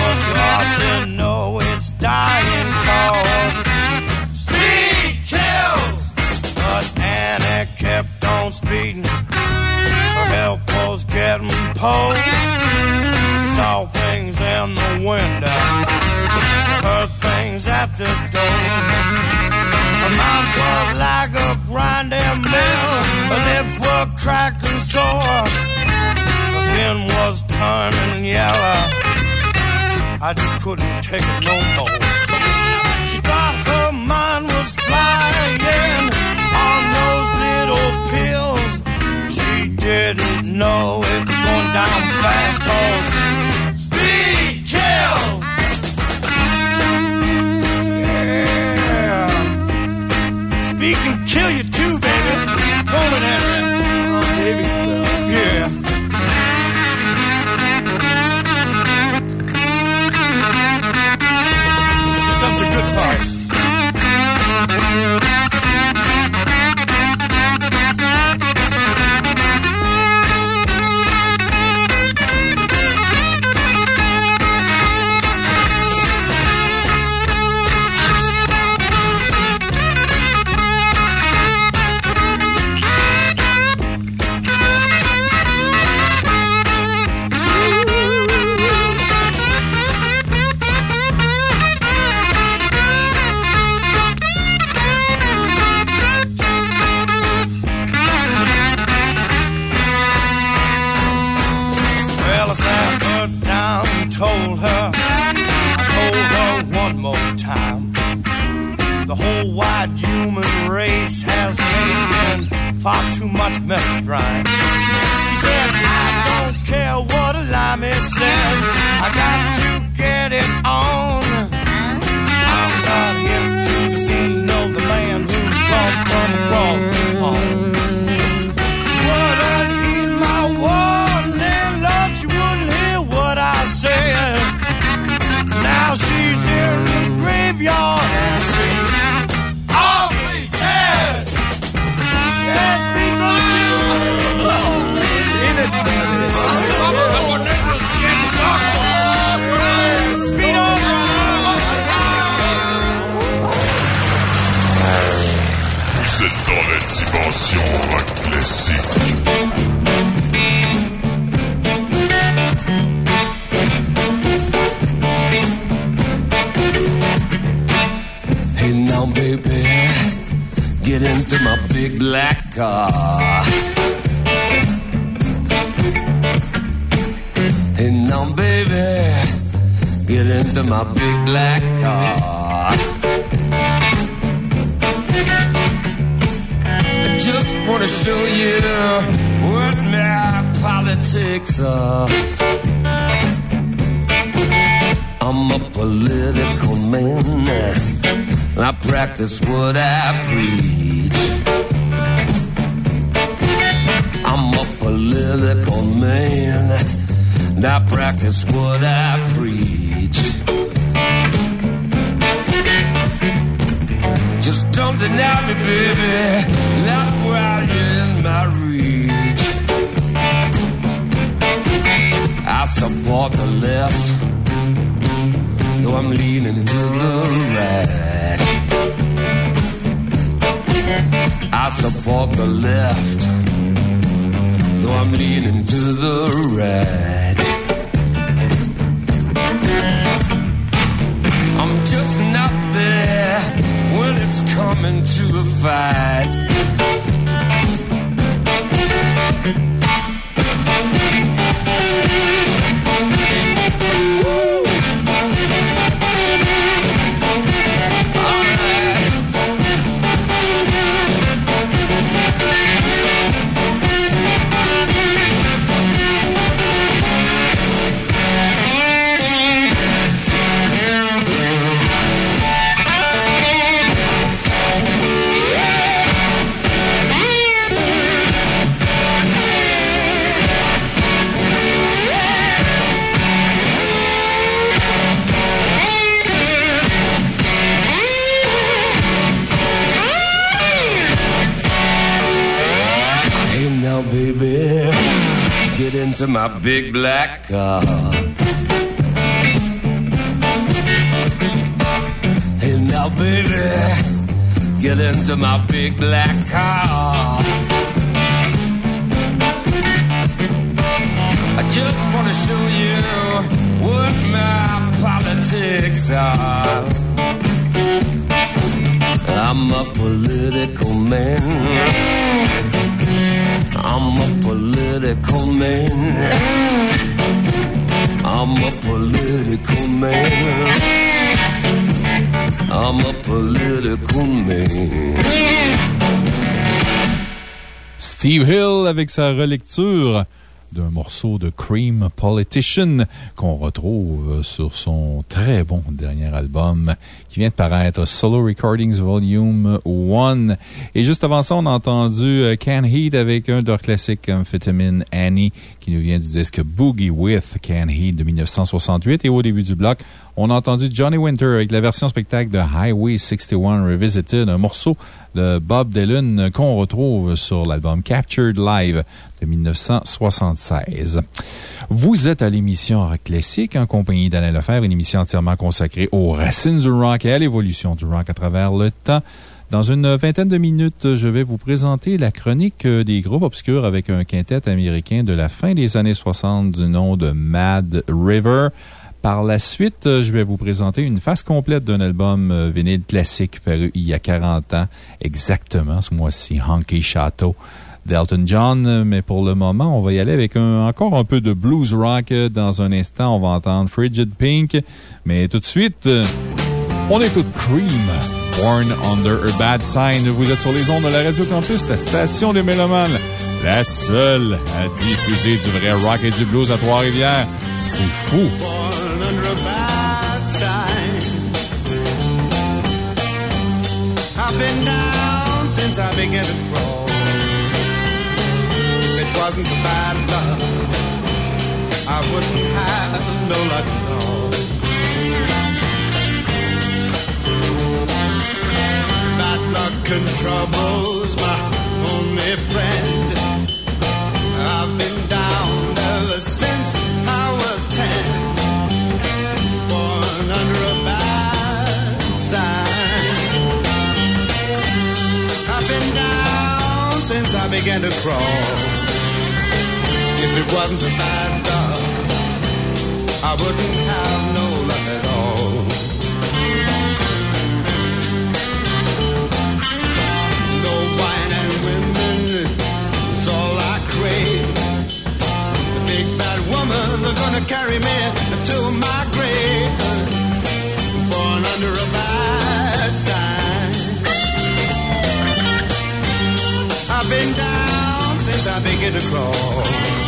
But you ought to know it's dying cause speed kills. But Annie kept on speeding. Her health was getting poor. She saw things in the window. She heard things at the door. Her mouth was like a grinding mill. Her lips were cracked and sore. Her skin was turning yellow. I just couldn't take it no more. She thought her mind was flying on those little pills. She didn't know it was going down fast cause speed kills. Yeah. Speed can kill you too, baby. Won't it, The whole wide human race has taken far too much melodrama. She said, I don't care what a limey says, I got to get it on. I'm not hip to the scene of the man who jumped from across the pond. She wouldn't heed my warning, Lord, she wouldn't hear what I said. Now she's in the graveyard Hey now, baby, get into my big black car. Hey now, baby, get into my big black car. Wanna show you what my politics are. I'm a political man. I practice what I preach. I'm a political man. I practice what I preach. Don't deny me, baby. While you're in my reach. I support the left though I'm leaning to the right. I support the left, though I'm leaning to the right. I'm just not there when it's coming to a fight. Get into my big black car. Hey now, baby, get into my big black car. I just want to show you what my politics are. I'm a political man. I'm a political man. I'm a political man. I'm I'm a political man. Steve Hill avec sa relecture d'un morceau de Cream Politician qu'on retrouve sur son très bon dernier album qui vient de paraître, Solo Recordings Volume 1. Et juste avant ça, on a entendu euh, Can Heat avec un de leurs classiques, Amphetamine Annie, qui nous vient du disque Boogie with Can Heat de 1968. Et au début du bloc, on a entendu Johnny Winter avec la version spectacle de Highway 61 Revisited, un morceau de Bob Dylan qu'on retrouve sur l'album Captured Live de 1976. Vous êtes à l'émission Rock Classique en compagnie d'Alain Lefebvre, une émission entièrement consacrée aux racines du rock et à l'évolution du rock à travers le temps. Dans une vingtaine de minutes, je vais vous présenter la chronique des groupes obscurs avec un quintet américain de la fin des années 60 du nom de Mad River. Par la suite, je vais vous présenter une face complète d'un album euh, vinyle classique paru il y a 40 ans, exactement ce mois-ci, Honky Chateau d'Elton John. Mais pour le moment, on va y aller avec encore un peu de blues rock. Dans un instant, on va entendre Frigid Pink. Mais tout de suite, euh, on écoute Cream. Born Under a Bad Sign. Vous êtes sur les ondes de la Radio Campus, la station des Mélomanes. La seule à diffuser du vrai rock et du blues à Trois-Rivières. C'est fou! born under a bad sign. I've been down since I began to. Wasn't for bad luck, I wouldn't have no luck at all. Bad luck and trouble's my only friend. I've been down ever since I was ten. Born under a bad sign. I've been down since I began to crawl. If it wasn't for bad luck, I wouldn't have no luck at all. No wine and women is all I crave. The big bad woman, they're gonna carry me to my grave. Born under a bad sign. I've been down since I began to crawl.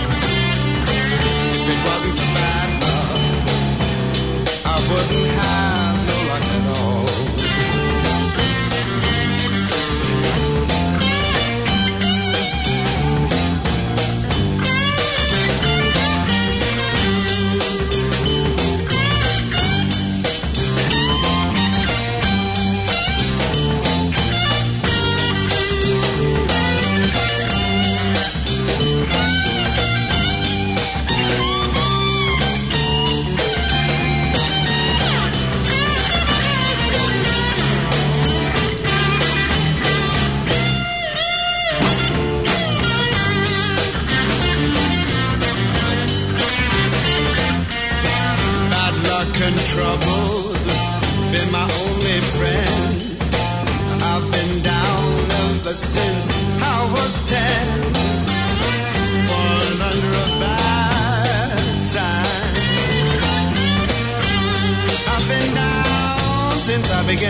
If it wasn't for bad luck, I wouldn't have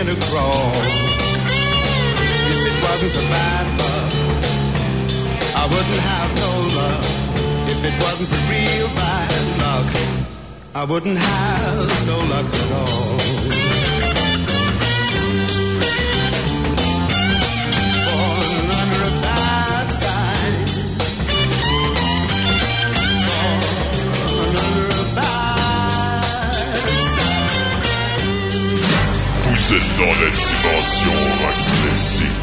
to crawl. If it wasn't for bad luck, I wouldn't have no luck. If it wasn't for real bad luck, I wouldn't have no luck at all. Êtes dans la dimension classique.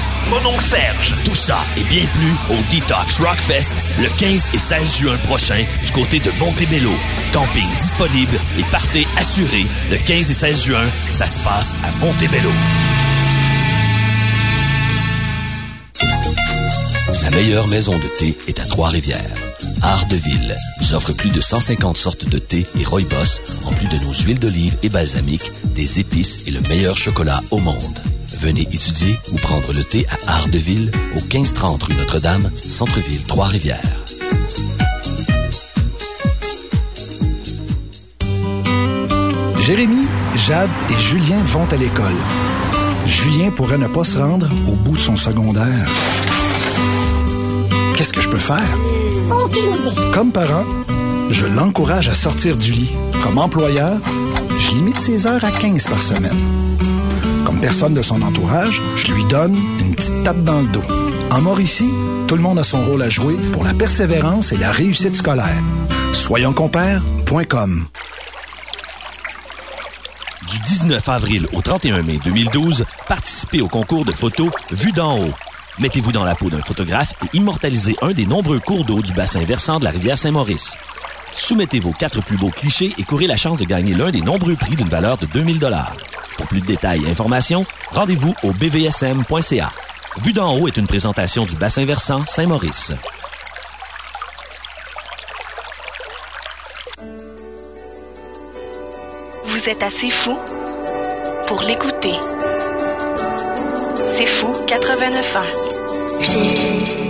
Mon oncle Serge. Tout ça et bien plus au Detox Rockfest le 15 et 16 juin prochain du côté de Montebello. Camping disponible et partez assuré le 15 et 16 juin. Ça se passe à Montebello. La meilleure maison de thé est à Trois-Rivières. Art de Ville nous offre plus de 150 sortes de thé et rooibos, en plus de nos huiles d'olive et balsamiques, des épices et le meilleur chocolat au monde. Venez étudier ou prendre le thé à Art de Ville au 1530 rue Notre-Dame, Centre-Ville, Trois-Rivières. Jérémy, Jade et Julien vont à l'école. Julien pourrait ne pas se rendre au bout de son secondaire. Qu'est-ce que je peux faire? Comme parent, je l'encourage à sortir du lit. Comme employeur, limite ses heures à 15 par semaine. Comme personne de son entourage, je lui donne une petite tape dans le dos. En Mauricie, tout le monde a son rôle à jouer pour la persévérance et la réussite scolaire. Soyonscompères.com Du 19 avril au 31 mai 2012, participez au concours de photos Vue d'en haut. Mettez-vous dans la peau d'un photographe et immortalisez un des nombreux cours d'eau du bassin versant de la rivière Saint-Maurice. Soumettez vos quatre plus beaux clichés et courez la chance de gagner l'un des nombreux prix d'une valeur de 2000 Pour plus de détails et informations, rendez-vous au bvsm.ca. Vue d'en haut est une présentation du bassin versant Saint-Maurice. Vous êtes assez fou pour l'écouter. C'est fou 89 ans.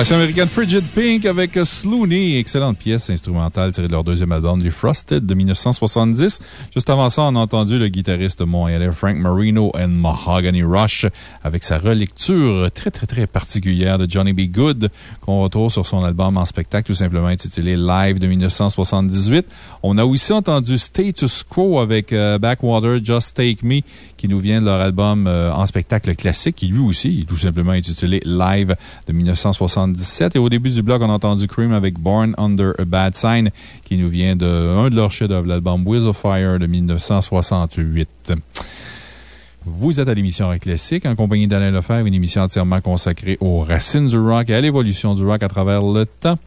Formation américaine Frigid Pink avec Slooney. Excellente pièce instrumentale tirée de leur deuxième album, The Frosted de 1970. Juste avant ça, on a entendu le guitariste montréalais Frank Marino and Mahogany Rush avec sa relecture très, très, très particulière de Johnny B. Good qu'on retrouve sur son album en spectacle, tout simplement intitulé Live de 1978. On a aussi entendu Status Quo avec euh, Backwater Just Take Me qui nous vient de leur album euh, en spectacle classique qui lui aussi est tout simplement intitulé Live de 1977. Et au début du blog, on a entendu Cream avec Born Under a Bad Sign, qui nous vient d'un de, leurs chefs-d'œuvre, l'album Wheels of Fire de 1968. Vous êtes à l'émission Rock Classique en compagnie d'Alain Lefebvre, une émission entièrement consacrée aux racines du rock et à l'évolution du rock à travers le temps.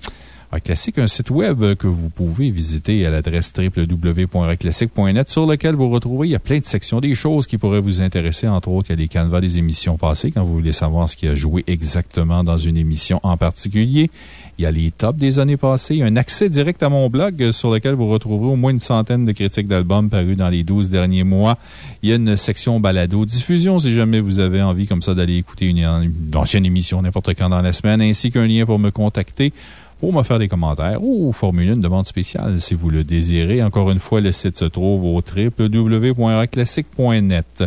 Classique, un site web que vous pouvez visiter à l'adresse www.rockclassique.net sur lequel vous retrouvez, il y a plein de sections, des choses qui pourraient vous intéresser, entre autres, il y a les canevas des émissions passées quand vous voulez savoir ce qui a joué exactement dans une émission en particulier. Il y a les tops des années passées, un accès direct à mon blog sur lequel vous retrouverez au moins une centaine de critiques d'albums parus dans les 12 derniers mois. Il y a une section balado diffusion si jamais vous avez envie comme ça d'aller écouter une ancienne émission n'importe quand dans la semaine, ainsi qu'un lien pour me contacter pour me faire des commentaires ou formuler une demande spéciale si vous le désirez. Encore une fois, le site se trouve au www.rockclassique.net.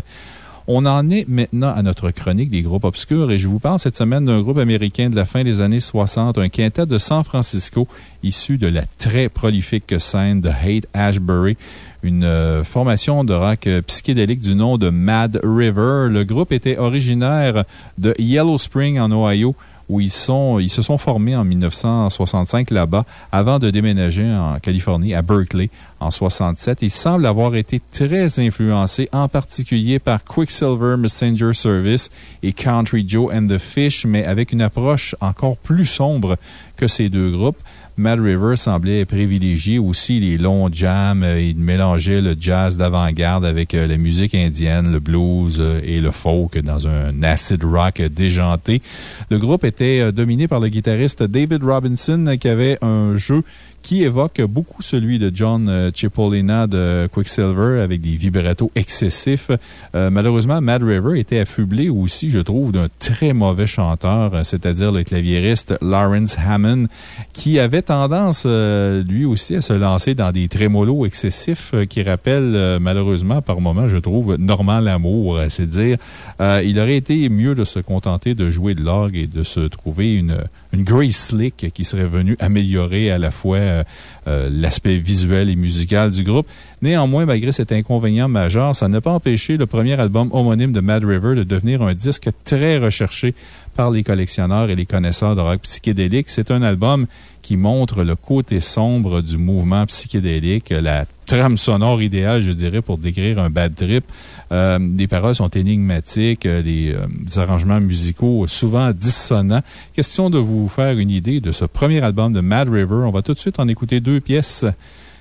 On en est maintenant à notre chronique des groupes obscurs et je vous parle cette semaine d'un groupe américain de la fin des années 60, un quintet de San Francisco issu de la très prolifique scène de Hate Ashbury une euh, formation de rock euh, psychédélique du nom de Mad River. Le groupe était originaire de Yellow Spring en Ohio où ils, se sont formés en 1965 là-bas avant de déménager en Californie, à Berkeley, en 67. Ils semblent avoir été très influencés, en particulier par Quicksilver Messenger Service et Country Joe and the Fish, mais avec une approche encore plus sombre que ces deux groupes. Mad River semblait privilégier aussi les longs jams. Euh, il mélangeait le jazz d'avant-garde avec euh, la musique indienne, le blues euh, et le folk dans un acid rock déjanté. Le groupe était dominé par le guitariste David Robinson qui avait un jeu qui évoque beaucoup celui de John euh, Cipollina de Quicksilver avec des vibratos excessifs. Euh, malheureusement, Mad River était affublé aussi, je trouve, d'un très mauvais chanteur, euh, c'est-à-dire le claviériste Lawrence Hammond, qui avait tendance, lui aussi, à se lancer dans des trémolos excessifs qui rappellent, malheureusement, par moments, je trouve, Normand Lamour. C'est dire, il aurait été mieux de se contenter de jouer de l'orgue et de se trouver une une Grace Slick qui serait venue améliorer à la fois euh, euh, l'aspect visuel et musical du groupe. Néanmoins, malgré cet inconvénient majeur, ça n'a pas empêché le premier album homonyme de Mad River de devenir un disque très recherché par les collectionneurs et les connaisseurs de rock psychédélique. C'est un album qui montre le côté sombre du mouvement psychédélique, la trame sonore idéale, je dirais, pour décrire un bad trip. Euh, les paroles sont énigmatiques, euh, les, euh, arrangements musicaux souvent dissonants. Question de vous faire une idée de ce premier album de Mad River. On va tout de suite en écouter deux pièces.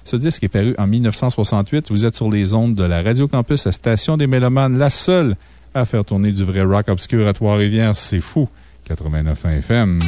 Ce disque est paru en 1968. Vous êtes sur les ondes de la Radio Campus, la station des Mélomanes, la seule à faire tourner du vrai rock obscur à Trois-Rivières. C'est fou. 89 FM.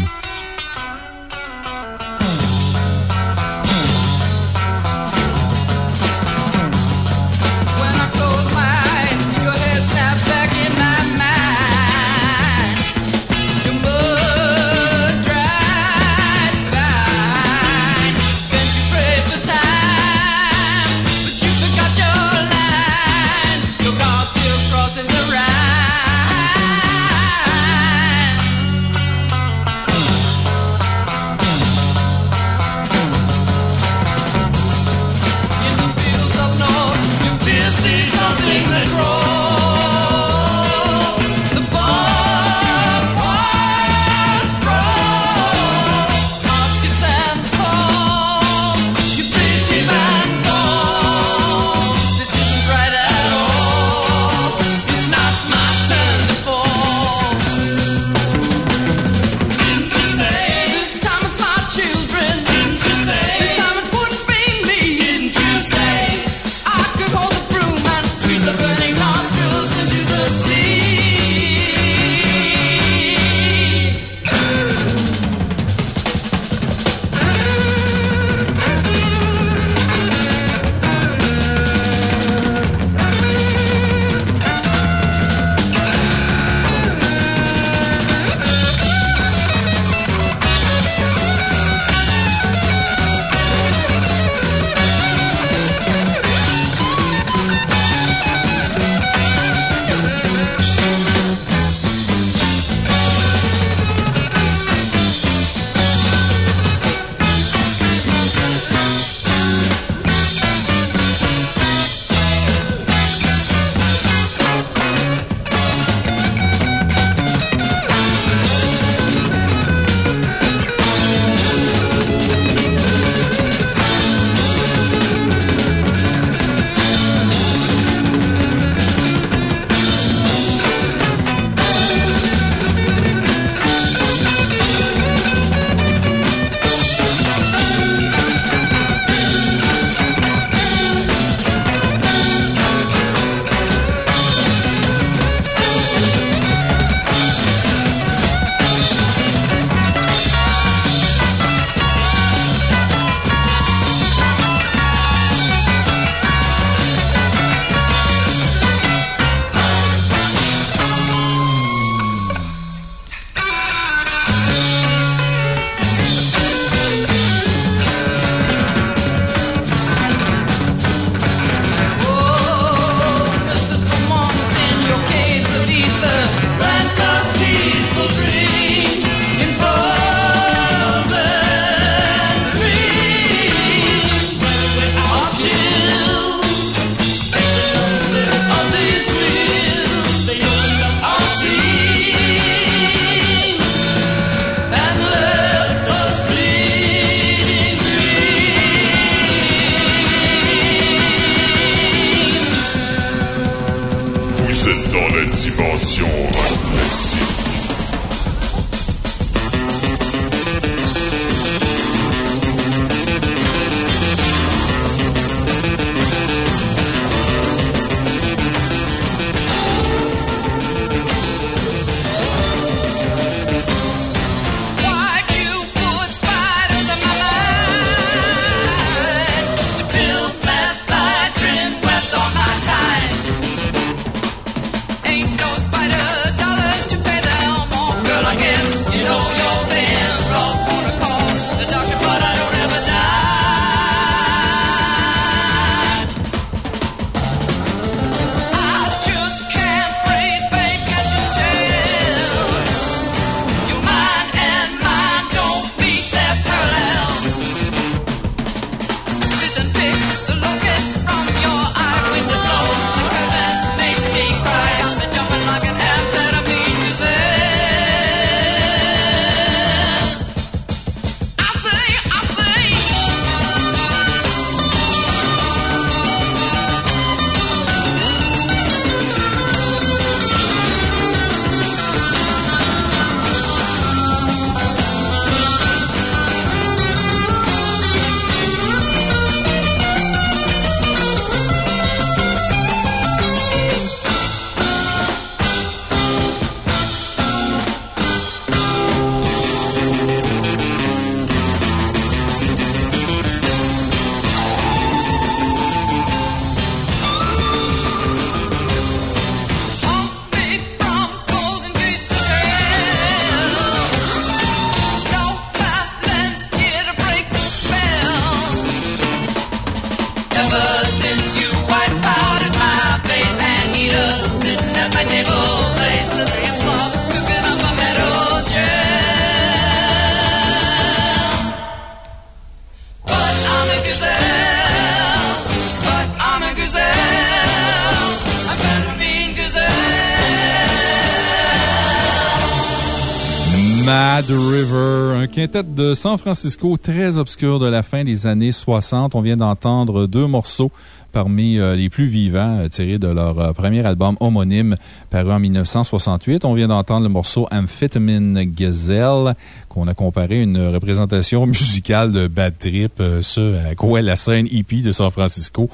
San Francisco très obscur de la fin des années 60. On vient d'entendre deux morceaux parmi euh, les plus vivants euh, tirés de leur euh, premier album homonyme paru en 1968. On vient d'entendre le morceau Amphetamine Gazelle qu'on a comparé à une représentation musicale de Bad Trip, ce à quoi la scène hippie de San Francisco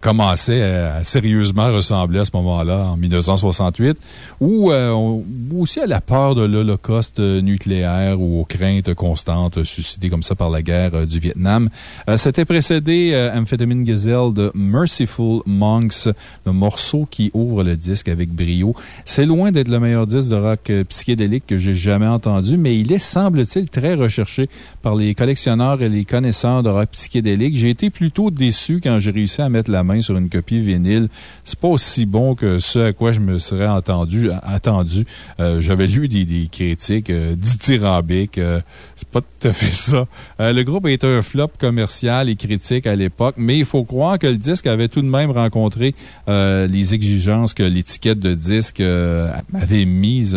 commençait à sérieusement ressembler à ce moment-là en 1968 ou euh, aussi à la peur de l'Holocauste euh, nucléaire ou aux craintes constantes suscitées comme ça par la guerre euh, du Vietnam. Euh, C'était précédé euh, Amphetamine Gazelle de Merciful Monks, le morceau qui ouvre le disque avec brio. C'est loin d'être le meilleur disque de rock euh, psychédélique que j'ai jamais entendu, mais il est, semble-t-il, très recherché par les collectionneurs et les connaisseurs de rock psychédélique. J'ai été plutôt déçu quand j'ai réussi à mettre la main sur une copie vinyle. C'est pas aussi bon que ce à quoi je me serais attendu. J'avais lu des, des critiques dithyrambiques. C'est pas tout à fait ça. Euh, le groupe a été un flop commercial et critique à l'époque, mais il faut croire que le disque avait tout de même rencontré euh, les exigences que l'étiquette de disque euh, avait mises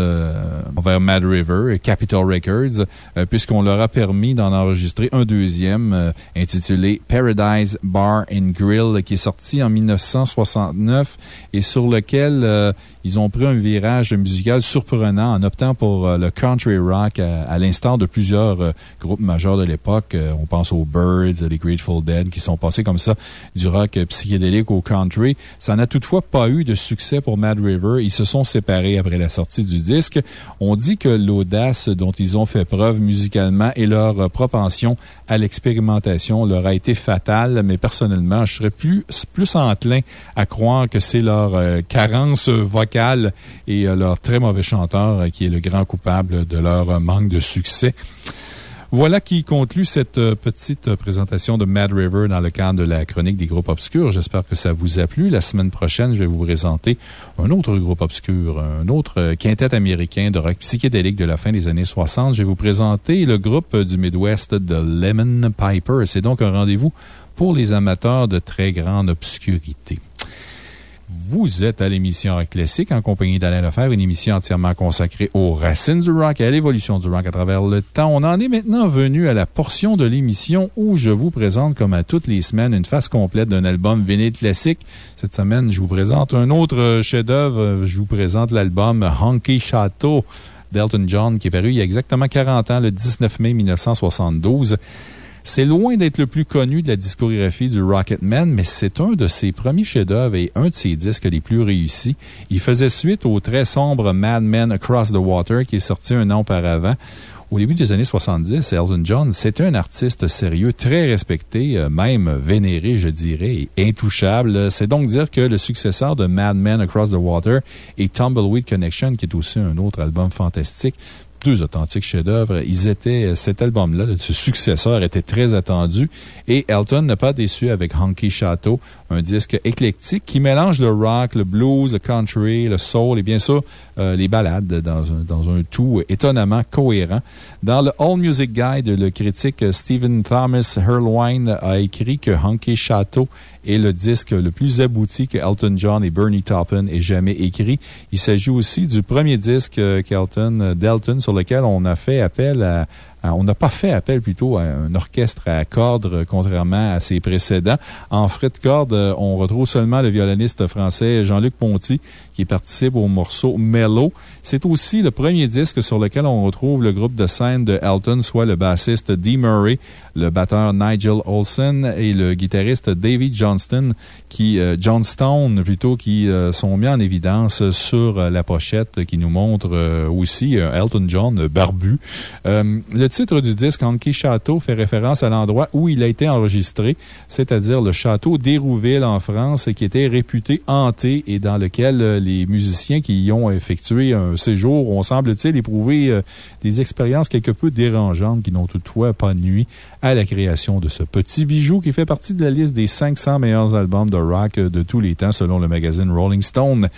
envers Mad River et Capitol Records, puisqu'on leur a permis d'en enregistrer un deuxième intitulé Paradise Bar and Grill, qui est sorti en 1969 et sur lequel ils ont pris un virage musical surprenant en optant pour le country rock, à, à l'instar de plusieurs euh, groupes majeurs de l'époque. Euh, on pense aux Birds, les Grateful Dead, qui sont passés comme ça du rock euh, psychédélique au country. Ça n'a toutefois pas eu de succès pour Mad River. Ils se sont séparés après la sortie du disque. On dit que l'audace dont ils ont fait preuve musicalement et leur euh, propension à l'expérimentation leur a été fatale, mais personnellement, je serais plus, plus enclin à croire que c'est leur carence vocale et leur très mauvais chanteur qui est le grand coupable de leur manque de succès. Voilà qui conclut cette euh, petite euh, présentation de Mad River dans le cadre de la chronique des groupes obscurs. J'espère que ça vous a plu. La semaine prochaine, je vais vous présenter un autre groupe obscur, un autre euh, quintet américain de rock psychédélique de la fin des années 60. Je vais vous présenter le groupe du Midwest de Lemon Piper. C'est donc un rendez-vous pour les amateurs de très grande obscurité. Vous êtes à l'émission Rock Classique en compagnie d'Alain Lefebvre, une émission entièrement consacrée aux racines du rock et à l'évolution du rock à travers le temps. On en est maintenant venu à la portion de l'émission où je vous présente, comme à toutes les semaines, une face complète d'un album vinyle classique. Cette semaine, je vous présente un autre chef-d'œuvre. Je vous présente l'album Honky Chateau d'Elton John qui est paru il y a exactement 40 ans, le 19 mai 1972. C'est loin d'être le plus connu de la discographie du Rocketman, mais c'est un de ses premiers chefs-d'œuvre et un de ses disques les plus réussis. Il faisait suite au très sombre Mad Men Across the Water qui est sorti un an auparavant. Au début des années 70, Elton John, c'était un artiste sérieux, très respecté, euh, même vénéré, je dirais, et intouchable. C'est donc dire que le successeur de Mad Men Across the Water et Tumbleweed Connection, qui est aussi un autre album fantastique, deux authentiques chefs-d'œuvre. Ils étaient, cet album-là, ce successeur était très attendu et Elton n'a pas déçu avec Honky Chateau, un disque éclectique qui mélange le rock, le blues, le country, le soul et bien sûr euh, les ballades dans un, dans un tout étonnamment cohérent. Dans le All Music Guide, le critique Stephen Thomas Hurlwine a écrit que Honky Chateau est le disque le plus abouti que Elton John et Bernie Taupin aient jamais écrit. Il s'agit aussi du premier disque euh, qu'Elton, d'Elton sur lequel on a fait appel à euh, on n'a pas fait appel plutôt à un orchestre à cordes, euh, contrairement à ses précédents. En frais de cordes, euh, on retrouve seulement le violoniste français Jean-Luc Ponty qui participe au morceau Mellow. C'est aussi le premier disque sur lequel on retrouve le groupe de scène de Elton, soit le bassiste Dee Murray, le batteur Nigel Olsen et le guitariste David Johnston, qui, Johnstone plutôt, qui sont mis en évidence sur la pochette qui nous montre aussi Elton John barbu. Titre du disque, Anki Château, fait référence à l'endroit où il a été enregistré, c'est-à-dire le château d'Hérouville en France, qui était réputé hanté et dans lequel euh, les musiciens qui y ont effectué un séjour ont, semble-t-il, éprouvé euh, des expériences quelque peu dérangeantes qui n'ont toutefois pas nuit à la création de ce petit bijou qui fait partie de la liste des 500 meilleurs albums de rock de tous les temps selon le magazine Rolling Stone.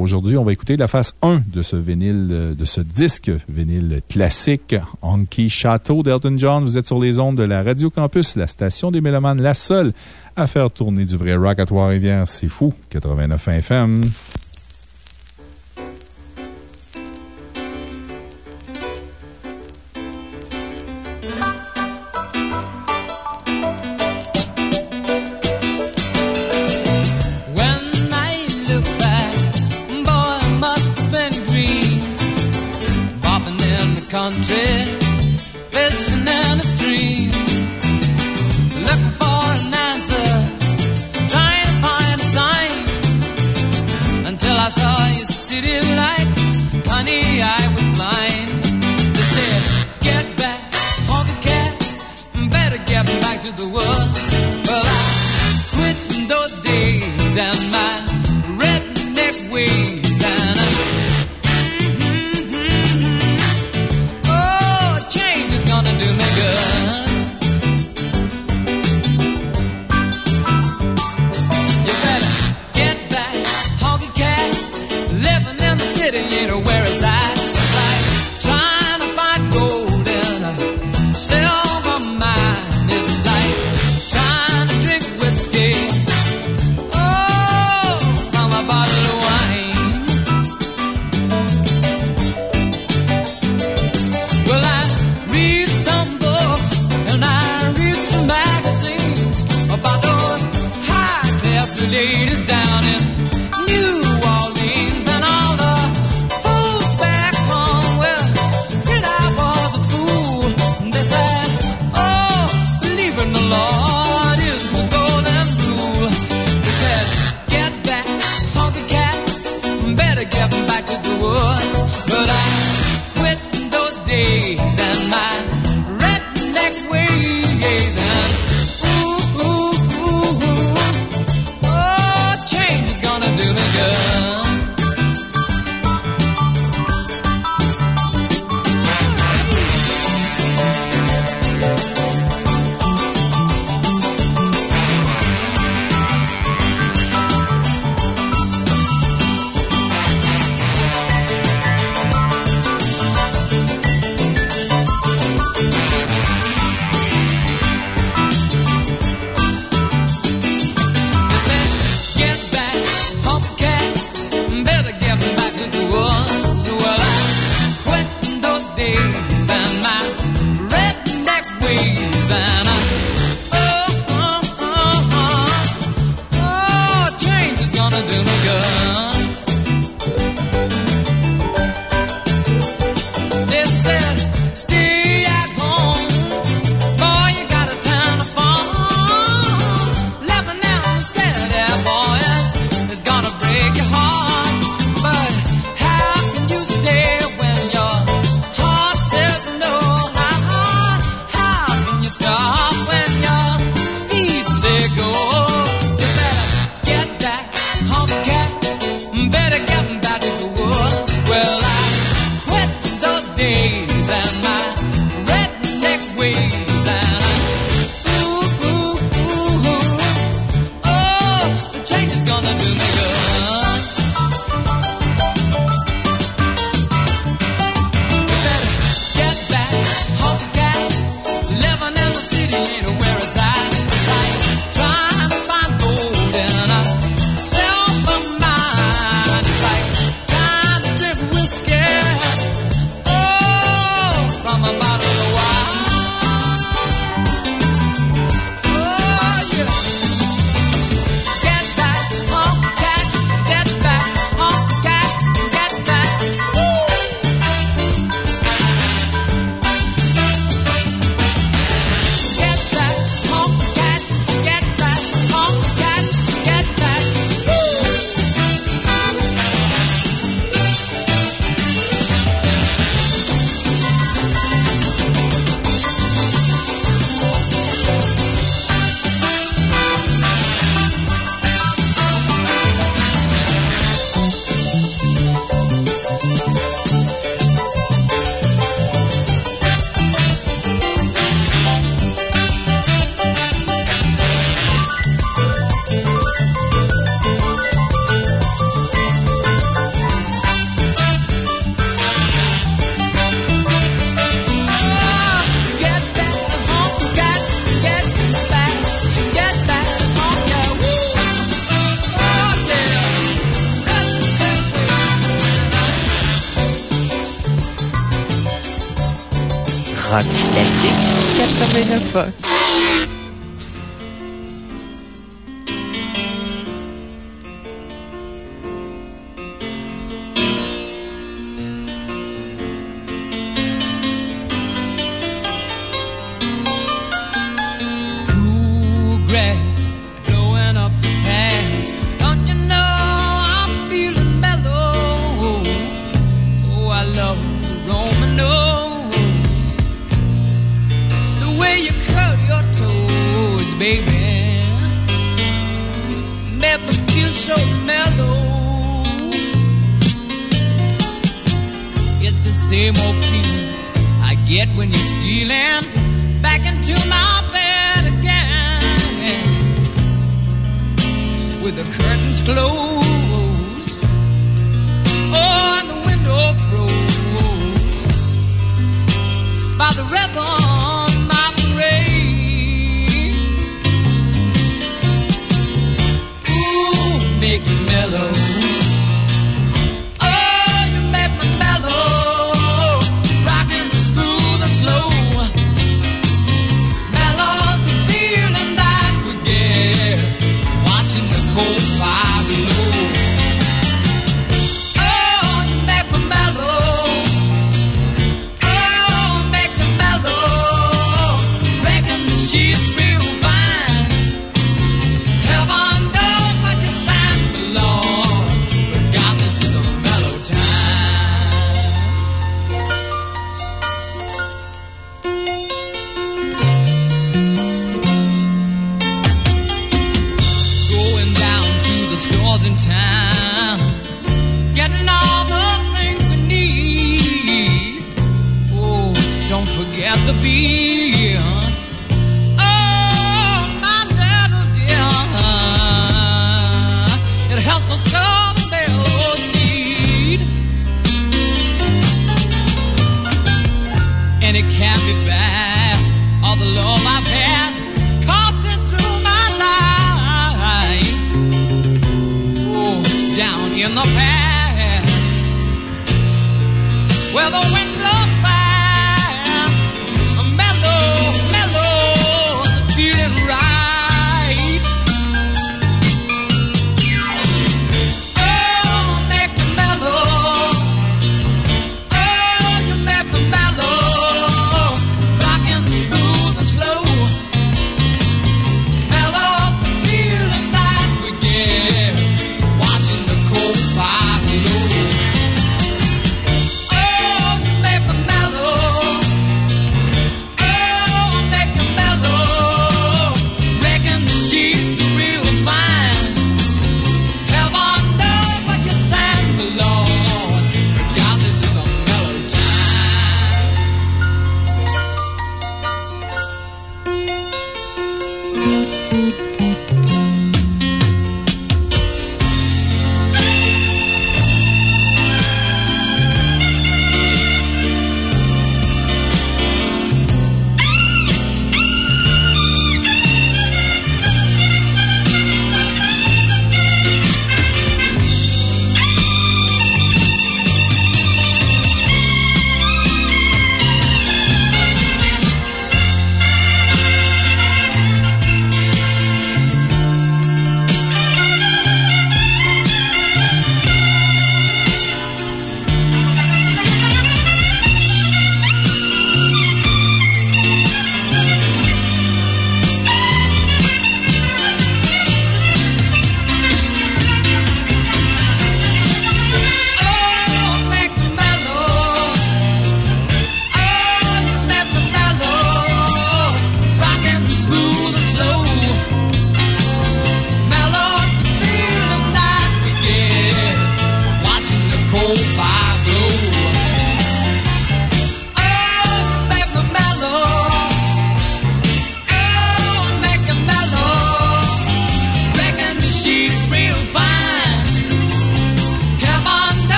Aujourd'hui, on va écouter la face 1 de ce vinyle, euh, de ce disque vinyle classique, Honky Chateau d'Elton John. Vous êtes sur les ondes de la Radio Campus, la station des Mélomanes, la seule à faire tourner du vrai rock à Trois-Rivières. C'est fou. 89 FM. The woods.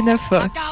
89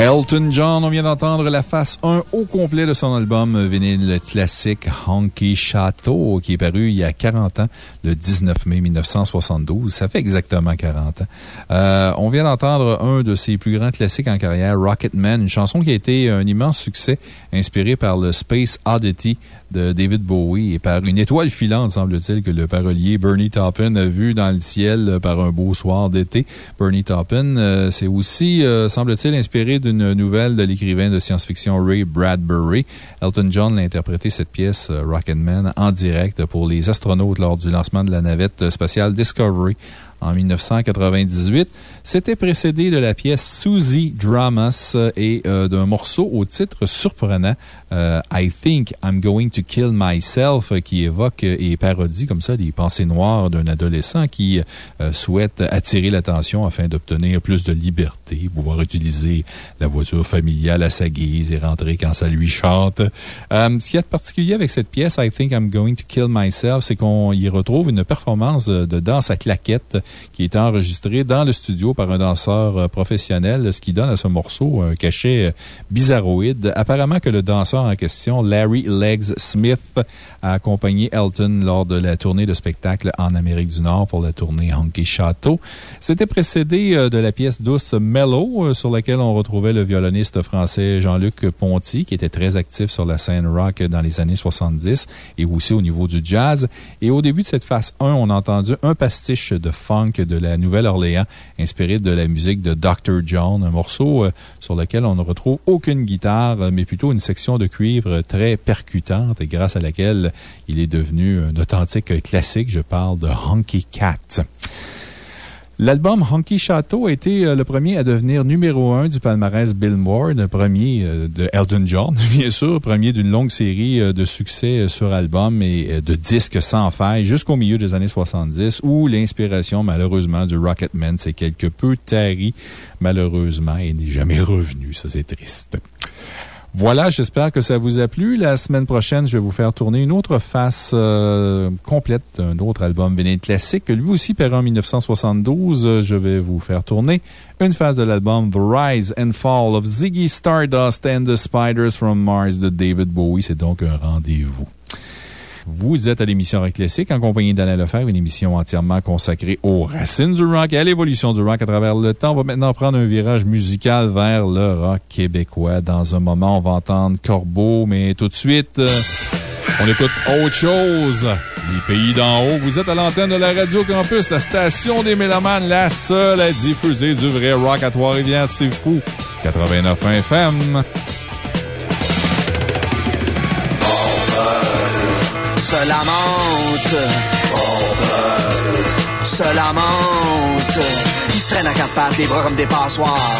Elton John, on vient d'entendre la face 1 au complet de son album vinyle classique Honky Chateau, qui est paru il y a 40 ans, le 19 mai 1972. Ça fait exactement 40 ans. Euh, on vient d'entendre un de ses plus grands classiques en carrière, Rocketman, une chanson qui a été un immense succès, inspirée par le Space Oddity de David Bowie et par une étoile filante, semble-t-il, que le parolier Bernie Taupin a vu dans le ciel euh, par un beau soir d'été. Bernie Taupin, euh, c'est aussi, euh, semble-t-il inspiré d'une nouvelle de l'écrivain de science-fiction Ray Bradbury. Elton John l'a interprété cette pièce euh, Rocketman en direct pour les astronautes lors du lancement de la navette spatiale Discovery en 1998. C'était précédé de la pièce Susie Dramas et euh, d'un morceau au titre surprenant, euh, I Think I'm Going to Kill Myself, qui évoque et parodie comme ça les pensées noires d'un adolescent qui euh, souhaite attirer l'attention afin d'obtenir plus de liberté, pouvoir utiliser la voiture familiale à sa guise et rentrer quand ça lui chante. Euh, ce qu'il y a de particulier avec cette pièce, I Think I'm Going to Kill Myself, c'est qu'on y retrouve une performance de de danse à claquettes qui est enregistrée dans le studio par un danseur euh, professionnel, ce qui donne à ce morceau un cachet euh, bizarroïde. Apparemment que le danseur en question, Larry Legs Smith, a accompagné Elton lors de la tournée de spectacle en Amérique du Nord pour la tournée Honky Chateau. C'était précédé euh, de la pièce douce Euh, sur laquelle on retrouvait le violoniste français Jean-Luc Ponty, qui était très actif sur la scène rock dans les années 70 et aussi au niveau du jazz. Et au début de cette phase 1, on a entendu un pastiche de funk de la Nouvelle-Orléans, inspiré de la musique de Dr. John, un morceau euh, sur lequel on ne retrouve aucune guitare, mais plutôt une section de cuivre très percutante et grâce à laquelle il est devenu un authentique classique. Je parle de Honky Cat. L'album Honky Chateau a été euh, le premier à devenir numéro un du palmarès Billboard, premier euh, de Elton John, bien sûr, premier d'une longue série euh, de succès sur album et de disques sans faille jusqu'au milieu des années 70, où l'inspiration, malheureusement, du Rocketman s'est quelque peu tarie, malheureusement, et n'est jamais revenue. Ça, c'est triste. Voilà, j'espère que ça vous a plu. La semaine prochaine, je vais vous faire tourner une autre face euh, complète d'un autre album vinyle classique, lui aussi paru en 1972. Euh, Je vais vous faire tourner une phase de l'album The Rise and Fall of Ziggy Stardust and the Spiders from Mars de David Bowie. C'est donc un rendez-vous. Vous êtes à l'émission Rock Classique en compagnie d'Alain Lefebvre, une émission entièrement consacrée aux racines du rock et à l'évolution du rock à travers le temps. On va maintenant prendre un virage musical vers le rock québécois. Dans un moment, on va entendre Corbeau, mais tout de suite, euh, on écoute autre chose. Les pays d'en haut. Vous êtes à l'antenne de la Radio Campus, la station des Mélomanes, la seule à diffuser du vrai rock à Trois-Rivières. C'est fou. 89 FM. Se lamente. Se lamente. Il se traîne à quatre pattes, les bras comme des passoires.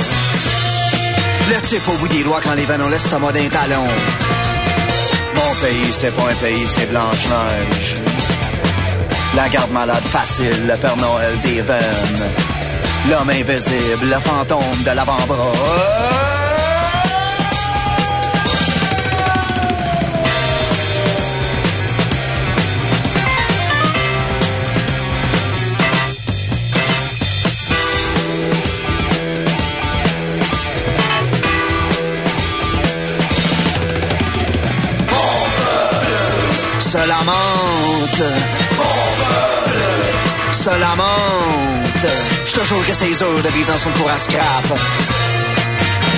Le type au bout des doigts quand les veines ont l'estomac d'un talon. Mon pays, c'est pas un pays, c'est Blanche-Neige. La garde malade facile, le Père Noël des veines. L'homme invisible, le fantôme de l'avant-bras. Se lamente. Se lamente. Je te jure que c'est heures de vivre dans son tour à scrap.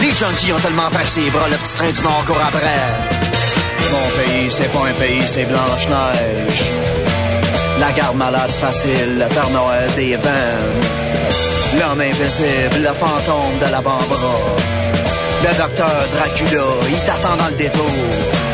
Les junkies ont tellement taxé les bras, le petit train du Nord court après. Mon pays, c'est pas un pays, c'est Blanche-Neige. La garde malade facile, le Père Noël des veines. L'homme invisible, le fantôme de l'avant-bras. Le docteur Dracula, il t'attend dans le détour.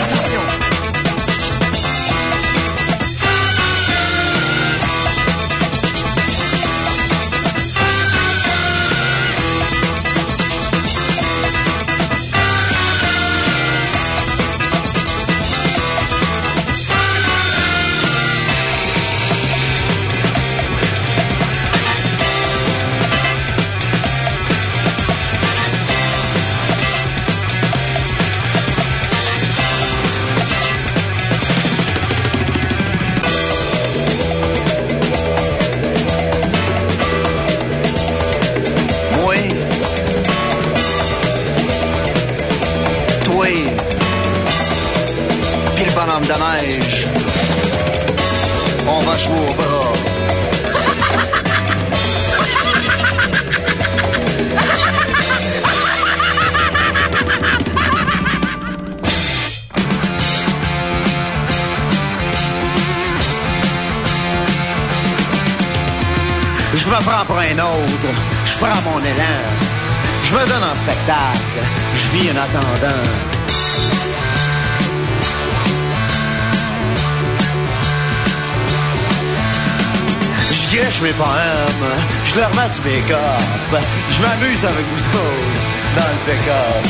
Gâche mes poèmes, je leur mets du make-up. Je m'amuse avec vous autres dans le pick-up.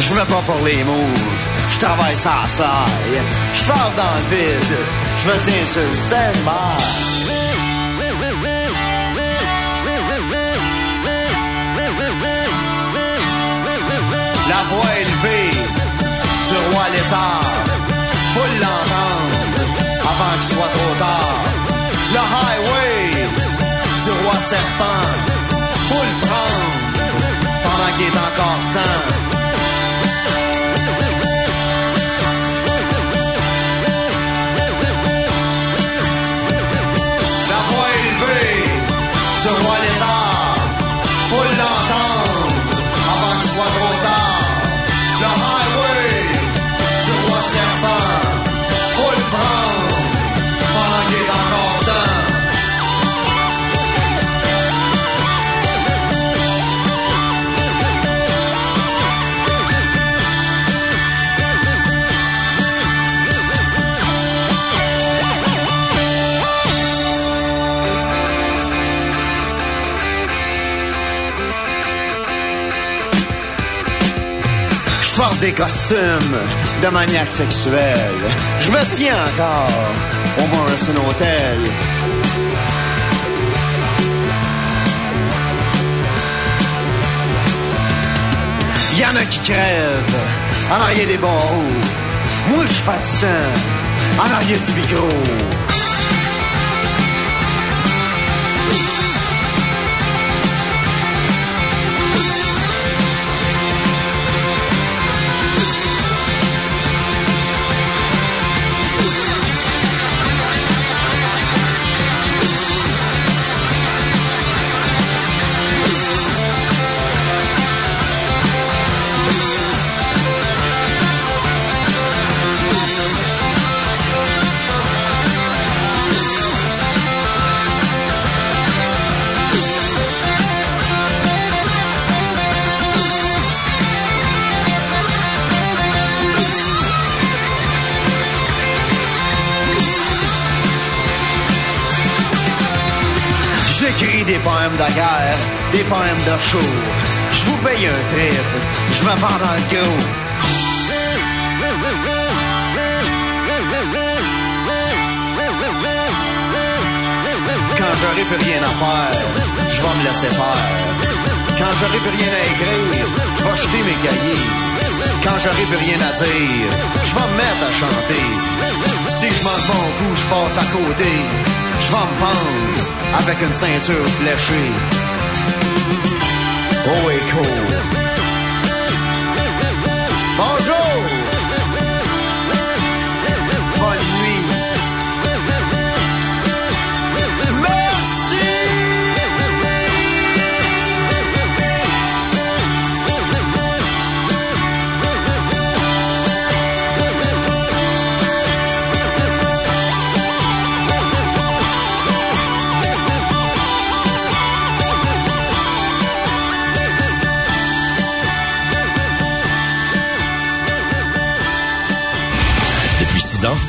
Je me bats pour les mots, je travaille sans saille. Je pars dans le vide, je me tiens sur le stand-by. La voix élevée du roi lézard, faut l'entendre avant qu'il soit trop tard. Le highway du roi serpent, faut le prendre pendant qu'il est encore des costumes de maniaque sexuel. Je me tiens encore au Morrison Hotel. Y en a qui crèvent en arrière des barreaux. Moi, je suis en arrière du micro. De guerre, des poèmes de show. Je vous paye un trip, je me vends dans le gros. Quand j'aurai plus rien à faire, je vais me laisser faire. Quand j'aurai plus rien à écrire, je vais jeter mes cahiers. Quand j'aurai plus rien à dire, je vais me mettre à chanter. Si je manque mon coup, je passe à côté. Je vais me pendre avec une ceinture fléchée. Oh, écho.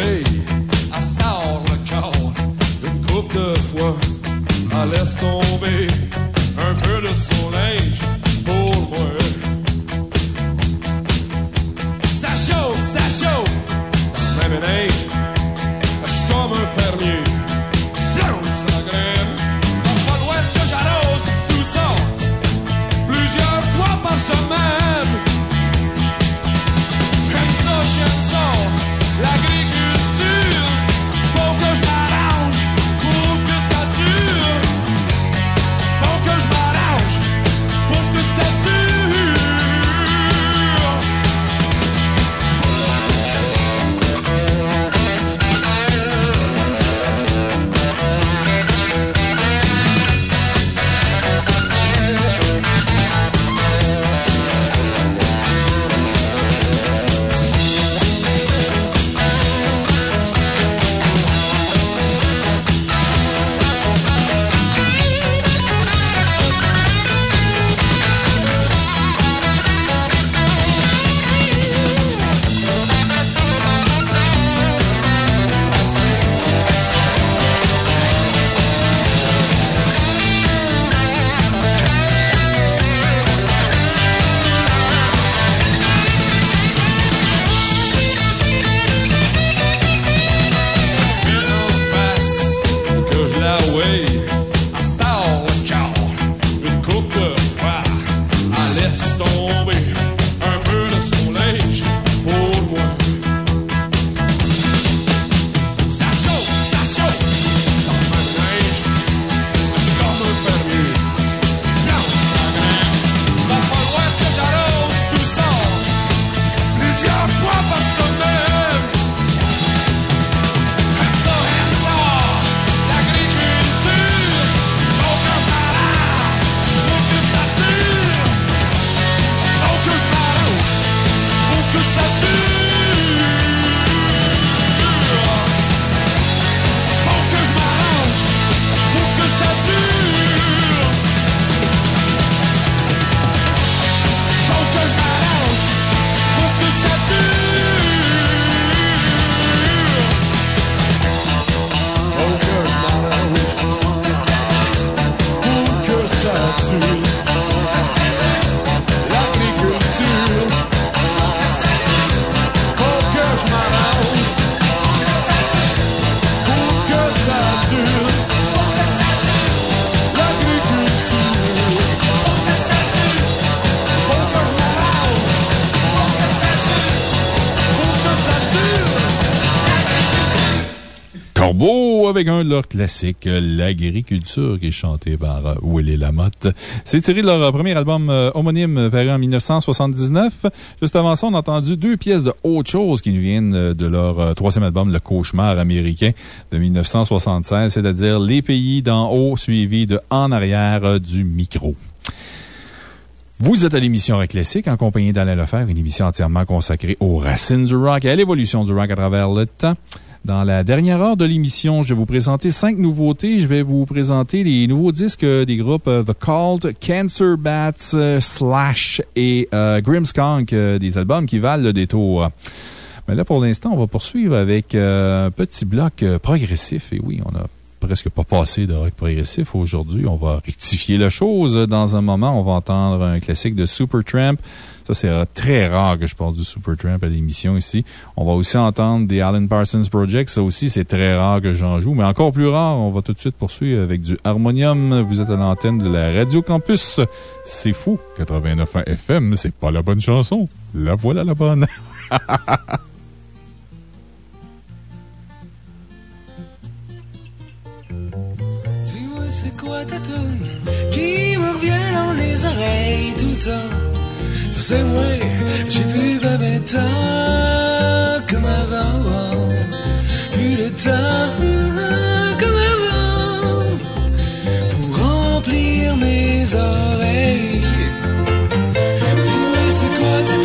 Weigh. À star le corps une coupe de fois. Elle laisse tomber un peu de son un de leurs classiques, L'agriculture, qui est chanté par euh, Willy Lamotte. C'est tiré de leur euh, premier album euh, homonyme paru en 1979. Juste avant ça, on a entendu deux pièces de autre chose qui nous viennent de leur troisième album, Le Cauchemar américain de 1976, c'est-à-dire Les pays d'en haut suivis de En arrière du micro. Vous êtes à l'émission Rock Classique en compagnie d'Alain Lefebvre, une émission entièrement consacrée aux racines du rock et à l'évolution du rock à travers le temps. Dans la dernière heure de l'émission, je vais vous présenter cinq nouveautés. Je vais vous présenter les nouveaux disques des groupes euh, The Cult, Cancer Bats, euh, Slash et euh, Grimmskunk, euh, des albums qui valent le détour. Mais là, pour l'instant, on va poursuivre avec un petit bloc progressif. Et oui, on a presque pas passé de rock progressif aujourd'hui. On va rectifier la chose. Dans un moment, on va entendre un classique de Supertramp. Ça, c'est très rare que je passe du Supertramp à l'émission ici. On va aussi entendre des Alan Parsons Project. Ça aussi, c'est très rare que j'en joue. Mais encore plus rare, on va tout de suite poursuivre avec du harmonium. Vous êtes à l'antenne de la Radio Campus. C'est fou. 89.1 FM, c'est pas la bonne chanson. La voilà la bonne. c'est quoi ta toune qui me revient dans les oreilles tout le temps? Sais, moi, j'ai plus ben ben temps comme avant. Plus le temps comme avant pour remplir mes oreilles. C'est quoi ta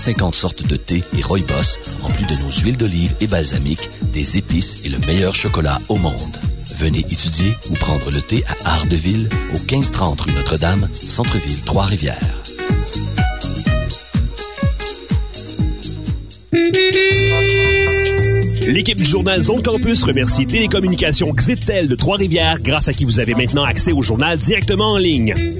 150 sortes de thé et rooibos, en plus de nos huiles d'olive et balsamiques, des épices et le meilleur chocolat au monde. Venez étudier ou prendre le thé à Art de Ville, au 1530 rue Notre-Dame, Centre-Ville, Trois-Rivières. L'équipe du journal Zone Campus remercie Télécommunications Xitel de Trois-Rivières, grâce à qui vous avez maintenant accès au journal directement en ligne.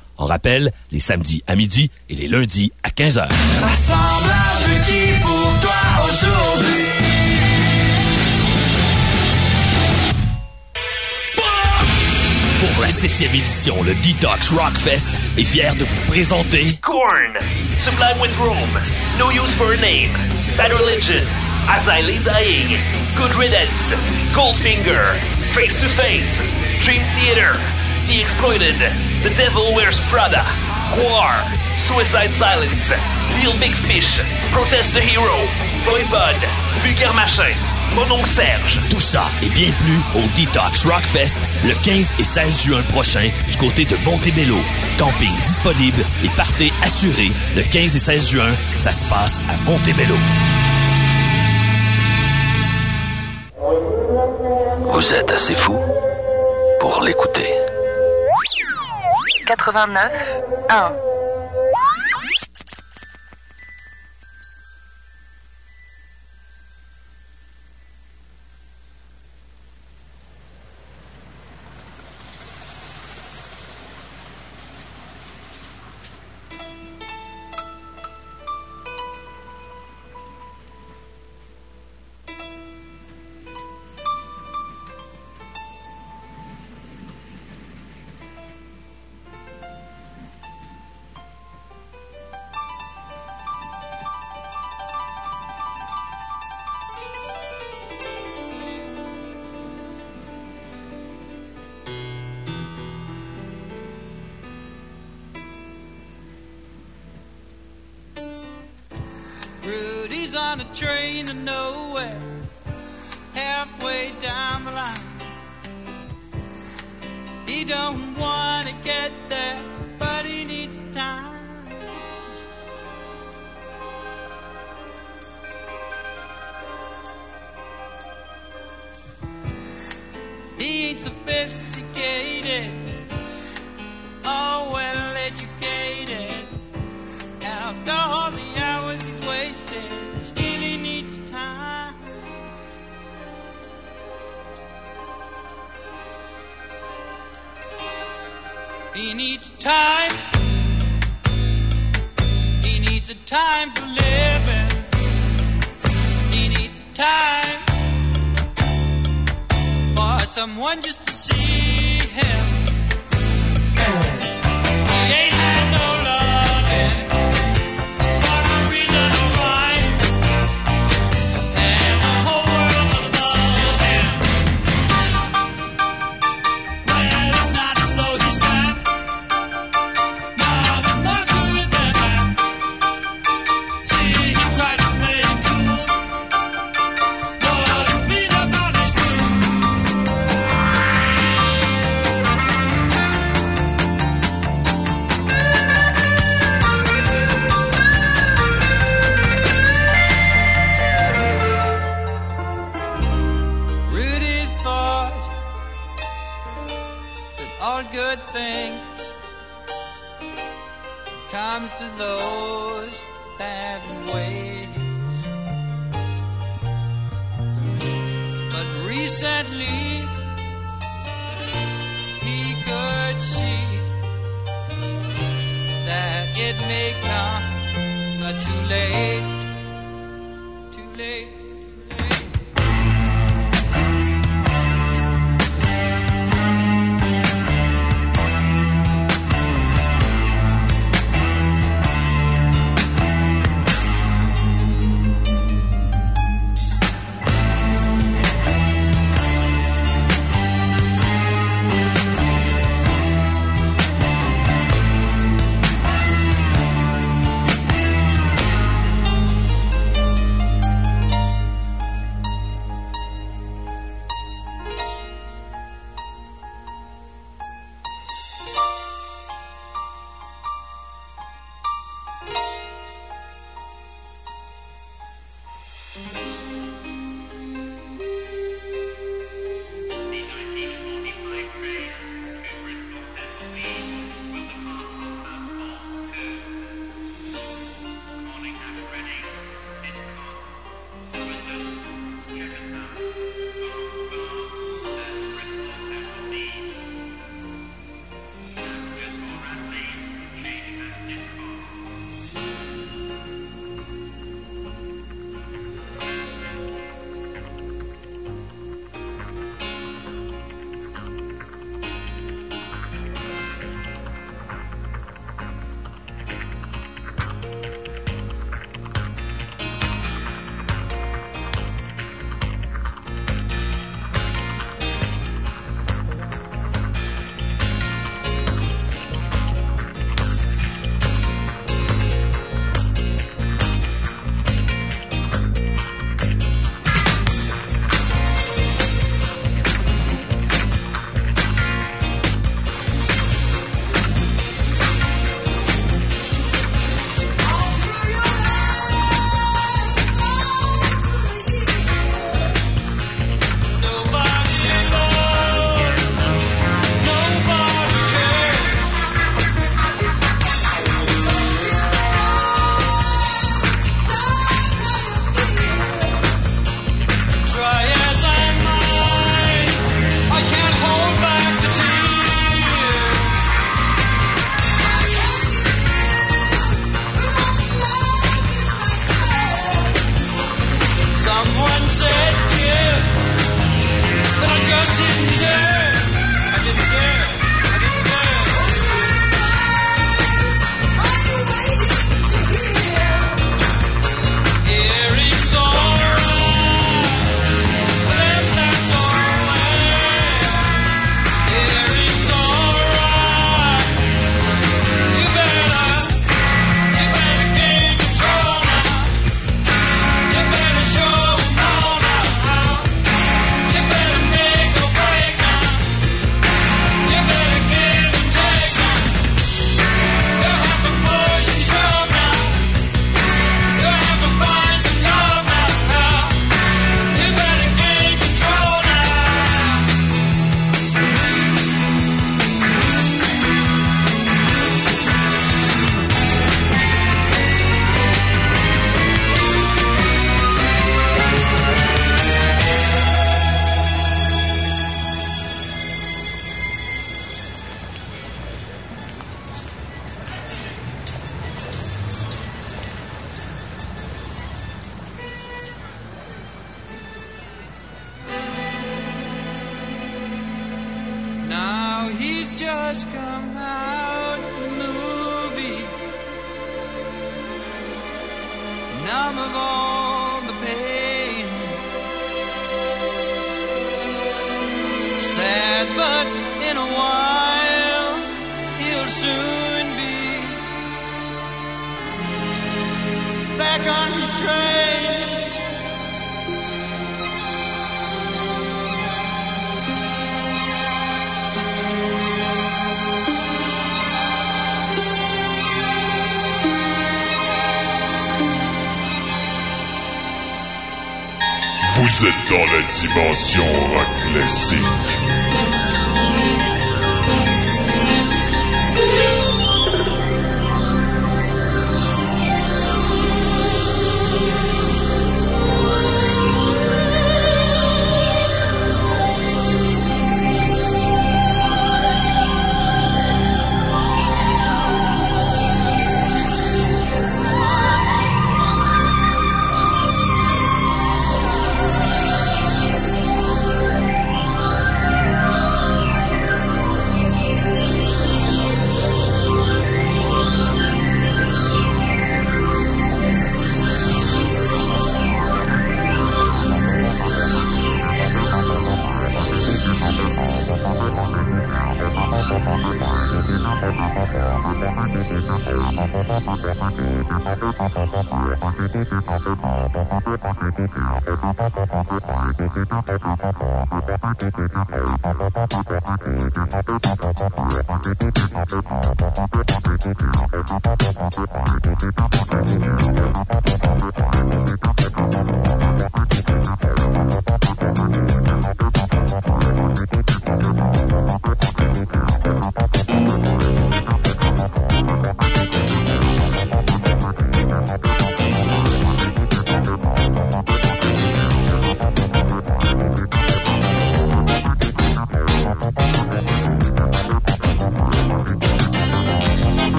On rappelle, les samedis à midi et les lundis à 15h. Assemblage qui pour toi aujourd'hui. Pour la septième édition, le Detox Rockfest est fier de vous présenter Korn, Sublime with Rome, No Use for a Name, Bad Religion, As I Lay Dying, Good Riddance, Goldfinger, Face to Face, Dream Theater, The Exploited, The Devil Wears Prada, War, Suicide Silence, Real Big Fish, Protest the Hero, Boy Bud, Vulgaire Machin, Mon oncle Serge. Tout ça et bien plus au Detox Rockfest le 15 et 16 juin prochain du côté de Montebello. Camping disponible et partez assuré le 15 et 16 juin. Ça se passe à Montebello. Vous êtes assez fou pour l'écouter. 89 1.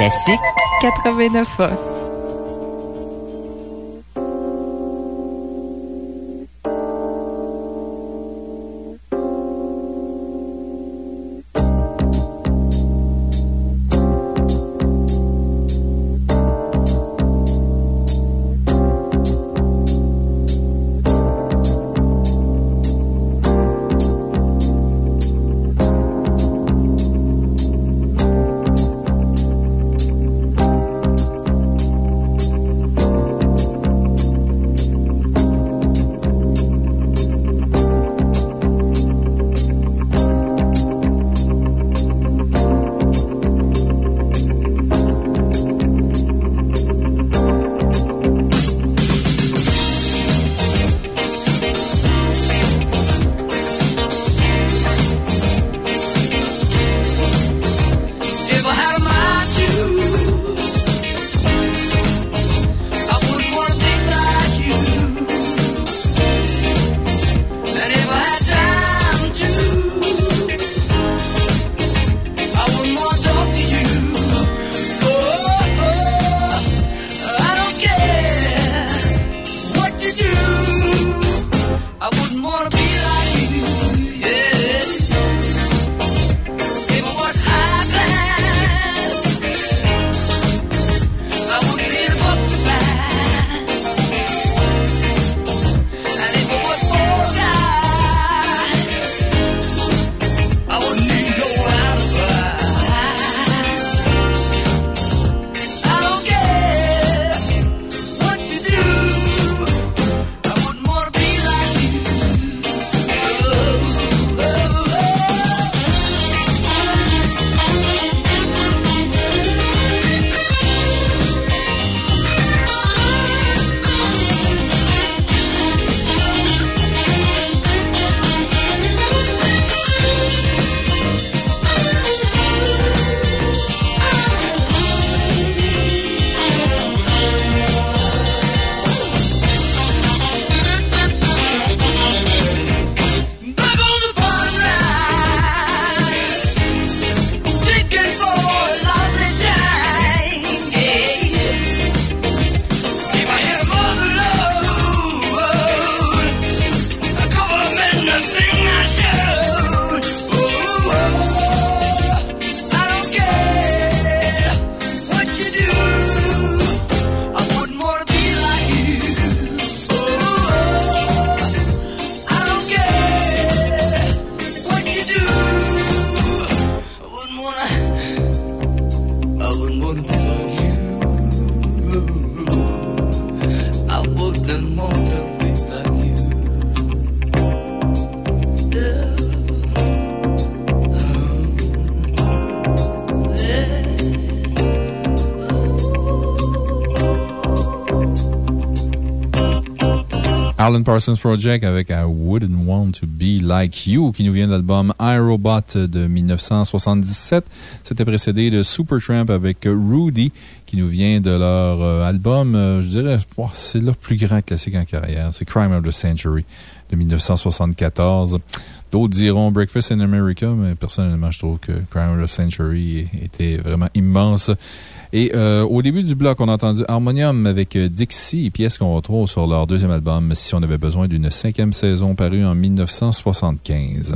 Classique 89 Alan Parsons Project avec I Wouldn't Want to Be Like You qui nous vient de l'album iRobot de 1977. C'était précédé de Supertramp avec Rudy qui nous vient de leur euh, album, euh, je dirais, c'est leur plus grand classique en carrière. C'est Crime of the Century de 1974. D'autres diront Breakfast in America, mais personnellement, je trouve que Crime of the Century était vraiment immense. Et euh, au début du bloc, on a entendu Harmonium avec euh, Dixie, pièce qu'on retrouve sur leur deuxième album, Si on avait besoin d'une cinquième saison, paru en 1975.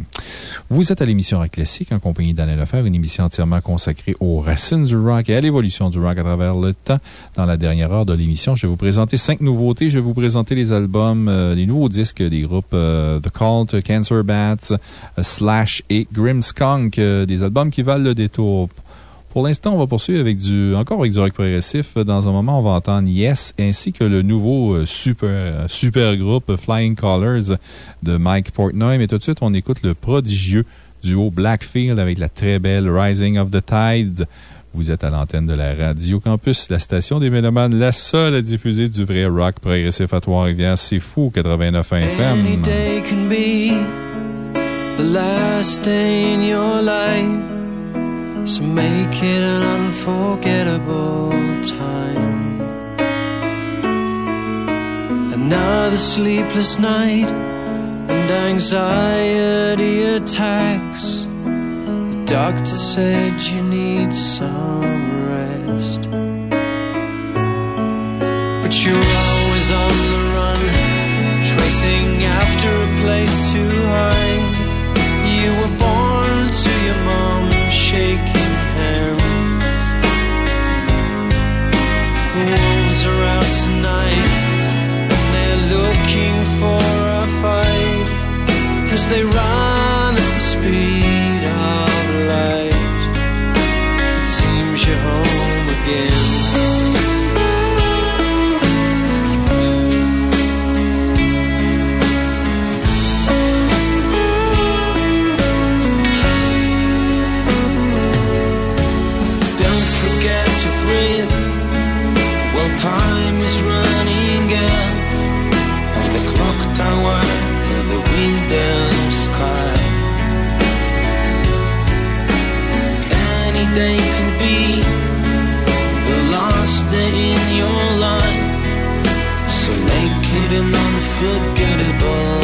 Vous êtes à l'émission Rock Classique en compagnie d'Alain Lefebvre, une émission entièrement consacrée aux racines du rock et à l'évolution du rock à travers le temps. Dans la dernière heure de l'émission, je vais vous présenter cinq nouveautés. Je vais vous présenter les albums, euh, les nouveaux disques des groupes The Cult, Cancer Bats, Slash et Grimmskunk, euh, des albums qui valent le détour. Pour l'instant, on va poursuivre avec du, encore avec du rock progressif. Dans un moment, on va entendre Yes ainsi que le nouveau euh, super, euh, super groupe Flying Colors de Mike Portnoy. Mais tout de suite, on écoute le prodigieux duo Blackfield avec la très belle Rising of the Tide. Vous êtes à l'antenne de la Radio Campus, la station des Mélomanes, la seule à diffuser du vrai rock progressif à Trois-Rivières. C'est fou, 89 Any FM. So make it an unforgettable time. Another sleepless night and anxiety attacks. The doctor said you need some rest. But you're always on the run, tracing after a place to hide. You were born to your mom shaking hands. Wolves are out tonight, and they're looking for a fight. As they run at the speed of light, it seems you're home again. Make it an unforgettable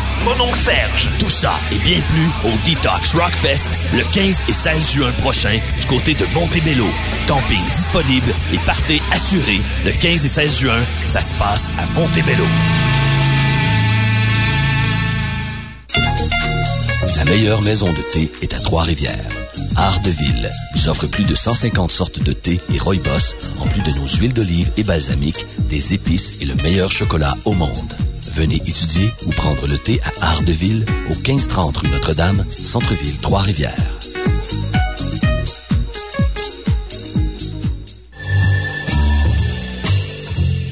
Mon oncle Serge. Tout ça et bien plus au Detox Rockfest le 15 et 16 juin prochain du côté de Montebello. Camping disponible et partez assuré le 15 et 16 juin. Ça se passe à Montebello. La meilleure maison de thé est à Trois-Rivières. Art de Ville offre plus de 150 sortes de thé et rooibos, en plus de nos huiles d'olive et balsamique, des épices et le meilleur chocolat au monde. Venez étudier ou prendre le thé à Art de Ville au 1530 rue Notre-Dame, Centre-Ville, Trois-Rivières.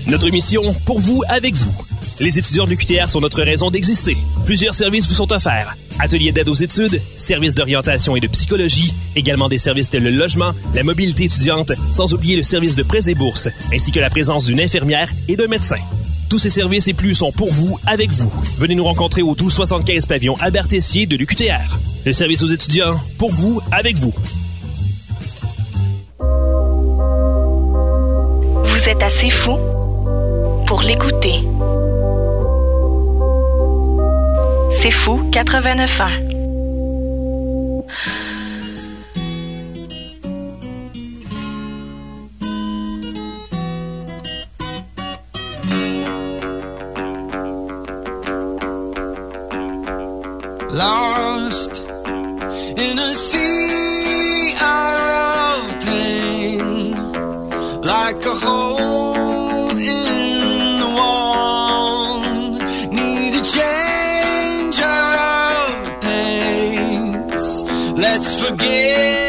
Notre mission, pour vous, avec vous. Les étudiants de l'UQTR sont notre raison d'exister. Plusieurs services vous sont offerts. Ateliers d'aide aux études, services d'orientation et de psychologie, également des services tels le logement, la mobilité étudiante, sans oublier le service de prêts et bourses, ainsi que la présence d'une infirmière et d'un médecin. Tous ces services et plus sont pour vous, avec vous. Venez nous rencontrer au 1275 pavillon Albert-Tessier de l'UQTR. Le service aux étudiants, pour vous, avec vous. Vous êtes assez fou pour l'écouter. C'est fou 89 ans. lost in a sea of pain, like a hole in the wall. Need a change of pace. Let's forget.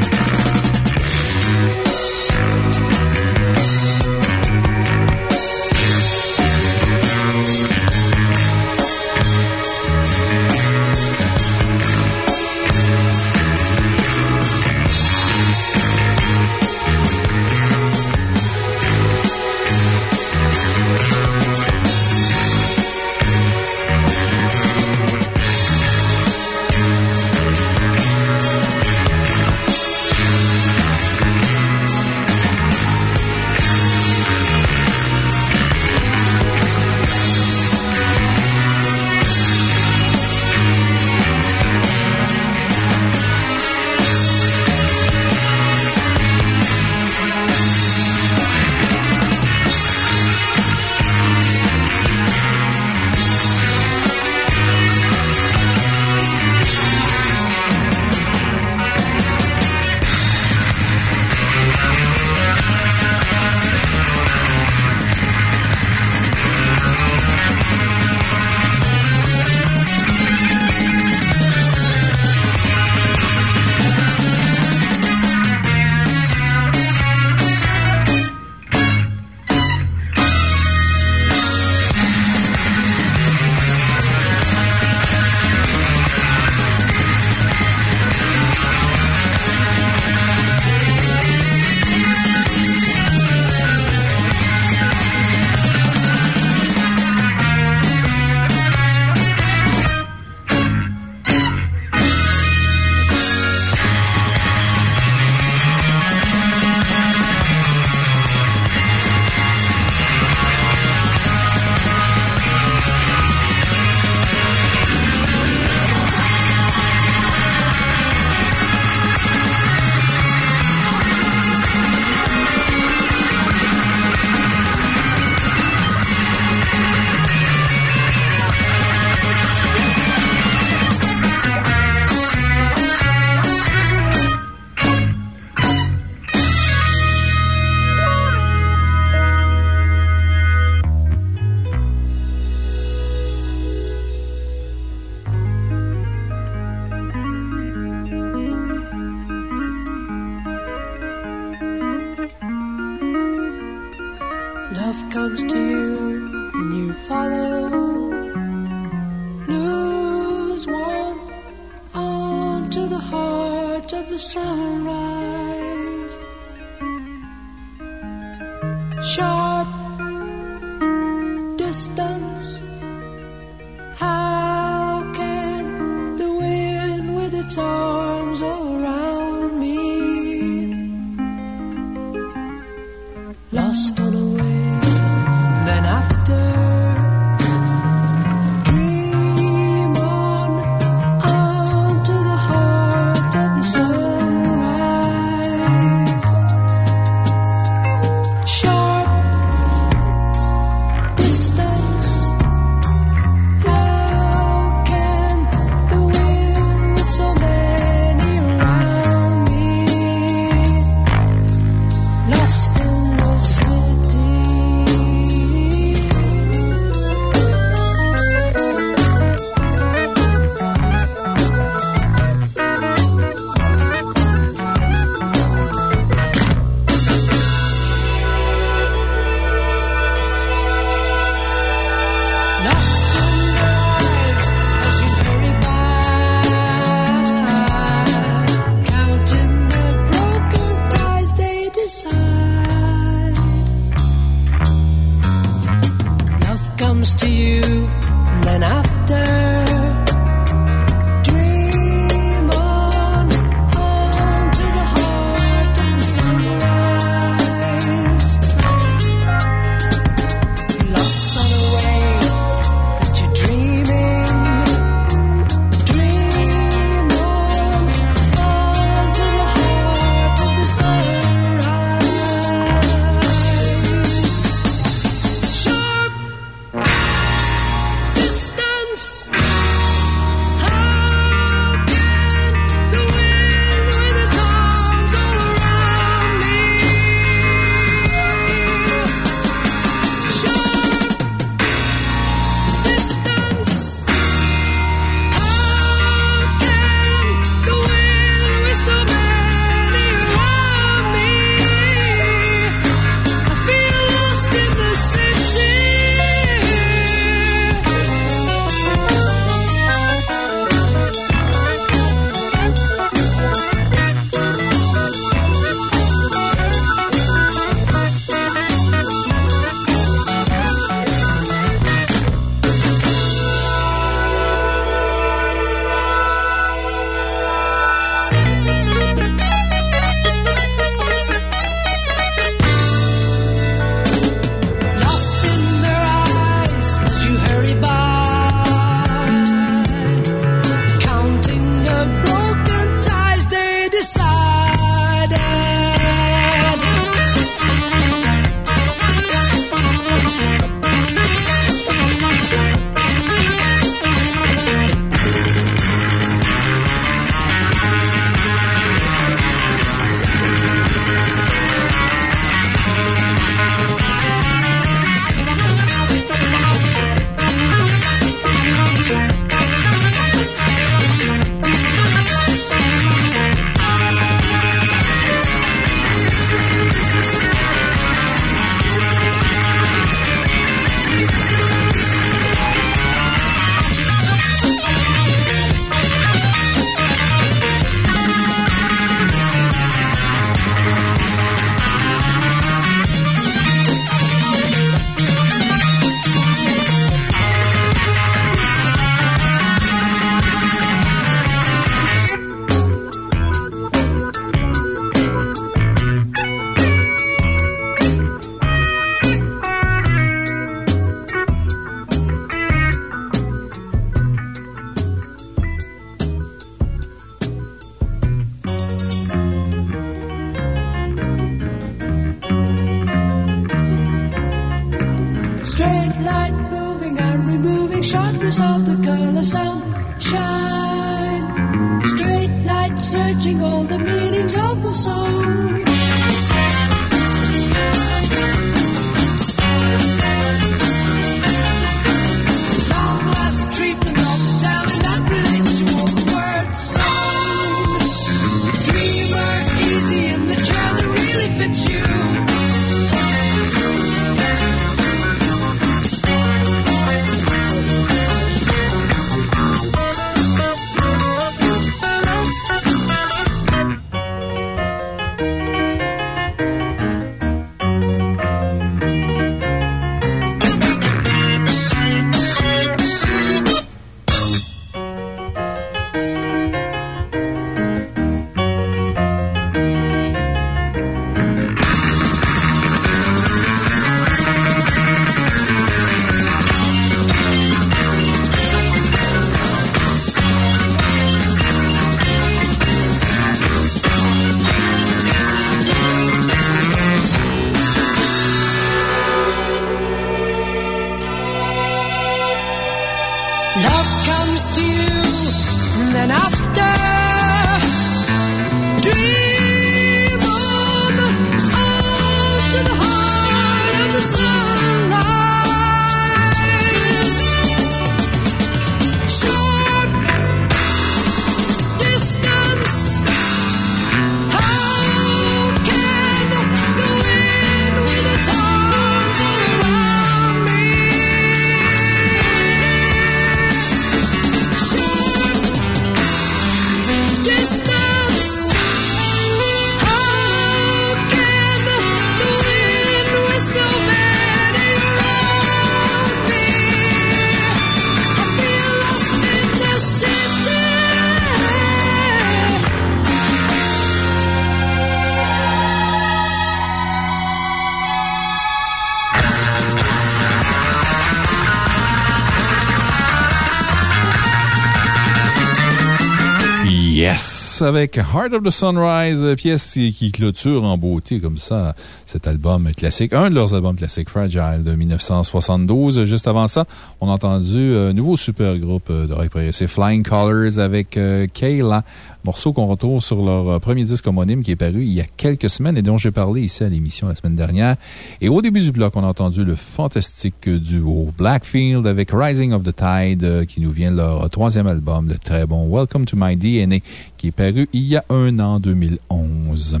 Avec Heart of the Sunrise, euh, pièce qui qui clôture en beauté comme ça cet album classique, un de leurs albums classiques, Fragile de 1972. Juste avant ça, on a entendu un nouveau super groupe euh, de rock progressif, Flying Colors avec euh, Kayla, morceau qu'on retrouve sur leur euh, premier disque homonyme qui est paru il y a quelques semaines et dont j'ai parlé ici à l'émission la semaine dernière. Et au début du bloc, on a entendu le fantastique duo Blackfield avec Rising of the Tide euh, qui nous vient leur troisième album, le très bon Welcome to My DNA qui est paru il y a un an, 2011.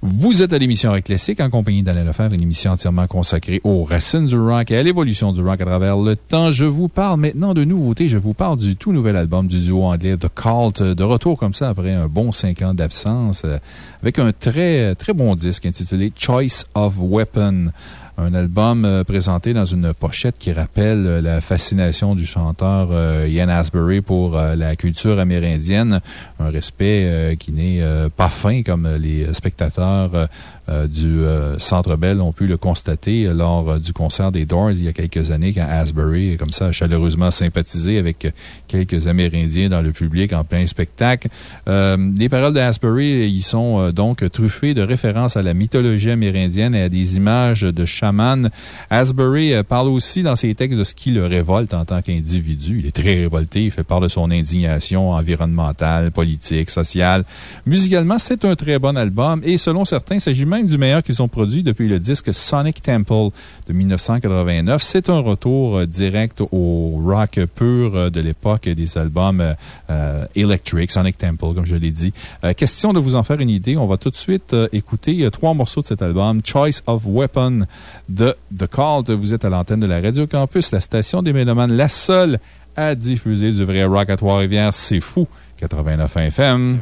Vous êtes à l'émission Rock Classique en compagnie d'Alain Lefebvre, une émission entièrement consacrée aux racines du rock et à l'évolution du rock à travers le temps. Je vous parle maintenant de nouveautés. Je vous parle du tout nouvel album du duo anglais The Cult, de retour comme ça après un bon cinq ans d'absence, euh, avec un très, très bon disque intitulé Choice of Weapon. Un album euh, présenté dans une pochette qui rappelle euh, la fascination du chanteur euh, Ian Asbury pour la culture amérindienne. Un respect qui n'est pas fin comme les spectateurs du euh, Centre Bell ont pu le constater euh, lors euh, du concert des Doors il y a quelques années quand Asbury, comme ça, a chaleureusement sympathisé avec euh, quelques Amérindiens dans le public en plein spectacle. Euh, les paroles d'Asbury, ils sont euh, donc truffées de références à la mythologie amérindienne et à des images de chamans. Asbury euh, parle aussi dans ses textes de ce qui le révolte en tant qu'individu. Il est très révolté, il fait part de son indignation environnementale, politique, sociale. Musicalement, c'est un très bon album et selon certains, il s'agit du meilleur qu'ils ont produit depuis le disque Sonic Temple de 1989. C'est un retour euh, direct au rock pur euh, de l'époque des albums euh, euh, Electric, Sonic Temple, comme je l'ai dit. Question de vous en faire une idée, on va tout de suite écouter trois morceaux de cet album. Choice of Weapon de The Cult. Vous êtes à l'antenne de la Radio Campus, la station des Mélomanes, la seule à diffuser du vrai rock à Trois-Rivières. C'est fou. 89 FM.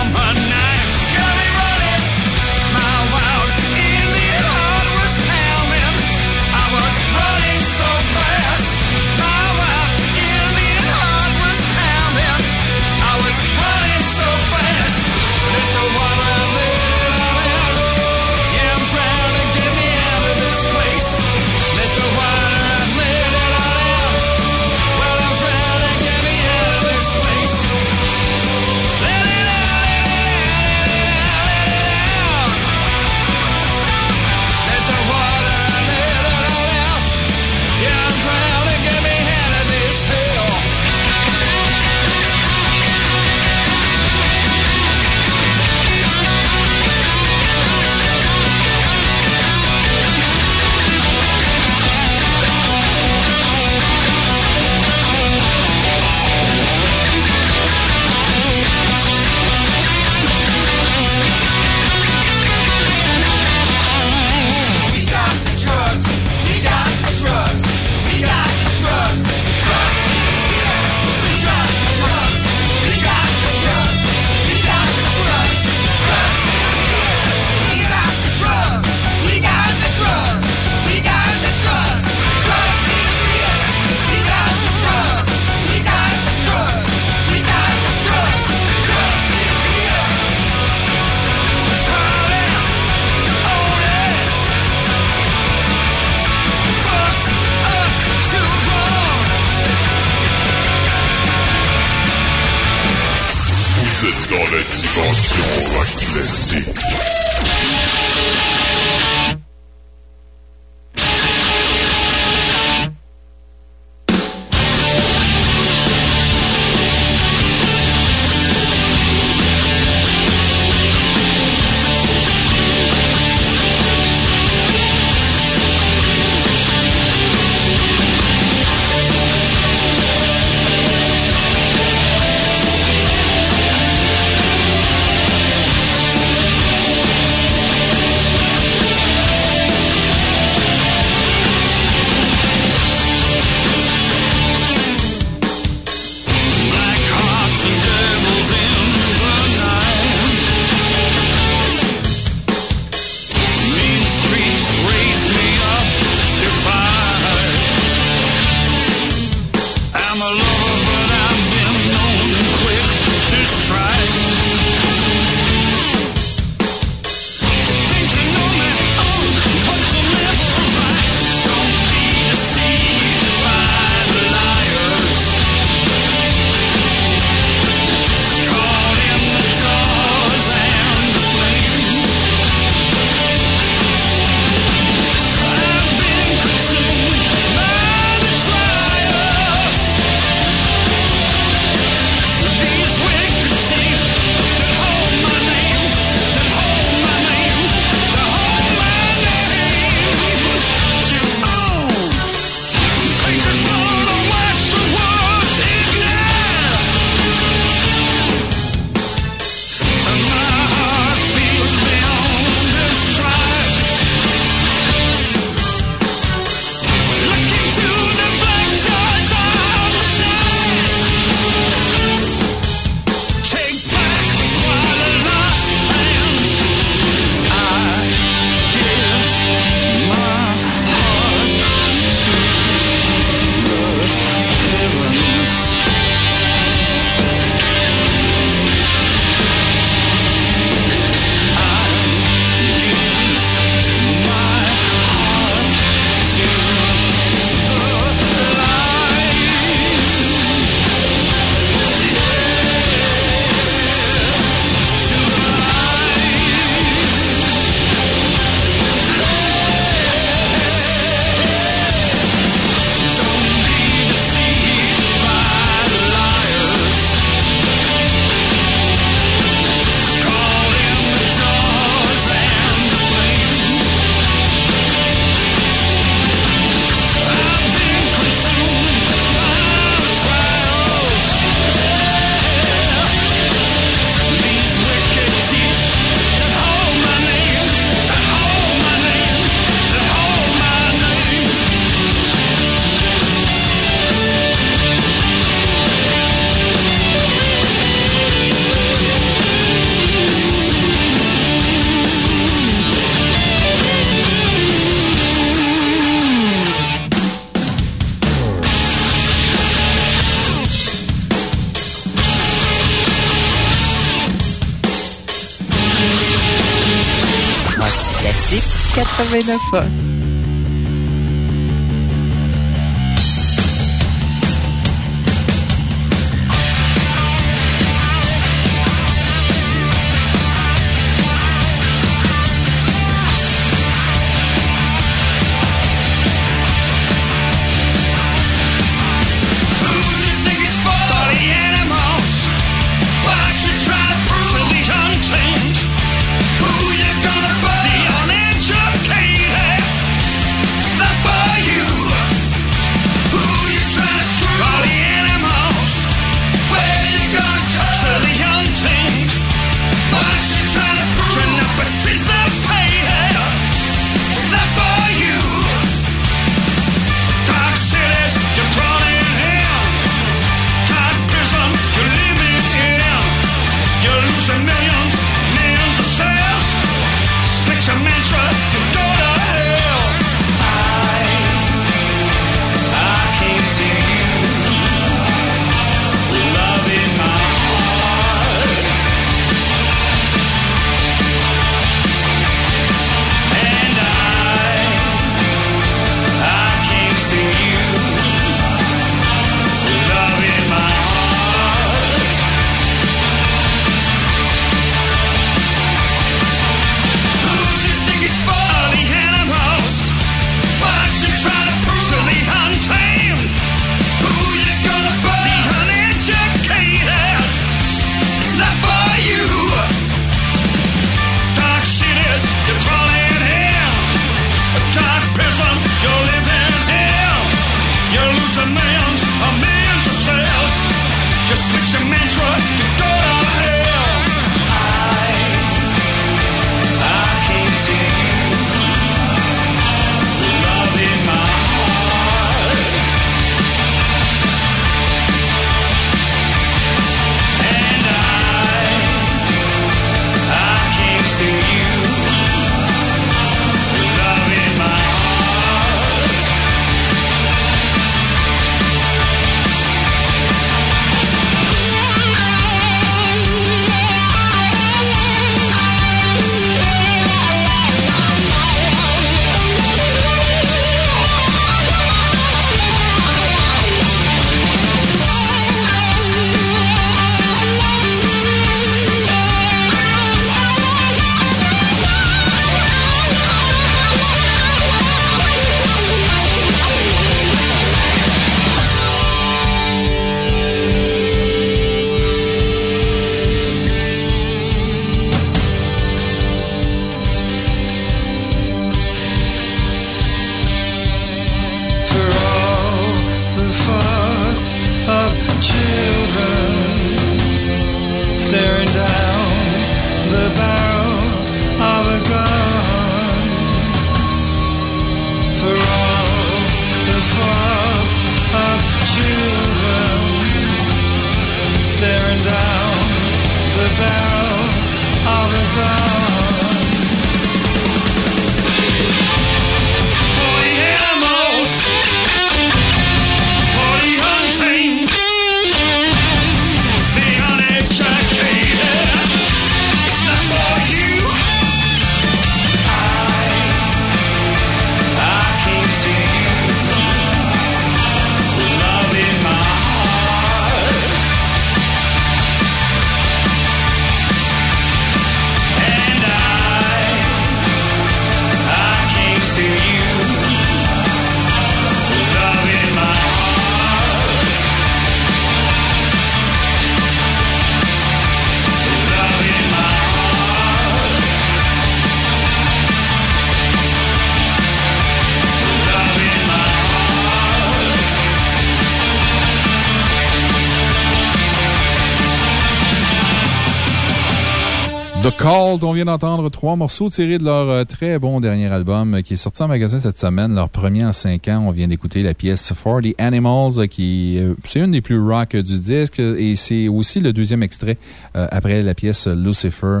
On vient d'entendre trois morceaux tirés de leur euh, très bon dernier album euh, qui est sorti en magasin cette semaine, leur premier en cinq ans. On vient d'écouter la pièce For the Animals, euh, qui c'est une des plus rock du disque et c'est aussi le deuxième extrait après la pièce Lucifer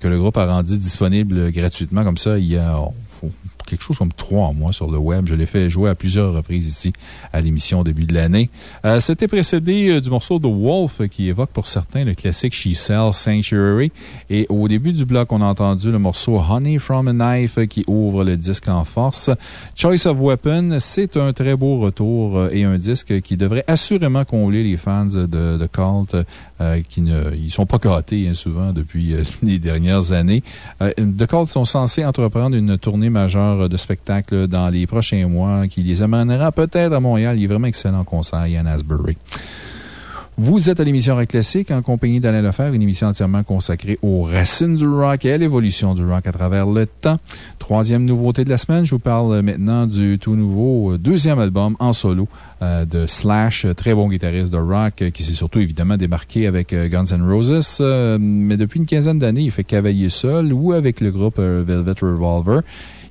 que le groupe a rendu disponible gratuitement comme ça il y a quelque chose comme trois mois sur le web. Je l'ai fait jouer à plusieurs reprises ici à l'émission début de l'année. Euh, C'était précédé euh, du morceau The Wolf qui évoque pour certains le classique She Sells Sanctuary. Et au début du bloc, on a entendu le morceau Honey from a Knife qui ouvre le disque en force. Choice of Weapon, c'est un très beau retour euh, et un disque qui devrait assurément combler les fans de, de Cult qui ne ils sont pas gâtés hein, souvent depuis les dernières années. The Cult sont censés entreprendre une tournée majeure de spectacles dans les prochains mois qui les amènera peut-être à Montréal. Il est vraiment excellent concert, Yann Asbury. Vous êtes à l'émission Rock Classique en compagnie d'Alain Lefebvre, une émission entièrement consacrée aux racines du rock et à l'évolution du rock à travers le temps. Troisième nouveauté de la semaine, je vous parle maintenant du tout nouveau deuxième album en solo euh, de Slash, très bon guitariste de rock, euh, qui s'est surtout évidemment démarqué avec euh, Guns N' Roses. mais depuis une quinzaine d'années, il fait cavalier seul ou avec le groupe Velvet Revolver.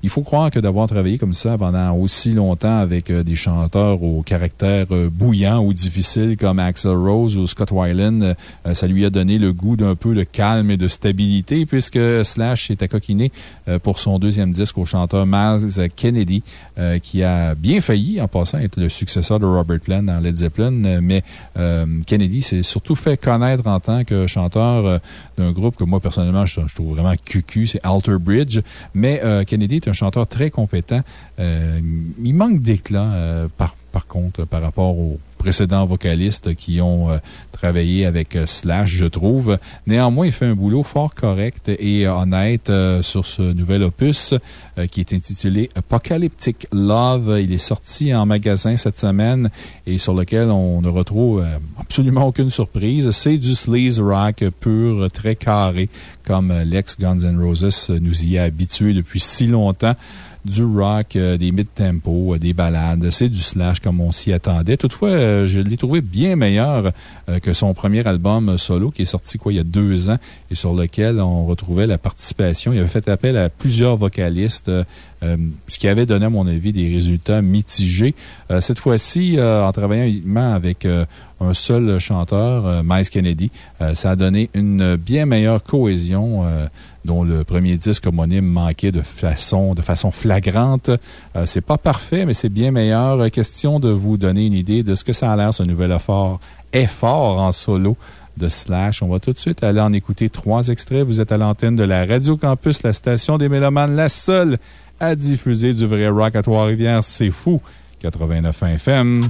Il faut croire que d'avoir travaillé comme ça pendant aussi longtemps avec euh, des chanteurs au caractère euh, bouillant ou difficile comme Axel Rose ou Scott Weiland, euh, ça lui a donné le goût d'un peu de calme et de stabilité puisque Slash s'est accoquiné pour son deuxième disque au chanteur Miles Kennedy, qui a bien failli, en passant, être le successeur de Robert Plant dans Led Zeppelin. Mais Kennedy s'est surtout fait connaître en tant que chanteur d'un groupe que moi, personnellement, je, trouve vraiment cucu, c'est Alter Bridge. Mais Kennedy est un chanteur très compétent. Euh, il manque d'éclat, euh, par, par contre, par rapport aux précédents vocalistes qui ont euh, travaillé avec euh, Slash, je trouve. Néanmoins, il fait un boulot fort correct et honnête euh, sur ce nouvel opus qui est intitulé Apocalyptic Love. Il est sorti en magasin cette semaine et sur lequel on ne retrouve absolument aucune surprise. C'est du sleaze rock pur, très carré, comme l'ex Guns N' Roses nous y a habitués depuis si longtemps du rock, euh, des mid-tempo, euh, des ballades. C'est du slash comme on s'y attendait. Toutefois, euh, je l'ai trouvé bien meilleur que son premier album solo qui est sorti quoi, il y a deux ans et sur lequel on retrouvait la participation. Il avait fait appel à plusieurs vocalistes, ce qui avait donné, à mon avis, des résultats mitigés. Cette fois-ci, en travaillant uniquement avec un seul chanteur, euh, Miles Kennedy, euh, ça a donné une bien meilleure cohésion euh, dont le premier disque homonyme manquait de façon, de façon flagrante. C'est pas parfait, mais c'est bien meilleur. Question de vous donner une idée de ce que ça a l'air, ce nouvel effort, effort en solo de Slash. On va tout de suite aller en écouter trois extraits. Vous êtes à l'antenne de la Radio Campus, la station des Mélomanes, la seule à diffuser du vrai rock à Trois-Rivières. C'est fou. 89 FM.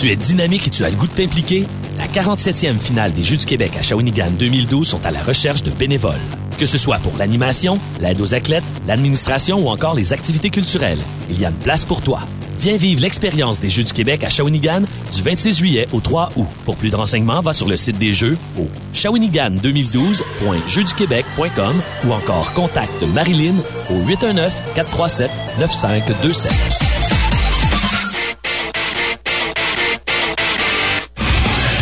Tu es dynamique et tu as le goût de t'impliquer? La 47e finale des Jeux du Québec à Shawinigan 2012 sont à la recherche de bénévoles. Que ce soit pour l'animation, l'aide aux athlètes, l'administration ou encore les activités culturelles, il y a une place pour toi. Viens vivre l'expérience des Jeux du Québec à Shawinigan du 26 juillet au 3 août. Pour plus de renseignements, va sur le site des Jeux au shawinigan2012.jeuxduquebec.com ou encore contacte Marilyn au 819-437-9527.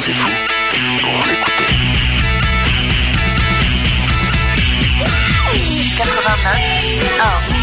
Assez fou pour l'écouter. 89 1.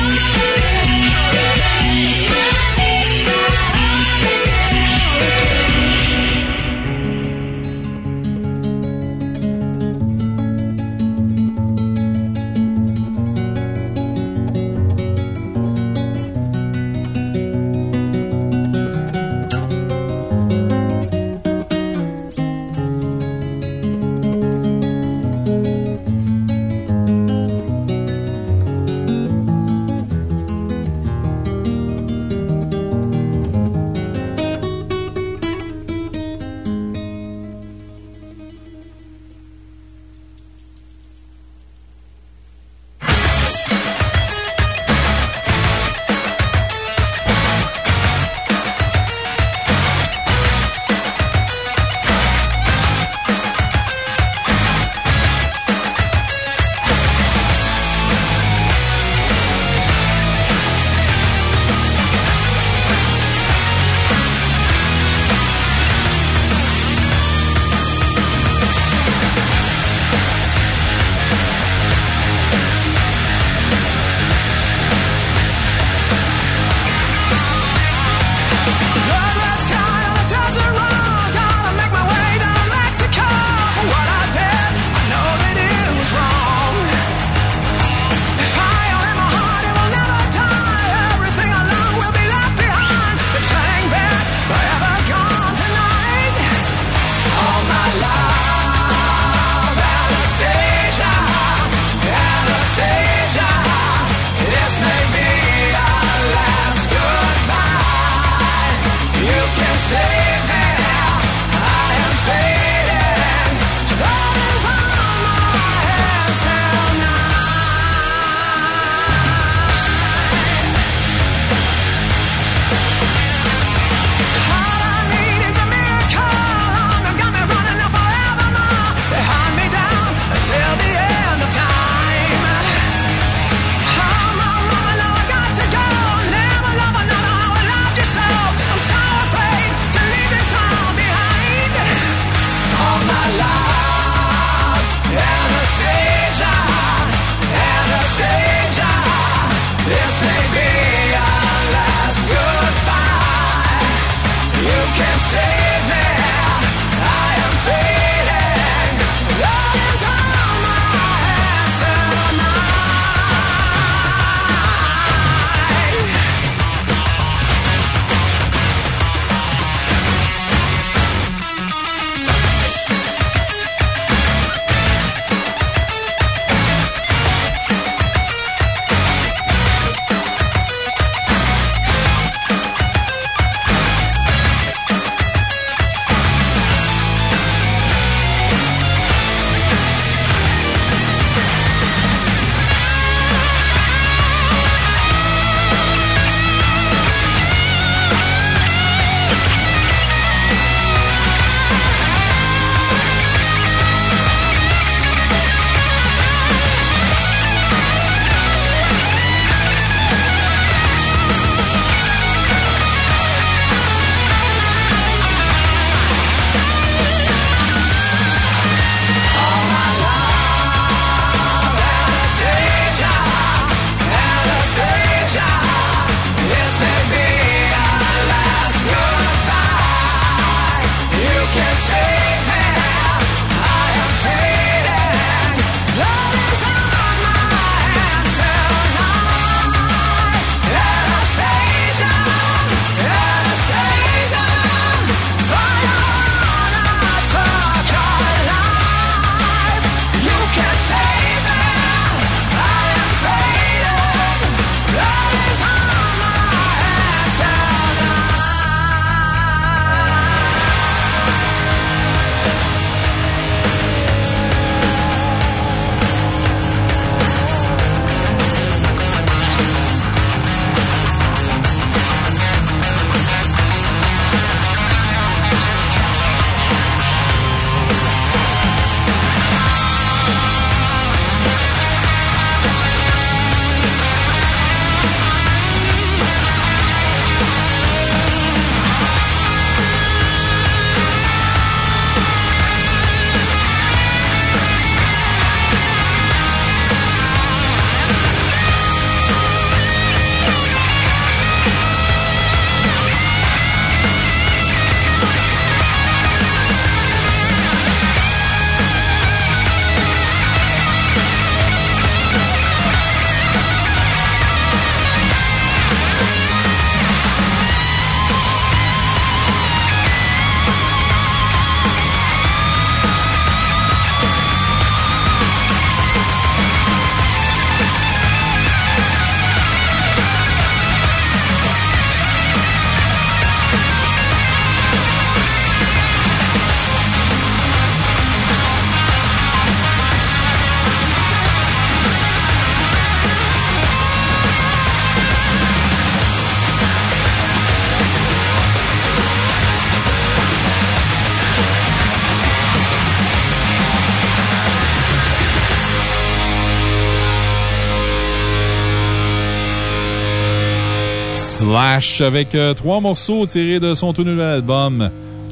Avec euh, trois morceaux tirés de son tout nouvel album,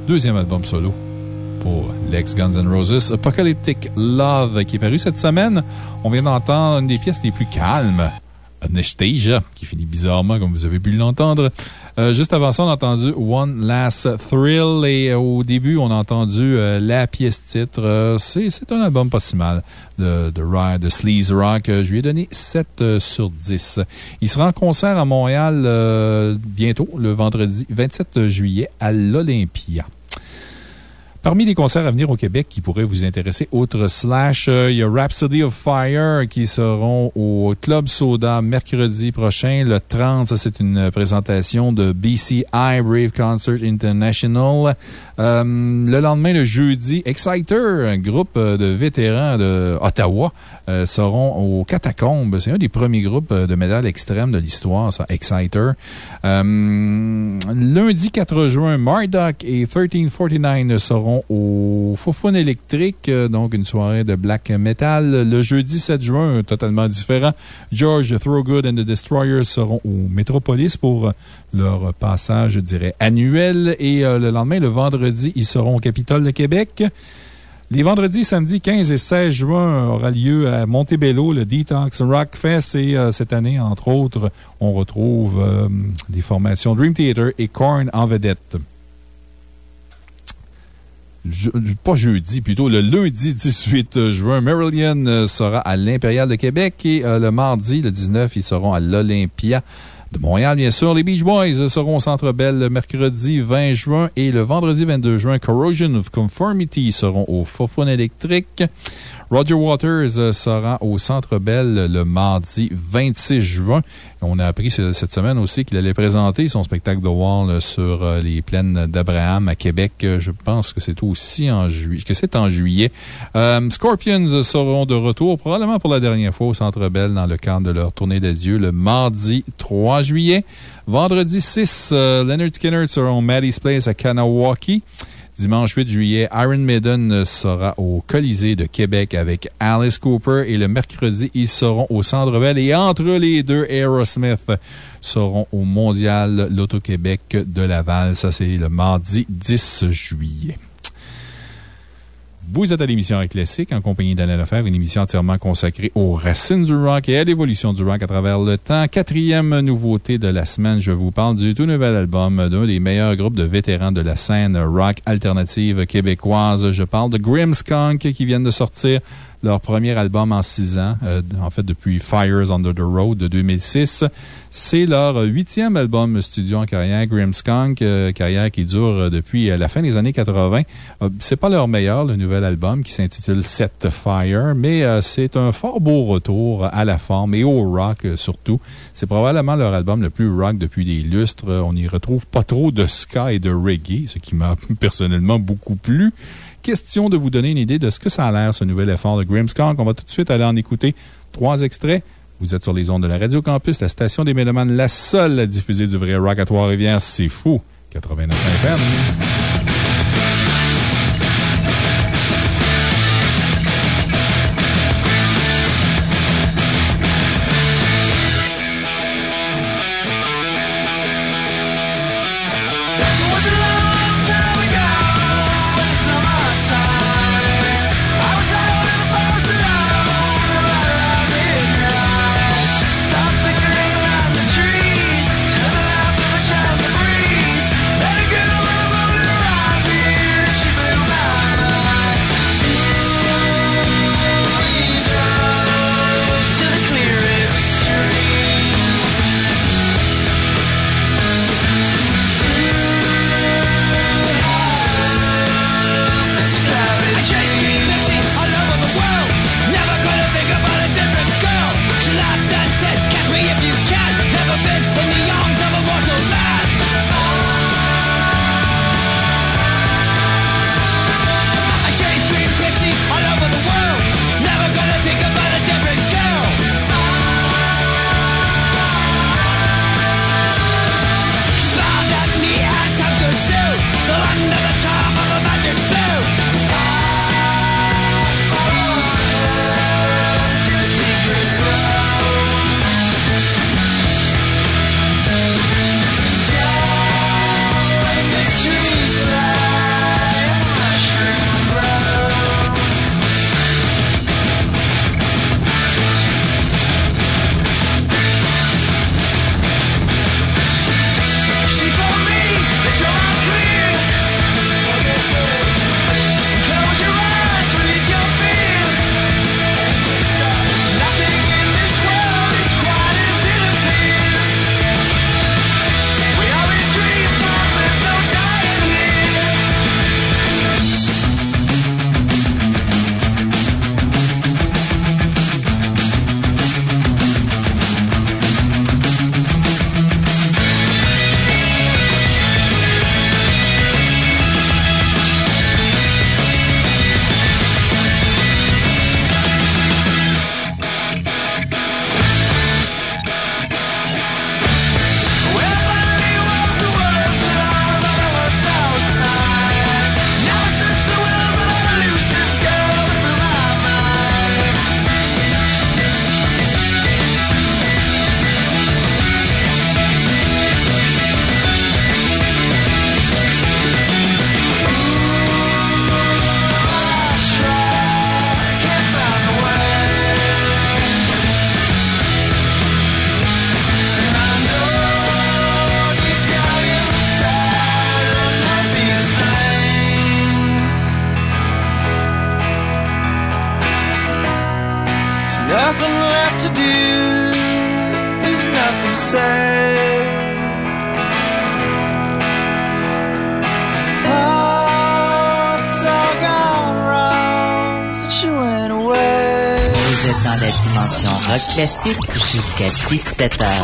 deuxième album solo pour l'ex Guns N' Roses, Apocalyptic Love, qui est paru cette semaine. On vient d'entendre une des pièces les plus calmes, Anesthesia, qui finit bizarrement, comme vous avez pu l'entendre. Euh, juste avant ça, on a entendu One Last Thrill et euh, au début, on a entendu euh, la pièce titre. C'est un album pas si mal de, de, rock- de Sleaze Rock. Je lui ai donné 7 euh, sur 10. Il sera en concert à Montréal bientôt, le vendredi 27 juillet, à l'Olympia. Parmi les concerts à venir au Québec qui pourraient vous intéresser, outre Slash, euh, y a Rhapsody of Fire qui seront au Club Soda mercredi prochain, le 30. Ça, c'est une présentation de BCI Brave Concert International. Euh, le lendemain, le jeudi, Exciter, un groupe de vétérans de Ottawa, euh, seront aux Catacombes. C'est un des premiers groupes de métal extrême de l'histoire, ça, Exciter. Lundi 4 juin, Marduk et 1349 seront au Fofone électrique, euh, donc une soirée de black metal. Le jeudi 7 juin, totalement différent, George Throgood and the Destroyers seront au Metropolis pour euh, leur passage, je dirais, annuel. Et euh, le lendemain, le vendredi, ils seront au Capitole de Québec. Les vendredis, samedis 15 et 16 juin aura lieu à Montebello le Detox Rock Fest et cette année, entre autres, on retrouve euh, des formations Dream Theater et Korn en vedette. Je- pas jeudi, plutôt le lundi 18 juin, Marillion euh, sera à l'Impérial de Québec et euh, le mardi, le 19, ils seront à l'Olympia de Montréal, bien sûr. Les Beach Boys seront au Centre Bell le mercredi 20 juin et le vendredi 22 juin, Corrosion of Conformity seront au Fofone électrique. Roger Waters euh, sera au Centre Bell le mardi 26 juin. On a appris ce- cette semaine aussi qu'il allait présenter son spectacle de Wall euh, sur euh, les plaines d'Abraham à Québec. Euh, Je pense que c'est aussi en juillet, Scorpions seront de retour, probablement pour la dernière fois au Centre Bell dans le cadre de leur tournée d'adieu le mardi 3 juillet. Vendredi 6, euh, Leonard Skinner sera au Maddie's Place à Kanawaki. Dimanche 8 juillet, Iron Maiden sera au Colisée de Québec avec Alice Cooper et le mercredi, ils seront au Centre Bell et entre les deux, Aerosmith seront au Mondial Loto-Québec de Laval. Ça, c'est le mardi 10 juillet. Vous êtes à l'émission Rock Classique en compagnie d'Alain Lefebvre, une émission entièrement consacrée aux racines du rock et à l'évolution du rock à travers le temps. Quatrième nouveauté de la semaine, je vous parle du tout nouvel album d'un des meilleurs groupes de vétérans de la scène rock alternative québécoise. Je parle de Grimmskunk qui viennent de sortir leur premier album en six ans, euh, en fait depuis Fires Under the Road de 2006. C'est leur huitième album studio en carrière, Grimmskunk, euh, carrière qui dure euh, depuis euh, la fin des années 80. Euh, c'est pas leur meilleur, le nouvel album qui s'intitule Set Fire, mais c'est un fort beau retour à la forme et au rock surtout. C'est probablement leur album le plus rock depuis des lustres. On n'y retrouve pas trop de ska et de reggae, ce qui m'a personnellement beaucoup plu. Question de vous donner une idée de ce que ça a l'air, ce nouvel effort de Grimmskunk. On va tout de suite aller en écouter trois extraits. Vous êtes sur les ondes de la Radio Campus, la station des Mélomanes, la seule à diffuser du vrai rock à Trois-Rivières. C'est fou! 89 FM. 17h.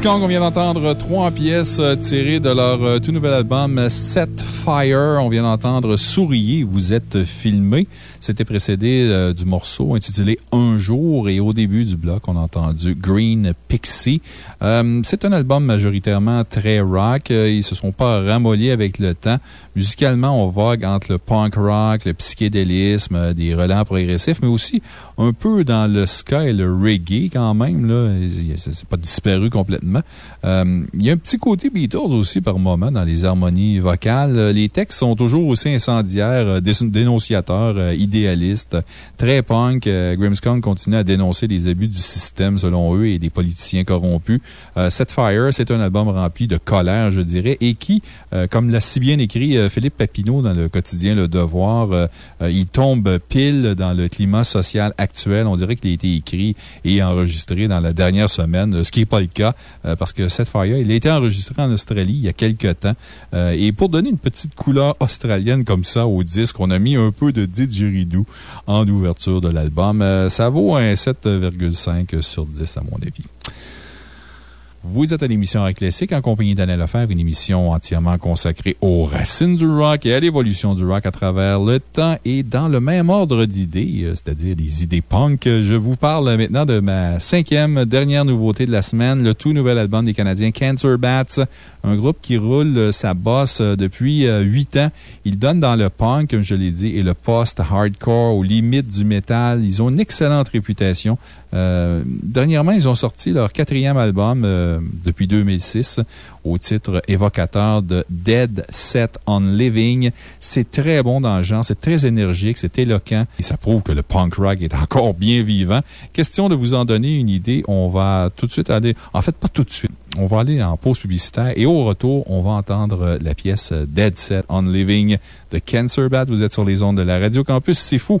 Grimmskong, on vient d'entendre trois pièces euh, tirées de leur euh, tout nouvel album euh, Set On vient d'entendre Souriez, vous êtes filmé. C'était précédé euh, du morceau intitulé Un jour et au début du bloc, on a entendu Green Pixie. Euh, C'est un album majoritairement très rock. Euh, Ils se sont pas ramollis avec le temps. Musicalement, on vogue entre le punk rock, le psychédélisme, des relents progressifs, mais aussi un peu dans le ska et le reggae quand même. là. C'est pas disparu complètement. Il y a un petit côté Beatles aussi par moment dans les harmonies vocales. Les textes sont toujours aussi incendiaires, euh, dé- dénonciateurs, euh, idéalistes, très punk. Euh, Grimmskong continue à dénoncer les abus du système selon eux et des politiciens corrompus. Set Fire, c'est un album rempli de colère, je dirais, et qui, comme l'a si bien écrit Philippe Papineau dans le quotidien Le Devoir, il tombe pile dans le climat social actuel. On dirait qu'il a été écrit et enregistré dans la dernière semaine, ce qui n'est pas le cas, parce que Set Fire, il a été enregistré en Australie il y a quelques temps. Et pour donner une petite couleur australienne comme ça au disque, on a mis un peu de didgeridoo en ouverture de l'album. Euh, ça vaut un 7,5 sur 10 à mon avis. Vous êtes à l'émission Rock Classique en compagnie d'Anna Lefebvre, une émission entièrement consacrée aux racines du rock et à l'évolution du rock à travers le temps et dans le même ordre d'idées, euh, c'est-à-dire des idées punk. Je vous parle maintenant de ma cinquième dernière nouveauté de la semaine, le tout nouvel album des Canadiens Cancer Bats, un groupe qui roule sa bosse euh, depuis euh, huit ans. Ils donnent dans le punk, comme je l'ai dit, et le post-hardcore aux limites du métal. Ils ont une excellente réputation. Euh, dernièrement, ils ont sorti leur quatrième album euh, depuis 2006 au titre évocateur de Dead Set on Living. C'est très bon dans le genre, c'est très énergique, c'est éloquent et ça prouve que le punk rock est encore bien vivant. Question de vous en donner une idée, on va tout de suite aller, en fait, pas tout de suite. On va aller en pause publicitaire et au retour, on va entendre la pièce Dead Set on Living de Cancer Bat. Vous êtes sur les ondes de la Radio Campus, c'est fou.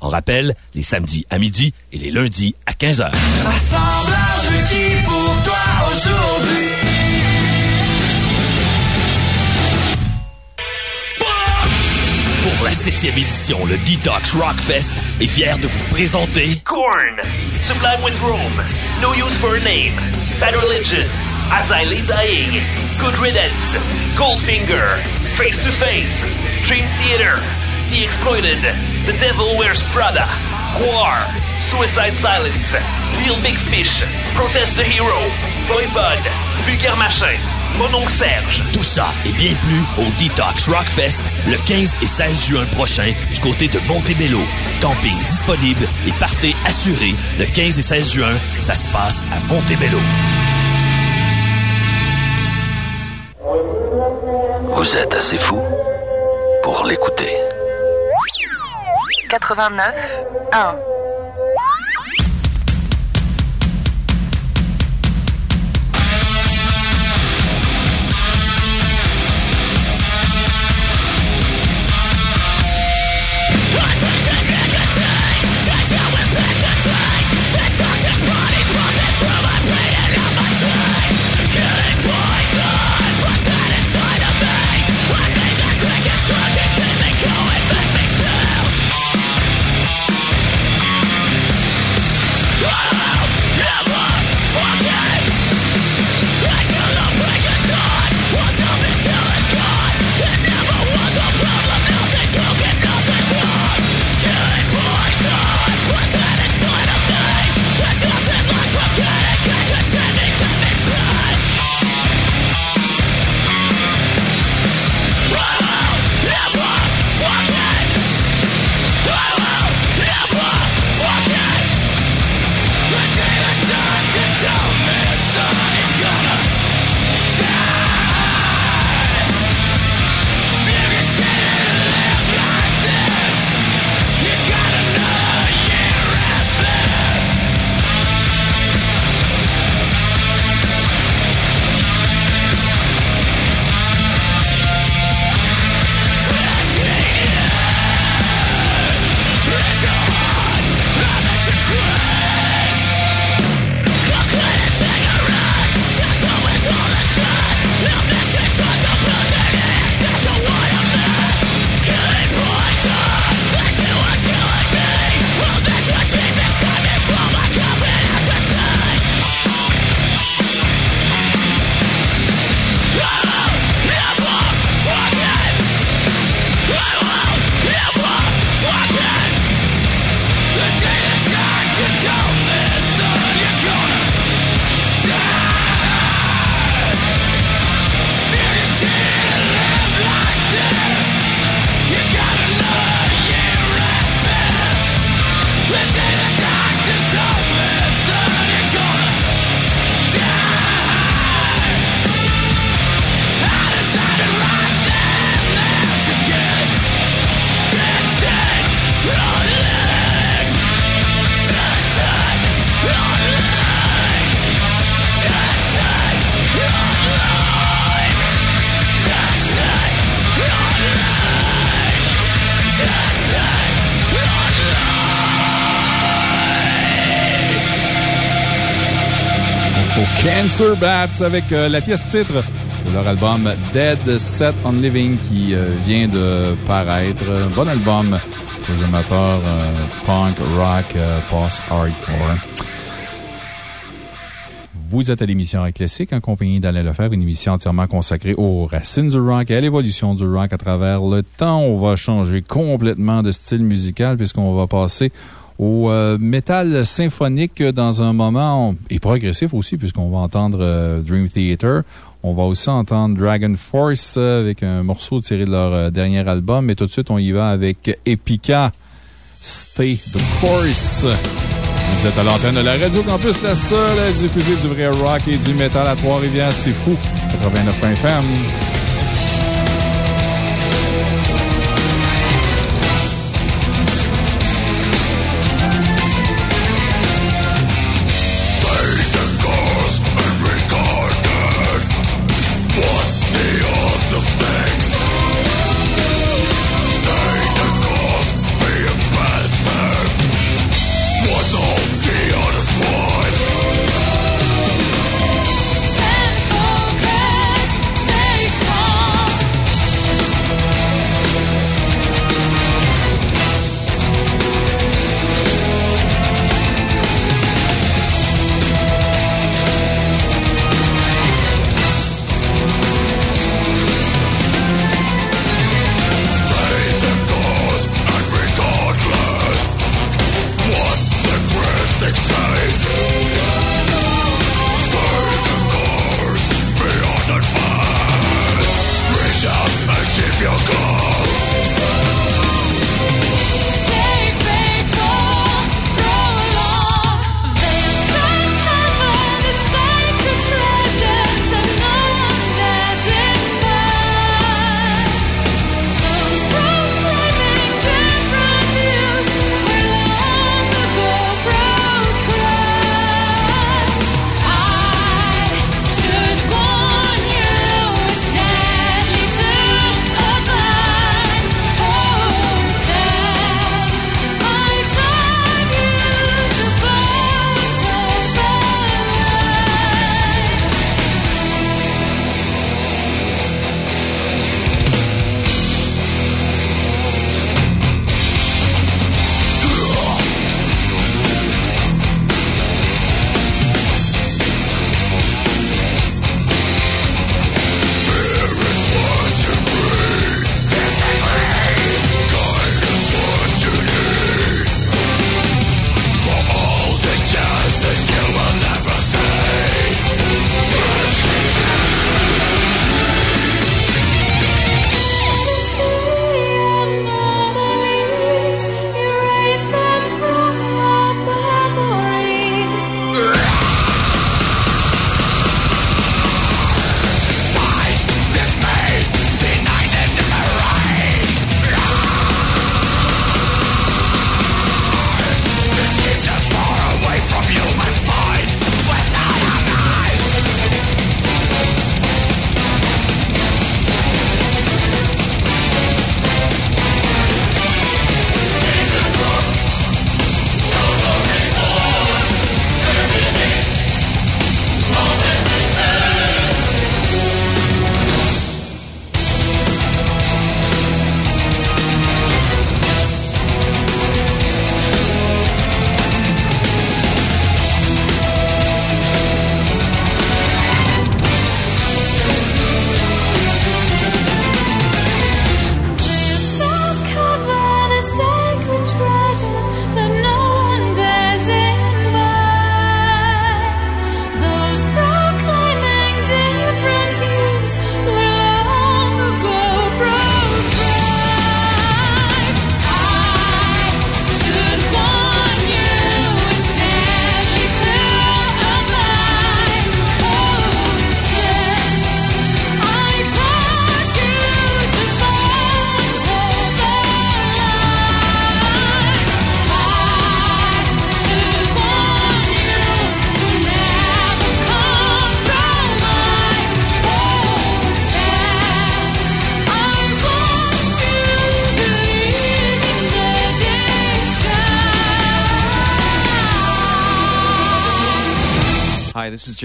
En rappel, les samedis à midi et les lundis à 15h. Assemblage qui pour toi aujourd'hui? Pour la septième édition, le Detox Rockfest est fier de vous présenter Korn, Sublime with Rome, No Use for a Name, Bad Religion, As I Lay Dying, Good Riddance, Goldfinger, Face to Face, Dream Theater, The Exploited, The Devil Wears Prada, War, Suicide Silence, Real Big Fish, Protest the Hero, Boy Bud, Vulgaire Machin, Mon oncle Serge. tout ça et bien plus au Detox Rockfest le 15 et 16 juin prochain du côté de Montebello. Camping disponible et partez assuré le 15 et 16 juin. Ça se passe à Montebello. Vous êtes assez fou pour l'écouter. 89 1. Avec euh, la pièce titre de leur album Dead Set on Living qui euh, vient de paraître. Bon album pour les amateurs euh, punk, rock, post-hardcore. Vous êtes à l'émission Rock Classique en compagnie d'Alain Lefebvre, une émission entièrement consacrée aux racines du rock et à l'évolution du rock à travers le temps. On va changer complètement de style musical puisqu'on va passer au euh, métal symphonique dans un moment et progressif aussi puisqu'on va entendre euh, Dream Theater. On va aussi entendre Dragon Force euh, avec un morceau tiré de leur dernier album. Mais tout de suite, on y va avec Epica, Stay the Course. Vous êtes à l'antenne de la Radio Campus, la seule à diffuser du vrai rock et du métal à Trois-Rivières. C'est fou. 89 FM.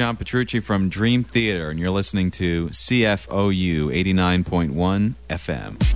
John Petrucci from Dream Theater, and you're listening to CFOU 89.1 FM.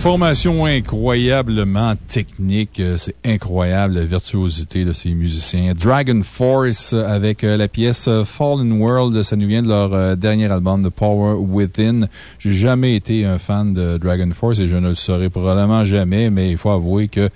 Formation incroyablement technique. Euh, C'est incroyable la virtuosité de ces musiciens. Dragon Force euh, avec euh, la pièce Fallen World. Ça nous vient de leur dernier album, The Power Within. J'ai jamais été un fan de Dragon Force et je ne le serai probablement jamais, mais il faut avouer que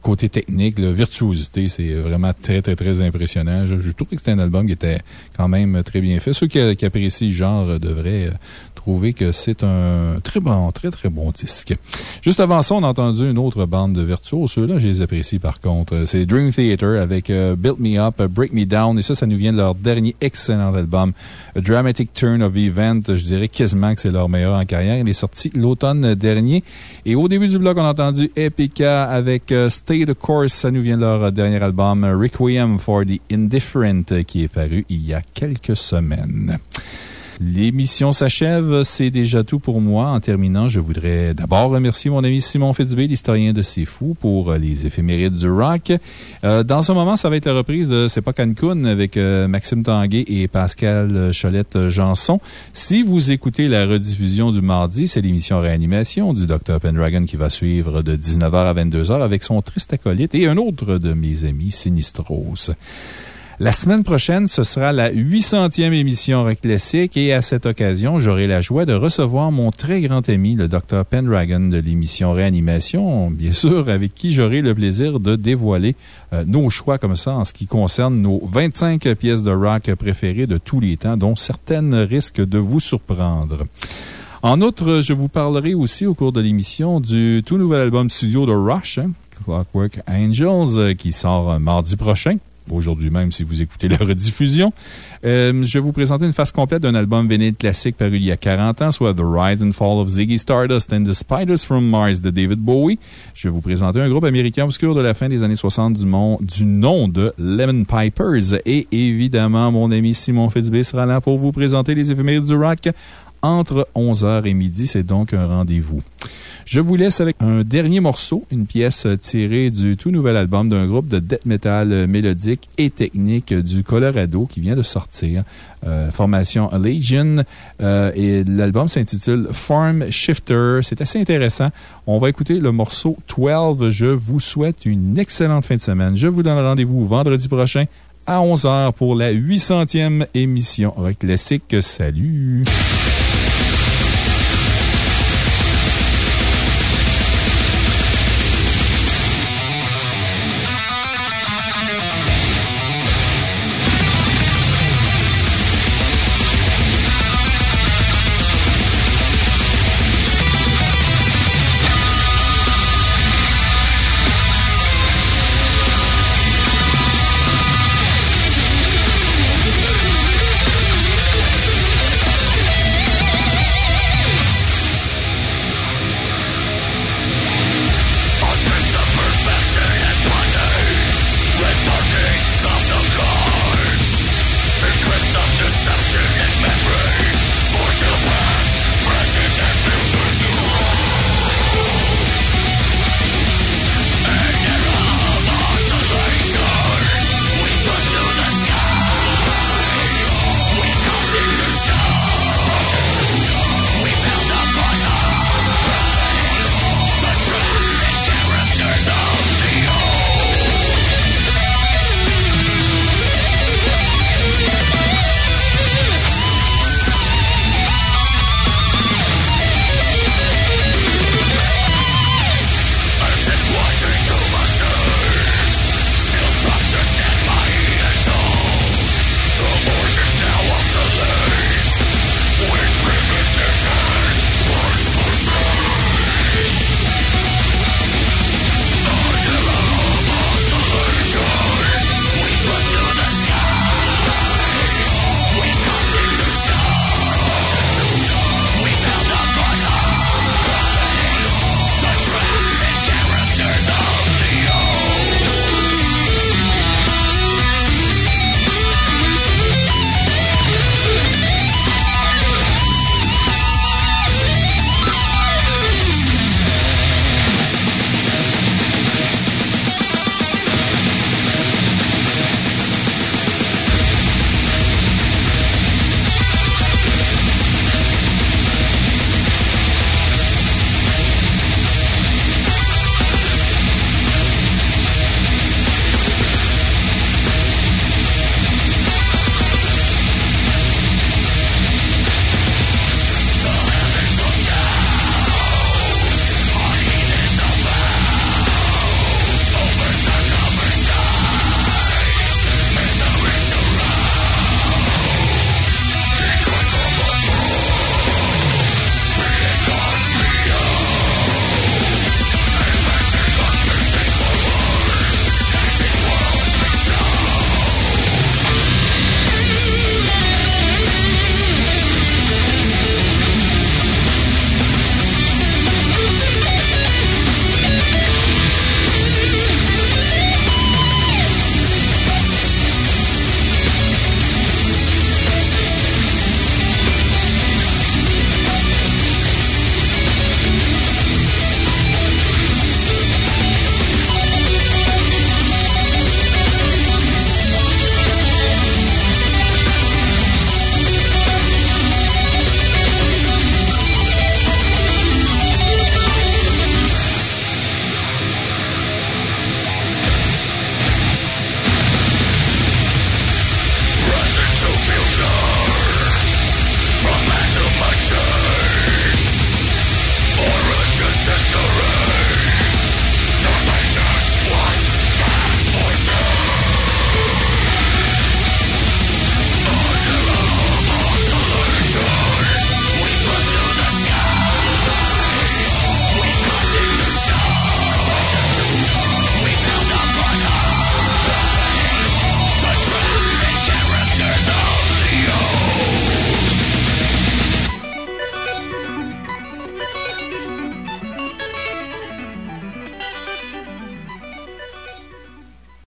côté technique, la virtuosité, c'est vraiment très, très, très impressionnant. Je, trouvais que c'était un album qui était quand même très bien fait. Ceux qui, apprécient le genre devraient trouver que c'est un très bon, très, très bon disque. Juste avant ça, on a entendu une autre bande de virtuoses. Ceux-là, je les apprécie par contre. C'est Dream Theater avec euh, Build Me Up, Break Me Down. Et ça, ça nous vient de leur dernier excellent album, Dramatic Turn of Event. Je dirais quasiment que c'est leur meilleur en carrière. Il est sorti l'automne dernier. Et au début du bloc, on a entendu Epica avec euh, Stay the Course. Ça nous vient de leur dernier album, Requiem for the Indifferent, qui est paru il y a quelques semaines. L'émission s'achève. C'est déjà tout pour moi. En terminant, je voudrais d'abord remercier mon ami Simon Fitzbé, l'historien de C'est Fou, pour euh, les éphémérides du rock. Euh, dans un moment, ça va être la reprise de C'est pas Cancun avec euh, Maxime Tanguay et Pascal Cholette-Janson. Si vous écoutez la rediffusion du mardi, c'est l'émission Réanimation du Dr. Pendragon qui va suivre de 19h à 22h avec son triste acolyte et un autre de mes amis, Sinistros. La semaine prochaine, ce sera la 800e émission Rock Classique et à cette occasion, j'aurai la joie de recevoir mon très grand ami, le Dr. Pendragon de l'émission Réanimation, bien sûr, avec qui j'aurai le plaisir de dévoiler euh, nos choix comme ça en ce qui concerne nos 25 pièces de rock préférées de tous les temps, dont certaines risquent de vous surprendre. En outre, je vous parlerai aussi au cours de l'émission du tout nouvel album studio de Rush, hein, Clockwork Angels, euh, qui sort euh, mardi prochain aujourd'hui même si vous écoutez la rediffusion. Euh, je vais vous présenter une face complète d'un album vinyle classique paru il y a 40 ans, soit The Rise and Fall of Ziggy Stardust and the Spiders from Mars de David Bowie. Je vais vous présenter un groupe américain obscur de la fin des années 60 du, du nom de Lemon Pipers. Et évidemment, mon ami Simon Fitzbé sera là pour vous présenter les éphémérides du rock entre 11h et midi. C'est donc un rendez-vous. Je vous laisse avec un dernier morceau, une pièce tirée du tout nouvel album d'un groupe de death metal mélodique et technique du Colorado qui vient de sortir. Euh, formation Legion. Euh, et l'album s'intitule Farm Shifter. C'est assez intéressant. On va écouter le morceau 12. Je vous souhaite une excellente fin de semaine. Je vous donne rendez-vous vendredi prochain à 11h pour la 800e émission Rock Classique. Salut!